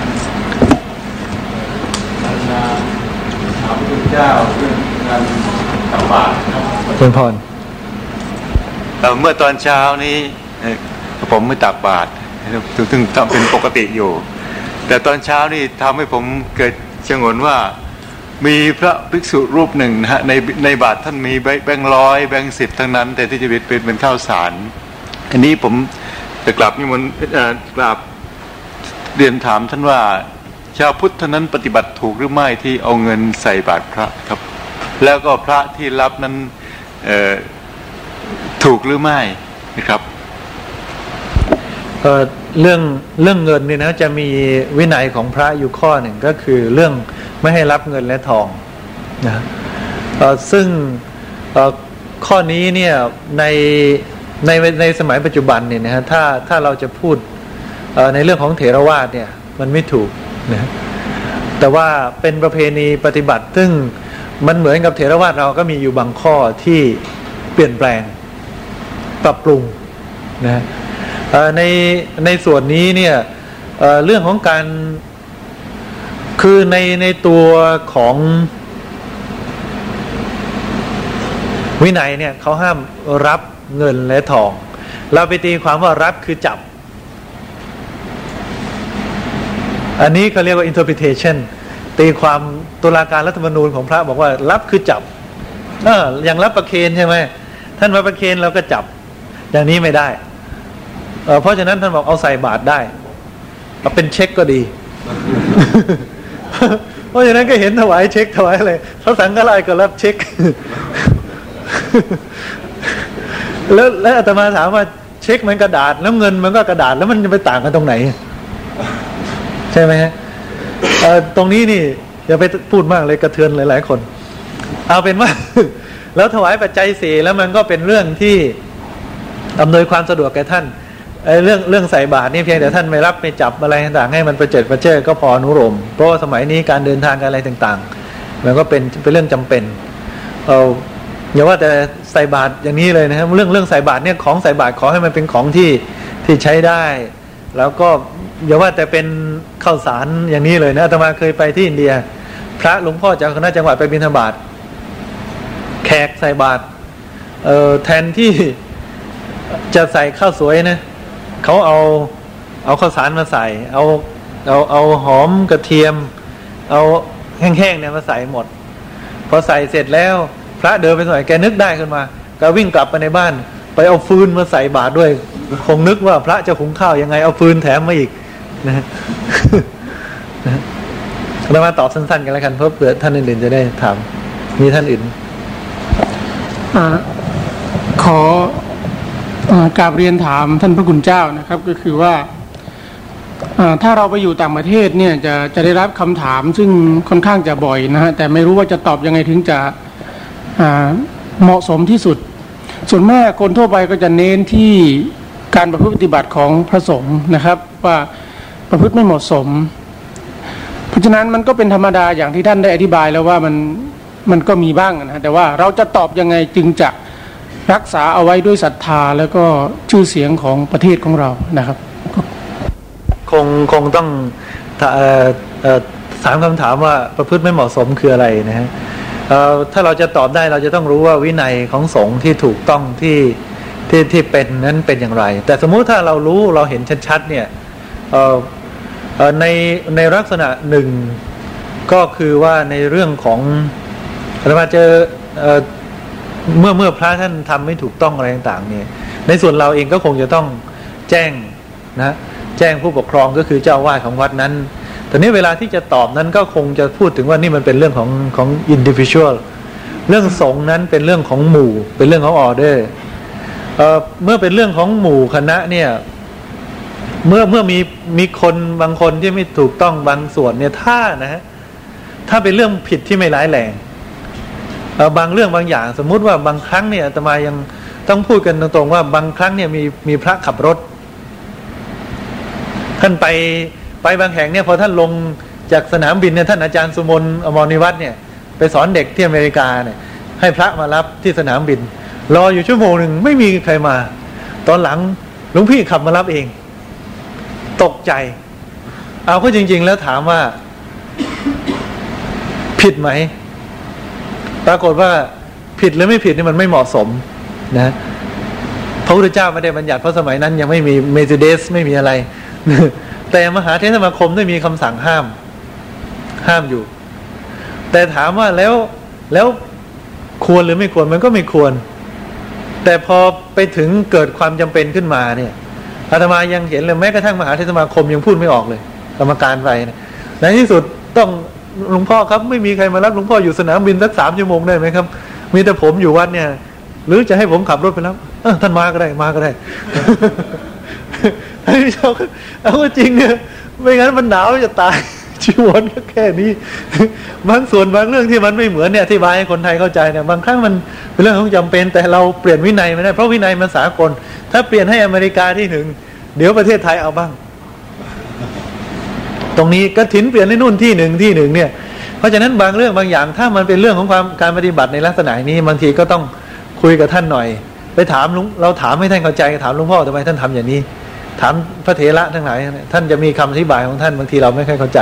มันมาถามพระเจ้าเรื่องการตักบาตรครับเชิญพร เอ่เมื่อตอนเช้านี่ผมไม่ตักบาตรซึ่งทำเป็นปกติอยู่ แต่ตอนเช้านี่ทำให้ผมเกิดชงนว่ามีพระภิกษุรูปหนึ่งนะฮะในในบาทท่านมีแบงร้อยแบงสิบทั้งนั้น แต่ที่จะเป็นเป็นเป็นข้าวสาร อันนี้ผมจะกลับนิมนต์กราบเรียนถามท่านว่า ชาวพุทธนั้นปฏิบัติถูกหรือไม่ที่เอาเงินใส่บาตรพระครับ แล้วก็พระที่รับนั้นเอ่อ ถูกหรือไม่นะครับเรื่องเรื่องเงินเนี่ยนะจะมีวินัยของพระอยู่ข้อหนึ่งก็คือเรื่องไม่ให้รับเงินและทองนะซึ่งข้อนี้เนี่ยในในในสมัยปัจจุบันเนี่ยนะฮะถ้าถ้าเราจะพูดในเรื่องของเถรวาทเนี่ยมันไม่ถูกนะแต่ว่าเป็นประเพณีปฏิบัติ ซึ่งมันเหมือนกับเถรวาทเราก็มีอยู่บางข้อที่เปลี่ยนแปลง ปรับปรุงนะในในส่วนนี้เนี่ยเเรื่องของการคือในในตัวของวินัยเนี่ยเขาห้ามรับเงินและทอง เราไปตีความว่ารับคือจับ อันนี้เขาเรียกว่า interpretation ตีความตุลาการรัฐธรรมนูญของพระบอกว่ารับคือจับเอออย่างรับประเคนใช่ไหมท่านมาประเคนเราก็จับ อย่างนี้ไม่ได้เเพราะฉะนั้นท่านบอกเอาใส่บาทได้เอาเป็นเช็คก็ดี เพราะฉะนั้นก็เห็นถวายเช็คถวายอะไรพระสังฆราชก็รับเช็ค แล้วแล้วอาตมาถามว่าเช็คมันกระดาษแล้วเงินมันก็กระดาษแล้วมันจะไปต่างกันตรงไหน ใช่ไหมฮะตรงนี้นี่อย่าไปพูดมากเลยกระเทือนหลาย ๆ คน เอาเป็นว่า แล้วถวายปัจจัยสี่แล้วมันก็เป็นเรื่องที่ อำนวยความสะดวกแก่ท่านเรื่องเรื่องใส่บาตรนี่เพียงแต่ท่านไม่รับไม่จับอะไรต่างๆให้มันประเจิดประเจิดก็พออนุโลมเพราะว่าสมัยนี้การเดินทางการอะไรต่างๆ มันก็เป็นเป็นเรื่องจำเป็นเอาอย่าว่าแต่ใส่บาตรอย่างนี้เลยนะครับเรื่องเรื่องใส่บาตรเนี่ยของใส่บาตรขอให้มันเป็นของที่ที่ใช้ได้ แล้วก็อย่าว่าแต่เป็นข้าวสารอย่างนี้เลยนะอาตมาเคยไปที่อินเดีย พระหลวงพ่อจากคณะจังหวัดไปบิณฑบาตแขกใส่บาตรแทนที่ จะใส่ข้าวสวยนะเขาเอาเอาข้าวสารมาใส่ เอาเอาเอาหอมกระเทียม เอาแห้งๆเนี่ยมาใส่หมด พอใส่เสร็จแล้ว พระเดินไปหน่อยแกนึกได้ขึ้นมา ก็วิ่งกลับไปในบ้าน ไปเอาฟืนมาใส่บาตรด้วย คงนึกว่าพระจะหุงข้าวยังไงเอาฟืนแถมมาอีกนะฮะเรามาตอบสั้นๆกันแล้วกัน เพราะเผื่อท่านอื่นๆจะได้ถามมีท่านอื่นอ่าขอ กาบเรียนถามท่านพระคุณเจ้านะครับ ก็คือว่าถ้าเราไปอยู่ต่างประเทศเนี่ยจะจะได้รับคำถามซึ่งค่อนข้างจะบ่อยนะฮะแต่ไม่รู้ว่าจะตอบยังไงถึงจะเหมาะสมที่สุด ส่วนมากคนทั่วไปก็จะเน้นที่การประพฤติปฏิบัติของพระสงฆ์นะครับ ว่าประพฤติไม่เหมาะสม เพราะฉะนั้นมันก็เป็นธรรมดาอย่างที่ท่านได้อธิบายแล้วว่ามันมันก็มีบ้างนะแต่ว่าเราจะตอบยังไงจึงจะ รักษาเอาไว้ด้วยศรัทธาแล้วก็ชื่อเสียงของประเทศของเรานะครับ คงคงต้องถามคำถามว่าประพฤติไม่เหมาะสมคืออะไรนะฮะถ้าเราจะตอบได้เราจะต้องรู้ว่าวินัยของสงฆ์ที่ถูกต้องที่ที่ที่เป็นนั้นเป็นอย่างไร แต่สมมุติถ้าเรารู้เราเห็นชัดๆเนี่ยในในลักษณะหนึ่งก็คือว่าในเรื่องของเรามาเจอ เมื่อเมื่อพระท่านทำไม่ถูกต้องอะไรต่างๆเนี่ย ในส่วนเราเองก็คงจะต้องแจ้งนะแจ้งผู้ปกครองก็คือเจ้าวาดของวัดนั้นแต่นี้เวลาที่จะตอบนั้นก็คงจะพูดถึงว่านี่มันเป็นเรื่องของของ individual เรื่องสงนั้นเป็นเรื่องของหมู่ เป็นเรื่องของออเดอร์เมื่อเป็นเรื่องของหมู่คณะเนี่ยเมื่อเมื่อมีมีคนบางคนที่ไม่ถูกต้องบางส่วนเนี่ยถ้านะฮะถ้าเป็นเรื่องผิดที่ไม่ร้ายแรง บางเรื่องบางอย่าง สมมุติว่าบางครั้งเนี่ยอาตมายังต้องพูดกันตรงๆ ว่าบางครั้งเนี่ยมีมีพระขับรถท่านไปไปบางแห่งเนี่ยพอท่านลงจากสนามบินเนี่ยท่านอาจารย์สุมนอมรนิวัฒน์เนี่ยไปสอนเด็กที่อเมริกาเนี่ย ให้พระมารับที่สนามบิน รออยู่ชั่วโมงหนึ่งไม่มีใครมา ตอนหลังหลวงพี่ขับมารับเอง ตกใจ เอาก็จริง ๆ แล้วถามว่า ผิดไหม ปรากฏว่าผิดหรือไม่ผิดนี่มันไม่เหมาะสมนะพระพุทธเจ้าไม่ได้บัญญัติเพราะสมัยนั้นยังไม่มีเมซิเดสไม่มีอะไร แต่มหาเทศสมาคมได้มีคำสั่งห้าม ห้ามอยู่ แต่ถามว่าแล้วแล้วควรหรือไม่ควรมันก็ไม่ควร แต่พอไปถึงเกิดความจำเป็นขึ้นมาเนี่ยอาตมายังเห็นเลยแม้กระทั่งมหาเทศสมาคมยังพูดไม่ออกเลย กรรมการไปนี่ยในที่สุดต้อง หลวงพ่อครับไม่มีใครมารับหลวงพ่ออยู่สนามบินสักสามชั่วโมงได้ไหมครับ มีแต่ผมอยู่วัดเนี่ย หรือจะให้ผมขับรถไปรับท่านมาก็ได้มาก็ได้ท่านผู้ชมเอาจริงเนี่ยไม่งั้นมันหนาวจะตายชีวรก็แค่นี้ บางส่วนบางเรื่องที่มันไม่เหมือนเนี่ยอธิบายให้คนไทยเข้าใจเนี่ยบางครั้งมันเป็นเรื่องของจำเป็น แต่เราเปลี่ยนวินัยไม่ได้เพราะวินัยมันสากล ถ้าเปลี่ยนให้อเมริกาที่หนึ่งเดี๋ยวประเทศไทยเอาบ้าง ตรงนี้กระถินเปลี่ยนในนู่นที่หนึ่งที่หนึ่งเนี่ย เพราะฉะนั้นบางเรื่องบางอย่างถ้ามันเป็นเรื่องของความการปฏิบัติในลักษณะนี้บางทีก็ต้องคุยกับท่านหน่อย ไปถามลุงเราถามให้ท่านเข้าใจถามหลุงพ่อทำไมท่านทำอย่างนี้ ถามพระเถระทั้งหลายท่านจะมีคำอธิบายของท่านบางทีเราไม่ค่อยเข้าใจ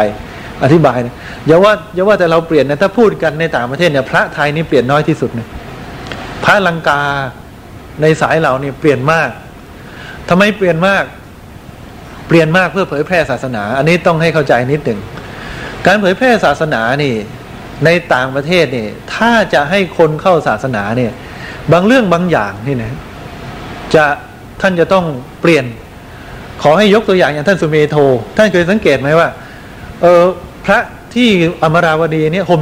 อธิบายนะอย่าว่าอย่าว่าแต่เราเปลี่ยนนะถ้าพูดกันในต่างประเทศเนี่ยพระไทยนี่เปลี่ยนน้อยที่สุดเนะพระลังกาในสายเราเนี่ยเปลี่ยนมากทำไมเปลี่ยนมาก เปลี่ยนมากเพื่อเผยแพร่ศาสนา อันนี้ต้องให้เข้าใจนิดหนึ่งการเผยแพร่ศาสนานี่ในต่างประเทศนี่ถ้าจะให้คนเข้าศาสนาเนี่ย บางเรื่องบางอย่างนี่นะจะท่านจะต้องเปลี่ยน ขอให้ยกตัวอย่างอย่างท่านสุเมโท ท่านเคยสังเกตไหมว่า เออพระที่อมราวดีเนี่ยห่ม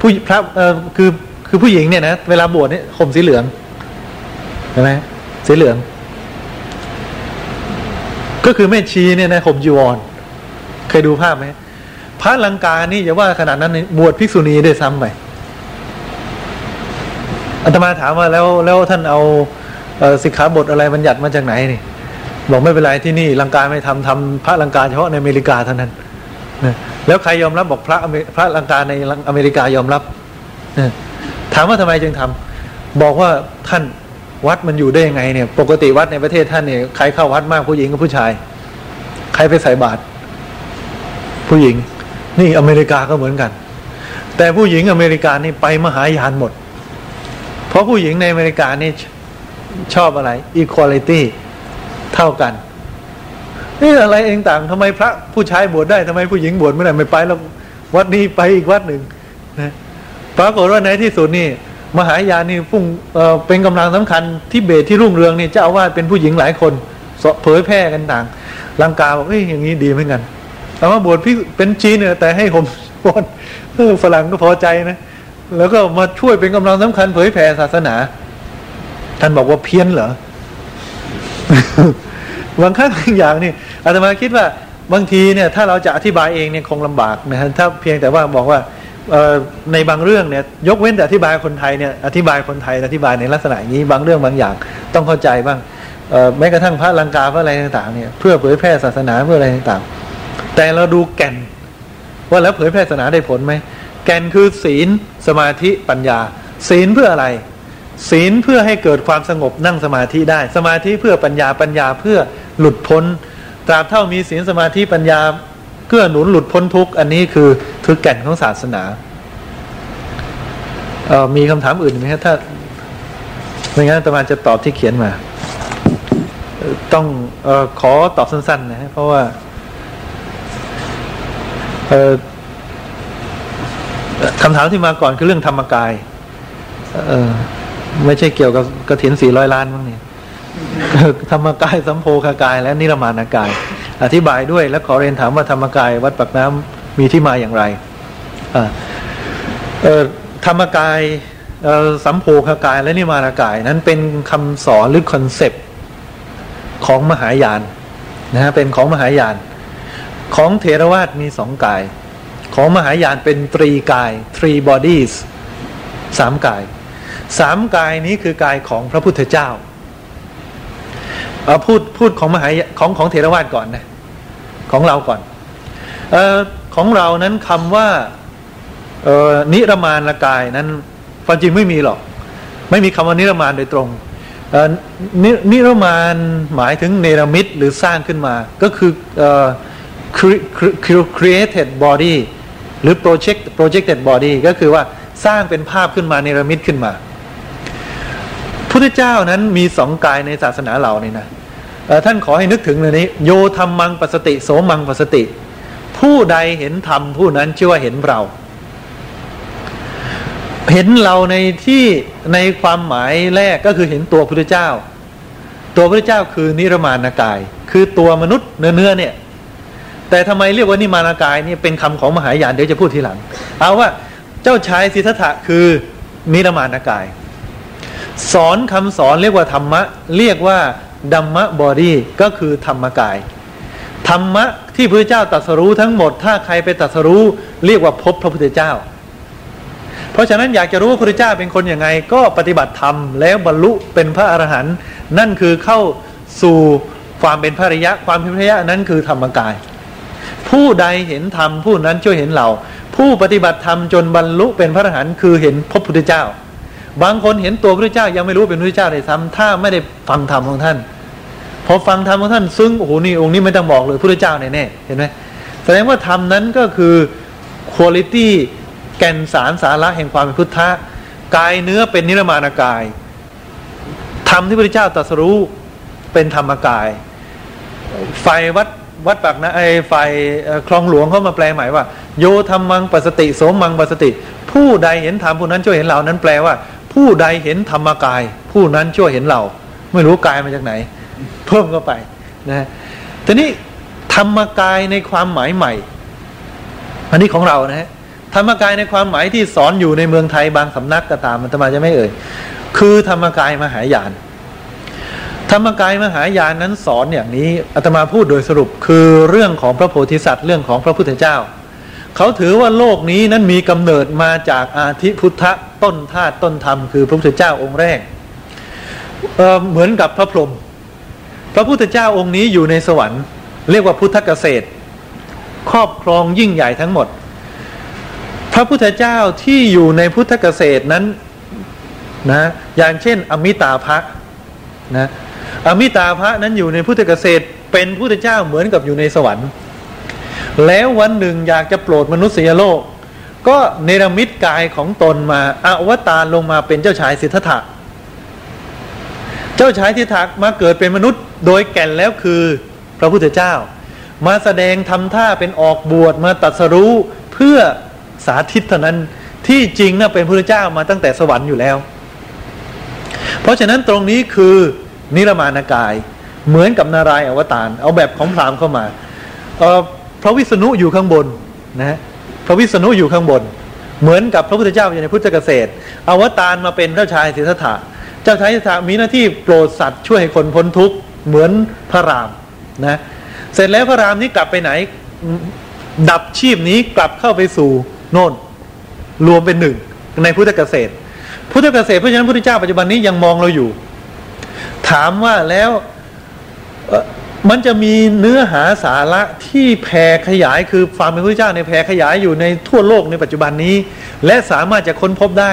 ผู้พระเออคือคือผู้หญิงเนี่ยนะเวลาบวชเนี่ยห่มสีเหลืองเห็นไหมสีเหลือง ก็คือแม่ชีเนี่ยนะห่มจีวร เคยดูภาพไหมพระลังกานี่อย่าว่าขนาดนั้นบวชภิกษุณีได้ซ้ำไปอาตมาถามว่าแล้วแล้วท่านเอาเอสิกขาบทอะไรบัญญัติมาจากไหนนี่ บอกไม่เป็นไรที่นี่ลังกาไม่ทำทำพระลังกาเฉพาะในอเมริกาเท่านั้นนะแล้วใครยอมรับบอกพระพระลังกาในอเมริกายอมรับนะถามว่าทำไมจึงทำบอกว่าท่าน วัดมันอยู่ได้ยังไงเนี่ย ปกติวัดในประเทศท่านเนี่ยใครเข้าวัดมากผู้หญิงกับผู้ชาย ใครไปใส่บาตรผู้หญิง นี่อเมริกาก็เหมือนกัน แต่ผู้หญิงอเมริกานี่ไปมหายานหมด เพราะผู้หญิงในอเมริกานี่ชอบอะไร equality เท่ากันนี่อะไรเองต่างทำไมพระผู้ชายบวชได้ทำไมผู้หญิงบวชไม่ได้ไม่ไปแล้ววัดนี้ไปอีกวัดหนึ่งนะปรากฏว่าในที่สุดนี่ มหายานนี่พุ่งเเป็นกำลังสำคัญที่เบสที่รุ่งเรืองเนี่ยเจ้าอาวาสเป็นผู้หญิงหลายคนเผยแพร่กันต่างลังกาบอกเอ้ยอย่างนี้ดีเหมือนกันแต่ว่าบวชพี่เป็นจีนเนี่ยแต่ให้ผมบวชเออฝรั่งก็พอใจนะ แล้วก็มาช่วยเป็นกำลังสำคัญเผยแผ่ศาสนา ท่านบอกว่าเพี้ยนเหรอบางครั้งบางอย่างนี่อาตมาคิดว่าบางทีเนี่ย ถ้าเราจะอธิบายเองเนี่ยคงลำบากนะฮะถ้าเพียงแต่ว่าบอกว่า ในบางเรื่องเนี่ยยกเว้นแต่อธิบายคนไทยเนี่ยอธิบายคนไทยอธิบายในลักษณะอย่างนี้บางเรื่องบางอย่างต้องเข้าใจบ้างแม้กระทั่งพระลังกาพระอะไรต่างๆเนี่ยเพื่อเผยแพร่ศาสนาเพื่ออะไรต่างๆ แต่เราดูแก่น ว่าแล้วเผยแพร่ศาสนาได้ผลไหมแก่นคือศีลสมาธิปัญญา ศีลเพื่ออะไร ศีลเพื่อให้เกิดความสงบนั่งสมาธิได้ สมาธิเพื่อปัญญาปัญญาเพื่อหลุดพ้นตราบเท่ามีศีลสมาธิปัญญา เกื้อหนุนหลุดพ้นทุกข์อันนี้คือคือแก่นของศาสนาเอ่อมีคำถามอื่นไหมครับถ้าไม่งั้นตมาจะตอบที่เขียนมา ต้องเออขอตอบสั้นๆนะฮะเพราะว่าเออคำถามที่มาก่อนคือเรื่องธรรมกาย เออไม่ใช่เกี่ยวกับกระถินสี่ร้อยล้านมั้งเนี่ยธรรมกายสัมโภคกาย และนิรมาณกาย อธิบายด้วย และขอเรียนถามว่าธรรมกายวัดปากน้ำมีที่มาอย่างไรธรรมกายสัมโภคกายและนิรมาณกายนั้นเป็นคำสอนหรือ concept ของมหายานนะฮะเป็นของมหายาน ของเทรวาสมีสองกาย ของมหายานเป็นตรีกาย three bodies สามกายสามกายนี้คือกายของพระพุทธเจ้า เอาพูดพูดของมหายของของเทรวาสก่อนนะของเราก่อนเออของเรานั้นคำว่าเออนิรมานกายนั้นความจริงไม่มีหรอก ไม่มีคำว่านิรมานโดยตรงเออนินิรมานหมายถึงเนรมิตหรือสร้างขึ้นมา ก็คือเออ cre- cre- created body หรือ project projected body ก็คือว่าสร้างเป็นภาพขึ้นมาเนรมิตขึ้นมา พุทธเจ้านั้นมีสองกายในศาสนาเรานี่นะท่านขอให้นึกถึงเลยนี้ โยธรรมังปสติ โสมังปสติ ผู้ใดเห็นธรรมผู้นั้นชื่อว่าเห็นเรา เห็นเราในที่ในความหมายแรกก็คือเห็นตัวพุทธเจ้า ตัวพุทธเจ้าคือนิรมานกาย คือตัวมนุษย์เนื้อเนื้อเนี่ย แต่ทำไมเรียกว่านิมานากายนี่เป็นคำของมหายานเดี๋ยวจะพูดทีหลัง เอาว่าเจ้าชายสิทธัตถะคือนิรมานากาย สอนคำสอนเรียกว่าธรรมะ เรียกว่าดัมมะบอดี้ก็คือธรรมกาย ธรรมะที่พระเจ้าตรัสรู้ทั้งหมด ถ้าใครไปตรัสรู้ เรียกว่าพบพระพุทธเจ้า เพราะฉะนั้นอยากจะรู้ว่าพระพุทธเจ้าเป็นคนอย่างไง ก็ปฏิบัติธรรมแล้วบรรลุเป็นพระอรหันต์นั่นคือเข้าสู่ความเป็นพระริยะความเป็นพระริยะนั้นคือธรรมกาย ผู้ใดเห็นธรรมผู้นั้นช่วยเห็นเราผู้ปฏิบัติธรรมจนบรรลุเป็นพระอรหันต์คือเห็นพบพุทธเจ้า บางคนเห็นตัวพระเจ้ายังไม่รู้เป็นพระเจ้าเลยซ้ำถ้าไม่ได้ฟังธรรมของท่านพอฟังธรรมของท่านซึ้งโอ้โหนี่องค์นี้ไม่ต้องบอกเลยพระเจ้าแน่ๆเห็นไหมแสดงว่าธรรมนั้นก็คือคุณลิตี้แก่นสารสาระแห่งความเป็นพุทธะกายเนื้อเป็นนิรมานกายธรรมที่พระเจ้าตรัสรู้เป็นธรรมกาย ไฟวัดวัดปากนะไอไฟคลองหลวงเขามาแปลหมายว่า โยธรรมังปัสติ โสมังปัสติ ผู้ใดเห็นธรรมผู้นั้นช่วยเห็นเรานั้นแปลว่า ผู้ใดเห็นธรรมกาย ผู้นั้นช่วยเห็นเรา ไม่รู้กายมาจากไหน เพิ่มเข้าไปนะทีนี้ธรรมกายในความหมายใหม่ อันนี้ของเรานะฮะธรรมกายในความหมายที่สอนอยู่ในเมืองไทยบางสำนักก็ตามมันจะมาจะไม่เอ่ย คือธรรมกายมหายาน ธรรมกายมหายานนั้นสอนอย่างนี้อาตมาพูดโดยสรุปคือเรื่องของพระโพธิสัตว์เรื่องของพระพุทธเจ้า เขาถือว่าโลกนี้นั้นมีกำเนิดมาจากอาทิพุทธต้นธาตุต้นธรรมคือพระพุทธเจ้าองค์แรกเเหมือนกับพระพรหมพระพุทธเจ้าองค์นี้อยู่ในสวรรค์ เรียกว่าพุทธเกษตร ครอบครองยิ่งใหญ่ทั้งหมด พระพุทธเจ้าที่อยู่ในพุทธเกษตรนั้นนะอย่างเช่น อมิตาภะนะอมิตาภะนั้นอยู่ในพุทธเกษตรเป็นพุทธเจ้าเหมือนกับอยู่ในสวรรค์ แล้ววันหนึ่งอยากจะโปรดมนุษยโลก ก็เนรมิตกายของตนมาอาวตารลงมาเป็นเจ้าชายสิทธัตถะเจ้าชายสิทธัตถะมาเกิดเป็นมนุษย์ โดยแก่นแล้วคือพระพุทธเจ้า มาแสดงทำท่าเป็นออกบวชมาตัดสรู้เพื่อสาธิตเท่านั้นที่จริงนะ่ะเป็นพระเจ้ามาตั้งแต่สวรรค์อยู่แล้ว เพราะฉะนั้นตรงนี้คือนิรมานกายเหมือนกับนารายอวตารเอาแบบของพราหมณ์เข้ามาเพ ระวิษณุอยู่ข้างบนนะพระวิษณุอยู่ข้างบน เหมือนกับพระพุทธเจ้าอยู่ในพุทธเกษตรอวตารมาเป็นเจ้าชายสิทธัตถะเจ้าชายสิทธัตถะมีหน้าที่โปรดสัตว์ช่วยให้คนพ้นทุกข์เหมือนพระรามนะเสร็จแล้วพระรามนี้กลับไปไหน ดับชีพนี้กลับเข้าไปสู่โน่นรวมเป็นหนึ่งในพุทธเกษตร พุทธเกษตรเพราะฉะนั้นพระพุทธเจ้าปัจจุบันนี้ยังมองเราอยู่ ถามว่าแล้ว มันจะมีเนื้อหาสาระที่แผ่ขยายคือความเป็นพระเจ้าในแผ่ขยายอยู่ในทั่วโลกในปัจจุบันนี้ และสามารถจะค้นพบได้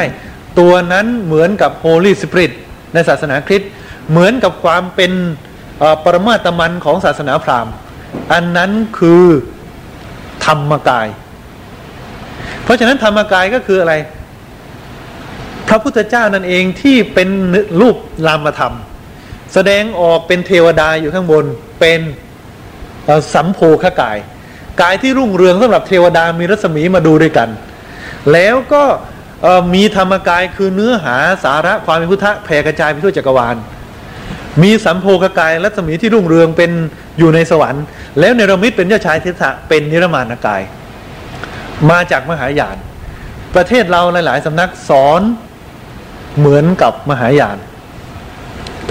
ตัวนั้นเหมือนกับ Holy Spirit ในศาสนาคริสต์เหมือนกับความเป็นปรมาตมันของศาสนาพราหมณ์ อันนั้นคือธรรมกาย เพราะฉะนั้นธรรมกายก็คืออะไร พระพุทธเจ้านั่นเองที่เป็นรูปรามธรรม แสดงออกเป็นเทวดาอยู่ข้างบนเป็นสัมโพคกาย กายที่รุ่งเรืองสำหรับเทวดามีรัศมีมาดูด้วยกัน แล้วก็มีธรรมกายคือเนื้อหาสาระความเป็นพุทธะแผ่กระจายไปทั่วจักรวาล มีสัมโพคกายรัศมีที่รุ่งเรืองเป็นอยู่ในสวรรค์ แล้วเนรมิตเป็นเจ้าชายเทศะเป็นนิรมานกาย มาจากมหายาน ประเทศเราหลาย ๆสำนักสอนเหมือนกับมหายาน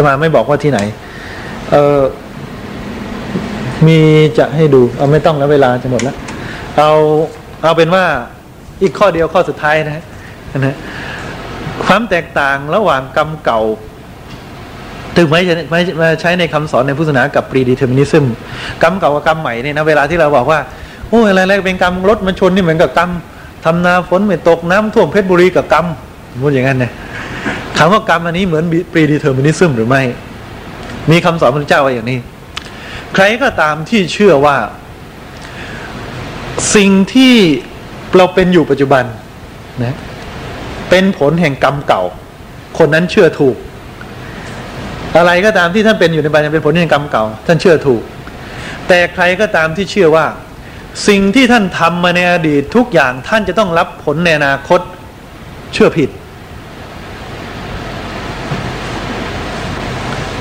มาไม่บอกว่าที่ไหน เออมีจะให้ดู เอาไม่ต้องแล้วเวลาจะหมดแล้ว เอาเอาเป็นว่าอีกข้อเดียวข้อสุดท้ายนะนะความแตกต่างระหว่างกรรมเก่า ถึงไม่ไม่มใช้ในคำสอนในพุทธศาสนากับ predeterminism กรรมเก่ากับกรรมใหม่เนี่ยนะเวลาที่เราบอกว่าโอ้อะไรอะไรเป็นกรรมรถมันชนนี่เหมือนกับกรรมทำนาฝนไม่ตกน้ำท่วมเพชรบุรีกับกรรมพูดอย่างนั้นเนี่ย คำว่ากรรมอันนี้เหมือน predeterminism หรือไม่ มีคำสอนพระเจ้าไว้อย่างนี้ ใครก็ตามที่เชื่อว่า สิ่งที่เราเป็นอยู่ปัจจุบันนะเป็นผลแห่งกรรมเก่า คนนั้นเชื่อถูก อะไรก็ตามที่ท่านเป็นอยู่ในปัจจุบันเป็นผลแห่งกรรมเก่า ท่านเชื่อถูก แต่ใครก็ตามที่เชื่อว่า สิ่งที่ท่านทำมาในอดีตทุกอย่างท่านจะต้องรับผลในอนาคตเชื่อผิด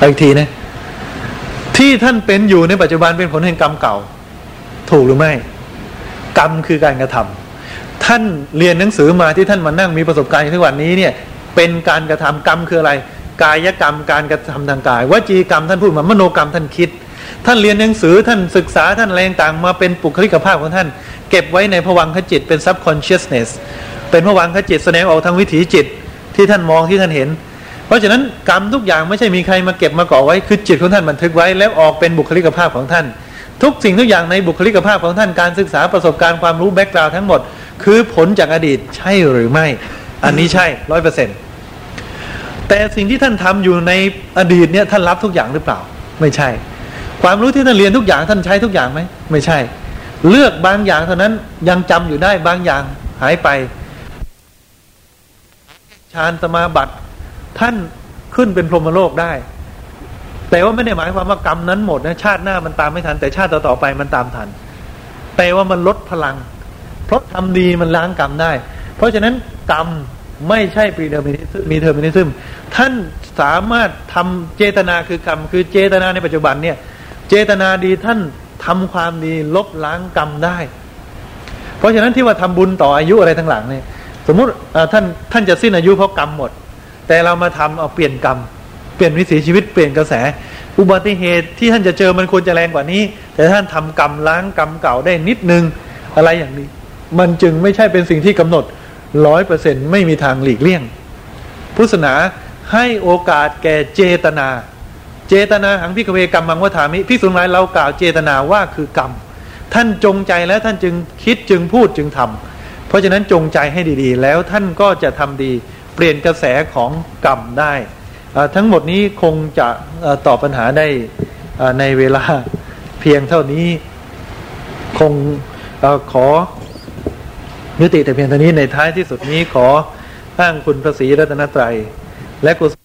อีกทีนะ ที่ท่านเป็นอยู่ในปัจจุบันเป็นผลแห่งกรรมเก่า ถูกหรือไม่ กรรมคือการกระทำท่านเรียนหนังสือมาที่ท่านมานั่งมีประสบการณ์ทุกวันนี้เนี่ย เป็นการกระทำกรรมคืออะไร กายกรรมการกระทำทางกายวจีกรรมท่านพูดมามโนกรรมท่านคิด ท่านเรียนหนังสือท่านศึกษาท่านอะไรต่างมาเป็นปุคลิกภาพของท่าน เก็บไว้ในผวังขจิตเป็น subconsciousness เป็นผวังขจิตแสดงออกทางวิถีจิตที่ท่านมองที่ท่านเห็น ราะฉะนั้นกรรมทุกอย่างไม่ใช่มีใครมาเก็บมาก่อไว้คือจิตของท่านบันทึกไว้ แล้วออกเป็นบุคลิกภาพของท่าน ทุกสิ่งทุกอย่างในบุคลิกภาพของท่านการศึกษาประสบการณ์ความรู้แบ็กกราวด์ทั้งหมด คือผลจากอดีตใช่หรือไม่ อันนี้ใช่ร้อยเปอร์เซ็นต์แต่สิ่งที่ท่านทำอยู่ในอดีตเนี่ยท่านรับทุกอย่างหรือเปล่า ไม่ใช่ ความรู้ที่ท่านเรียนทุกอย่างท่านใช้ทุกอย่างไหมไม่ใช่ เลือกบางอย่างเท่านั้นยังจำอยู่ได้บางอย่างหายไปฌานสมาบัติ ท่านขึ้นเป็นพรหมโลกได้ แต่ว่าไม่ได้หมายความว่ากรรมนั้นหมดนะชาติหน้ามันตามไม่ทัน แต่ชาติต่อๆไปมันตามทัน แต่ว่ามันลดพลัง เพราะทำดีมันล้างกรรมได้ เพราะฉะนั้นกรรมไม่ใช่ predeterminism determinismท่านสามารถทำเจตนาคือกรรม คือเจตนาในปัจจุบันเนี่ย เจตนาดีท่านทำความดีลบล้างกรรมได้ เพราะฉะนั้นที่ว่าทำบุญต่ออายุอะไรทั้งหลังเนี่ย สมมติท่านท่านจะสิ้นอายุเพราะกรรมหมด แต่เรามาทำเอาเปลี่ยนกรรม เปลี่ยนวิถีชีวิตเปลี่ยนกระแส อุบัติเหตุที่ท่านจะเจอมันควรจะแรงกว่านี้ แต่ท่านทำกรรมล้างกรรมเก่าได้นิดนึงอะไรอย่างนี้ มันจึงไม่ใช่เป็นสิ่งที่กำหนดร้อยเปอร์เซ็นต์ไม่มีทางหลีกเลี่ยง พุทธศาสนาให้โอกาสแก่เจตนา เจตนาหังพิกเวกรรมมังวัฏามิพิสุนายเรากล่าวเจตนาว่าคือกรรม ท่านจงใจแล้วท่านจึงคิดจึงพูดจึงทำเพราะฉะนั้นจงใจให้ดีๆ แล้วท่านก็จะทำดี เปลี่ยนกระแสของกรรมได้ทั้งหมดนี้คงจะตอบปัญหาได้ในเวลาเพียงเท่านี้คงอขอยุติแต่เพียงเท่านี้ในท้ายที่สุดนี้ขออ้างคุณพระศรีรัตนตรัย และกุศ